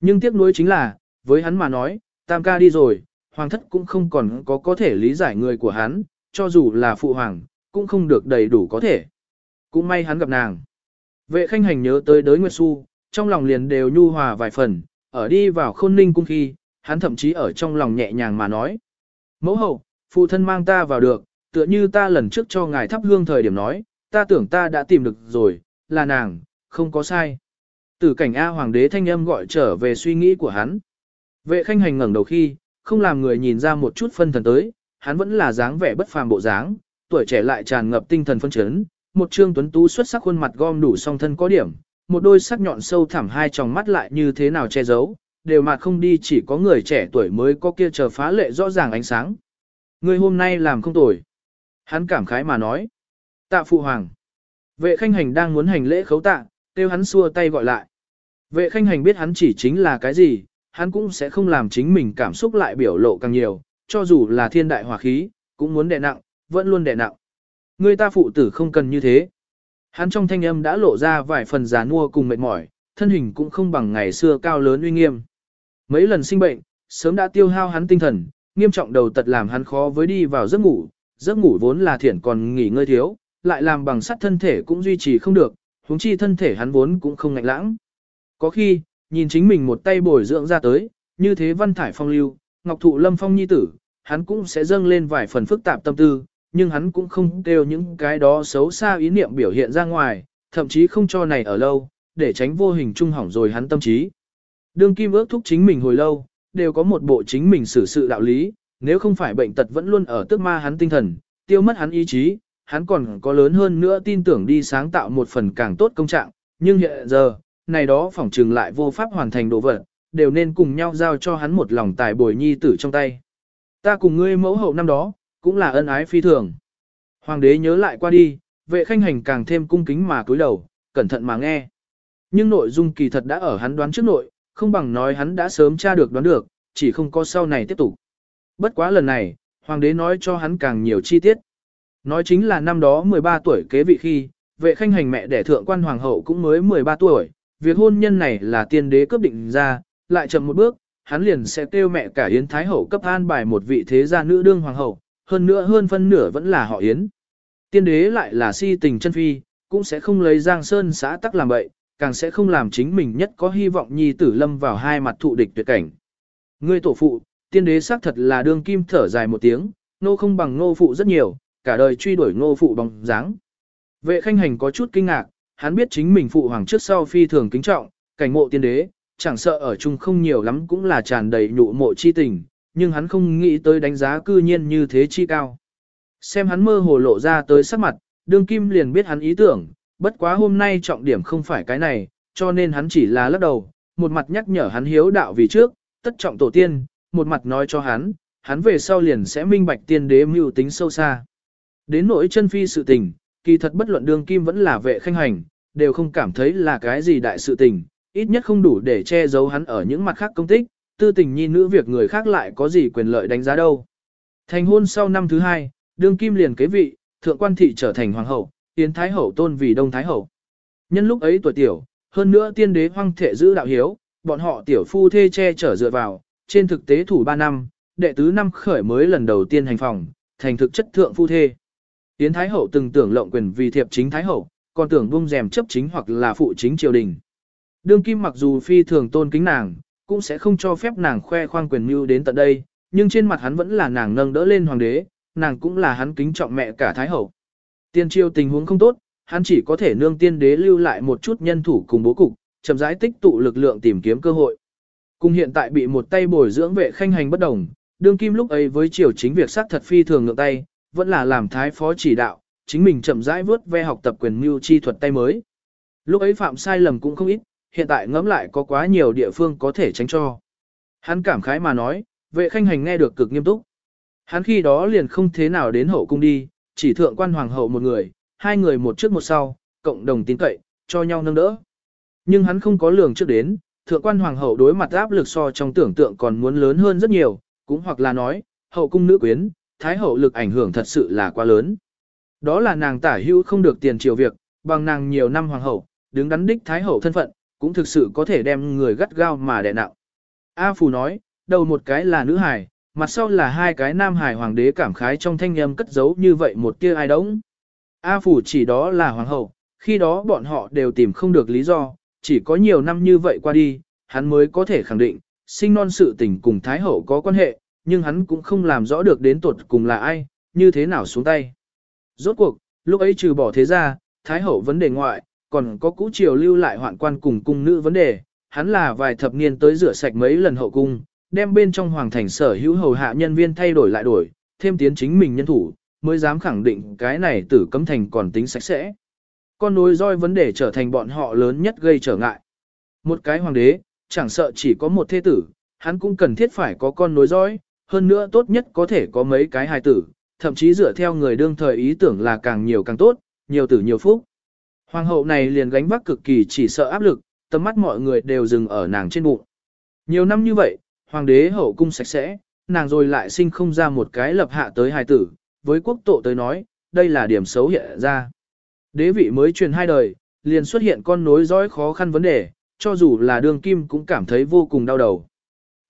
Nhưng tiếc nuối chính là, với hắn mà nói, tam ca đi rồi, hoàng thất cũng không còn có có thể lý giải người của hắn, cho dù là phụ hoàng, cũng không được đầy đủ có thể. Cũng may hắn gặp nàng. Vệ khanh hành nhớ tới đới Nguyệt Xu, trong lòng liền đều nhu hòa vài phần, ở đi vào khôn ninh cung khi, hắn thậm chí ở trong lòng nhẹ nhàng mà nói. Mẫu hậu, phụ thân mang ta vào được, tựa như ta lần trước cho ngài thắp hương thời điểm nói, ta tưởng ta đã tìm được rồi, là nàng, không có sai. Tử cảnh A hoàng đế thanh âm gọi trở về suy nghĩ của hắn. Vệ khanh hành ngẩng đầu khi, không làm người nhìn ra một chút phân thần tới, hắn vẫn là dáng vẻ bất phàm bộ dáng, tuổi trẻ lại tràn ngập tinh thần phân chấn, một trương tuấn tú xuất sắc khuôn mặt gom đủ song thân có điểm, một đôi sắc nhọn sâu thẳm hai tròng mắt lại như thế nào che giấu, đều mà không đi chỉ có người trẻ tuổi mới có kia chờ phá lệ rõ ràng ánh sáng. Người hôm nay làm không tồi. Hắn cảm khái mà nói. Tạ phụ hoàng. Vệ khanh hành đang muốn hành lễ khấu tạ, kêu hắn xua tay gọi lại. Vệ khanh hành biết hắn chỉ chính là cái gì, hắn cũng sẽ không làm chính mình cảm xúc lại biểu lộ càng nhiều, cho dù là thiên đại hòa khí, cũng muốn đè nặng, vẫn luôn đè nặng. Người ta phụ tử không cần như thế. Hắn trong thanh âm đã lộ ra vài phần già nua cùng mệt mỏi, thân hình cũng không bằng ngày xưa cao lớn uy nghiêm. Mấy lần sinh bệnh, sớm đã tiêu hao hắn tinh thần, nghiêm trọng đầu tật làm hắn khó với đi vào giấc ngủ, giấc ngủ vốn là thiện còn nghỉ ngơi thiếu, lại làm bằng sắt thân thể cũng duy trì không được, huống chi thân thể hắn vốn cũng không ngạnh lãng. Có khi, nhìn chính mình một tay bồi dưỡng ra tới, như thế văn thải phong lưu, ngọc thụ lâm phong nhi tử, hắn cũng sẽ dâng lên vài phần phức tạp tâm tư, nhưng hắn cũng không kêu những cái đó xấu xa ý niệm biểu hiện ra ngoài, thậm chí không cho này ở lâu, để tránh vô hình trung hỏng rồi hắn tâm trí. Đương kim ước thúc chính mình hồi lâu, đều có một bộ chính mình xử sự đạo lý, nếu không phải bệnh tật vẫn luôn ở tức ma hắn tinh thần, tiêu mất hắn ý chí, hắn còn có lớn hơn nữa tin tưởng đi sáng tạo một phần càng tốt công trạng, nhưng hiện giờ, này đó phỏng trừng lại vô pháp hoàn thành đồ vật, đều nên cùng nhau giao cho hắn một lòng tài bồi nhi tử trong tay. Ta cùng ngươi mẫu hậu năm đó, cũng là ân ái phi thường. Hoàng đế nhớ lại qua đi, vệ khanh hành càng thêm cung kính mà cúi đầu, cẩn thận mà nghe. Nhưng nội dung kỳ thật đã ở hắn đoán trước nội, không bằng nói hắn đã sớm tra được đoán được, chỉ không có sau này tiếp tục. Bất quá lần này, hoàng đế nói cho hắn càng nhiều chi tiết. Nói chính là năm đó 13 tuổi kế vị khi, vệ khanh hành mẹ đẻ thượng quan hoàng hậu cũng mới 13 tuổi, việc hôn nhân này là tiên đế cấp định ra, lại chậm một bước, hắn liền sẽ kêu mẹ cả Yến Thái Hậu cấp an bài một vị thế gia nữ đương hoàng hậu, hơn nữa hơn phân nửa vẫn là họ Yến. Tiên đế lại là si tình chân phi, cũng sẽ không lấy Giang Sơn xã tắc làm bậy, càng sẽ không làm chính mình nhất có hy vọng nhi tử lâm vào hai mặt thụ địch tuyệt cảnh. Ngươi tổ phụ, tiên đế xác thật là đương kim thở dài một tiếng, nô không bằng nô phụ rất nhiều, cả đời truy đuổi nô phụ bằng dáng. Vệ khanh hành có chút kinh ngạc, hắn biết chính mình phụ hoàng trước sau phi thường kính trọng, cảnh ngộ tiên đế, chẳng sợ ở chung không nhiều lắm cũng là tràn đầy nhụ mộ chi tình, nhưng hắn không nghĩ tới đánh giá cư nhiên như thế chi cao. Xem hắn mơ hồ lộ ra tới sắc mặt, đương kim liền biết hắn ý tưởng, bất quá hôm nay trọng điểm không phải cái này, cho nên hắn chỉ là lắc đầu, một mặt nhắc nhở hắn hiếu đạo vì trước, tất trọng tổ tiên, một mặt nói cho hắn, hắn về sau liền sẽ minh bạch tiên đế mưu tính sâu xa. Đến nỗi chân phi sự tình, kỳ thật bất luận đương kim vẫn là vệ khanh hành, đều không cảm thấy là cái gì đại sự tình, ít nhất không đủ để che giấu hắn ở những mặt khác công tích, tư tình nhi nữ việc người khác lại có gì quyền lợi đánh giá đâu. Thành hôn sau năm thứ hai, đương kim liền kế vị, thượng quan thị trở thành hoàng hậu, tiến thái hậu tôn vì đông thái hậu. Nhân lúc ấy tuổi tiểu, hơn nữa tiên đế hoang thể giữ đạo hiếu, bọn họ tiểu phu thê che chở dựa vào, trên thực tế thủ 3 năm, đệ tứ năm khởi mới lần đầu tiên hành phòng, thành thực chất thượng phu thê. Tiến thái hậu từng tưởng lộng quyền vì thiệp chính thái hậu, còn tưởng bung rèm chấp chính hoặc là phụ chính triều đình. Đương kim mặc dù phi thường tôn kính nàng, cũng sẽ không cho phép nàng khoe khoang quyền mưu đến tận đây, nhưng trên mặt hắn vẫn là nàng nâng đỡ lên hoàng đế, nàng cũng là hắn kính trọng mẹ cả thái hậu. Tiên triều tình huống không tốt, hắn chỉ có thể nương tiên đế lưu lại một chút nhân thủ cùng bố cục, chậm rãi tích tụ lực lượng tìm kiếm cơ hội. Cùng hiện tại bị một tay bồi dưỡng vệ khanh hành bất đồng, đương kim lúc ấy với triều chính việc sát thật phi thường ngược tay, vẫn là làm thái phó chỉ đạo, chính mình chậm rãi vớt ve học tập quyền mưu chi thuật tay mới. Lúc ấy phạm sai lầm cũng không ít, hiện tại ngẫm lại có quá nhiều địa phương có thể tránh cho. Hắn cảm khái mà nói, vệ khanh hành nghe được cực nghiêm túc. Hắn khi đó liền không thế nào đến hậu cung đi, chỉ thượng quan hoàng hậu một người, hai người một trước một sau, cộng đồng tin cậy, cho nhau nâng đỡ. Nhưng hắn không có lường trước đến, thượng quan hoàng hậu đối mặt áp lực so trong tưởng tượng còn muốn lớn hơn rất nhiều, cũng hoặc là nói, hậu cung nữ quyến, thái hậu lực ảnh hưởng thật sự là quá lớn. Đó là nàng tả hữu không được tiền triều việc, bằng nàng nhiều năm hoàng hậu, đứng đắn đích thái hậu thân phận, cũng thực sự có thể đem người gắt gao mà đè nặng. A Phù nói, đầu một cái là nữ hài, mặt sau là hai cái nam hài hoàng đế cảm khái trong thanh âm cất giấu như vậy một tia ai đống. A Phù chỉ đó là hoàng hậu, khi đó bọn họ đều tìm không được lý do, chỉ có nhiều năm như vậy qua đi, hắn mới có thể khẳng định, sinh non sự tình cùng Thái Hậu có quan hệ, nhưng hắn cũng không làm rõ được đến tuột cùng là ai, như thế nào xuống tay. Rốt cuộc, lúc ấy trừ bỏ thế ra, Thái Hậu vấn đề ngoại, còn có cũ triều lưu lại hoạn quan cùng cung nữ vấn đề, hắn là vài thập niên tới rửa sạch mấy lần hậu cung, đem bên trong hoàng thành sở hữu hầu hạ nhân viên thay đổi lại đổi, thêm tiến chính mình nhân thủ, mới dám khẳng định cái này tử cấm thành còn tính sạch sẽ. Con nối roi vấn đề trở thành bọn họ lớn nhất gây trở ngại. Một cái hoàng đế, chẳng sợ chỉ có một thế tử, hắn cũng cần thiết phải có con nối dõi, hơn nữa tốt nhất có thể có mấy cái hài tử, thậm chí dựa theo người đương thời ý tưởng là càng nhiều càng tốt, nhiều tử nhiều phúc. Hoàng hậu này liền gánh vác cực kỳ chỉ sợ áp lực, tầm mắt mọi người đều dừng ở nàng trên bụng. Nhiều năm như vậy, hoàng đế hậu cung sạch sẽ, nàng rồi lại sinh không ra một cái lập hạ tới hài tử, với quốc tổ tới nói, đây là điểm xấu hiện ra. Đế vị mới truyền hai đời, liền xuất hiện con nối dõi khó khăn vấn đề, cho dù là đường kim cũng cảm thấy vô cùng đau đầu.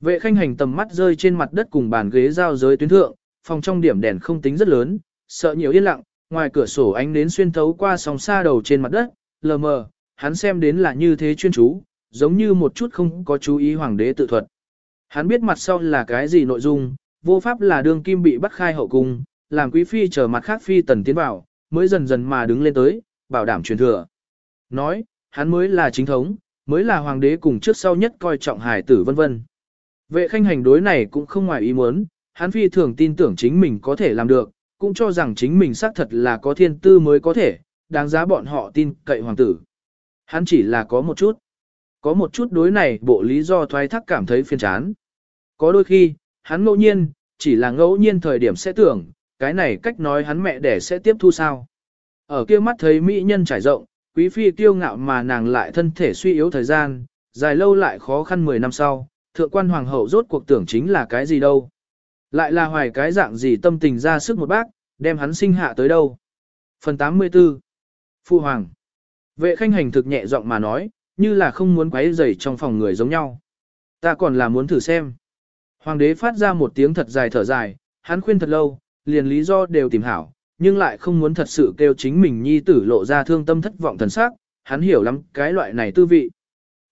Vệ khanh hành tầm mắt rơi trên mặt đất cùng bàn ghế giao giới tuyến thượng, phòng trong điểm đèn không tính rất lớn, sợ nhiều yên lặng, ngoài cửa sổ ánh nến xuyên thấu qua sóng xa đầu trên mặt đất, lờ mờ, hắn xem đến là như thế chuyên chú, giống như một chút không có chú ý hoàng đế tự thuật. Hắn biết mặt sau là cái gì nội dung, vô pháp là đường kim bị bắt khai hậu cung, làm quý phi chờ mặt khác phi tần tiến vào, mới dần dần mà đứng lên tới, bảo đảm truyền thừa. Nói, hắn mới là chính thống, mới là hoàng đế cùng trước sau nhất coi trọng hài tử vân vân. Vệ khanh hành đối này cũng không ngoài ý muốn, hắn phi thường tin tưởng chính mình có thể làm được, cũng cho rằng chính mình xác thật là có thiên tư mới có thể, đáng giá bọn họ tin cậy hoàng tử. Hắn chỉ là có một chút. Có một chút đối này bộ lý do thoái thác cảm thấy phiền chán. Có đôi khi, hắn ngẫu nhiên, chỉ là ngẫu nhiên thời điểm sẽ tưởng, cái này cách nói hắn mẹ đẻ sẽ tiếp thu sao. Ở kia mắt thấy mỹ nhân trải rộng, quý phi tiêu ngạo mà nàng lại thân thể suy yếu thời gian, dài lâu lại khó khăn 10 năm sau, thượng quan hoàng hậu rốt cuộc tưởng chính là cái gì đâu. Lại là hoài cái dạng gì tâm tình ra sức một bác, đem hắn sinh hạ tới đâu. Phần 84 Phu Hoàng Vệ khanh hành thực nhẹ giọng mà nói, như là không muốn quấy rầy trong phòng người giống nhau. Ta còn là muốn thử xem. Hoàng đế phát ra một tiếng thật dài thở dài, hắn khuyên thật lâu, liền lý do đều tìm hảo, nhưng lại không muốn thật sự kêu chính mình nhi tử lộ ra thương tâm thất vọng thần sắc, hắn hiểu lắm cái loại này tư vị.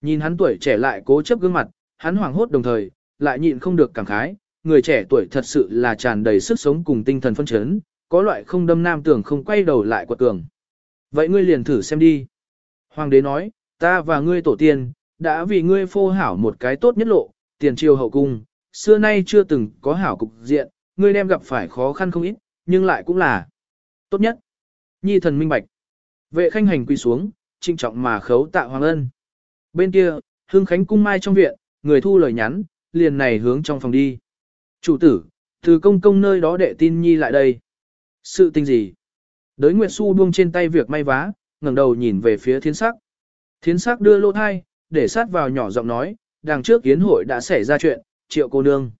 Nhìn hắn tuổi trẻ lại cố chấp gương mặt, hắn hoảng hốt đồng thời, lại nhịn không được cảm khái, người trẻ tuổi thật sự là tràn đầy sức sống cùng tinh thần phân chấn, có loại không đâm nam tưởng không quay đầu lại quật cường. Vậy ngươi liền thử xem đi. Hoàng đế nói, ta và ngươi tổ tiên, đã vì ngươi phô hảo một cái tốt nhất lộ, tiền triều hậu cung, xưa nay chưa từng có hảo cục diện, ngươi đem gặp phải khó khăn không ít, nhưng lại cũng là tốt nhất. Nhi thần minh bạch. Vệ khanh hành quỳ xuống, trinh trọng mà khấu tạ hoàng ân. Bên kia, hương khánh cung mai trong viện, người thu lời nhắn, liền này hướng trong phòng đi. Chủ tử, từ công công nơi đó đệ tin nhi lại đây. Sự tình gì? Đới Nguyệt Xu buông trên tay việc may vá, ngẩng đầu nhìn về phía thiên sắc. Thiên sắc đưa lô thai, để sát vào nhỏ giọng nói, đằng trước kiến hội đã xảy ra chuyện, triệu cô nương.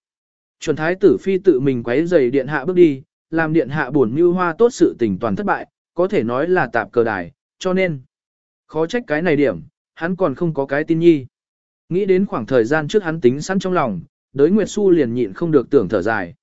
Chuẩn thái tử phi tự mình quấy giày điện hạ bước đi, làm điện hạ buồn mưu hoa tốt sự tình toàn thất bại, có thể nói là tạp cờ đài, cho nên. Khó trách cái này điểm, hắn còn không có cái tin nhi. Nghĩ đến khoảng thời gian trước hắn tính sẵn trong lòng, đới Nguyệt Xu liền nhịn không được tưởng thở dài.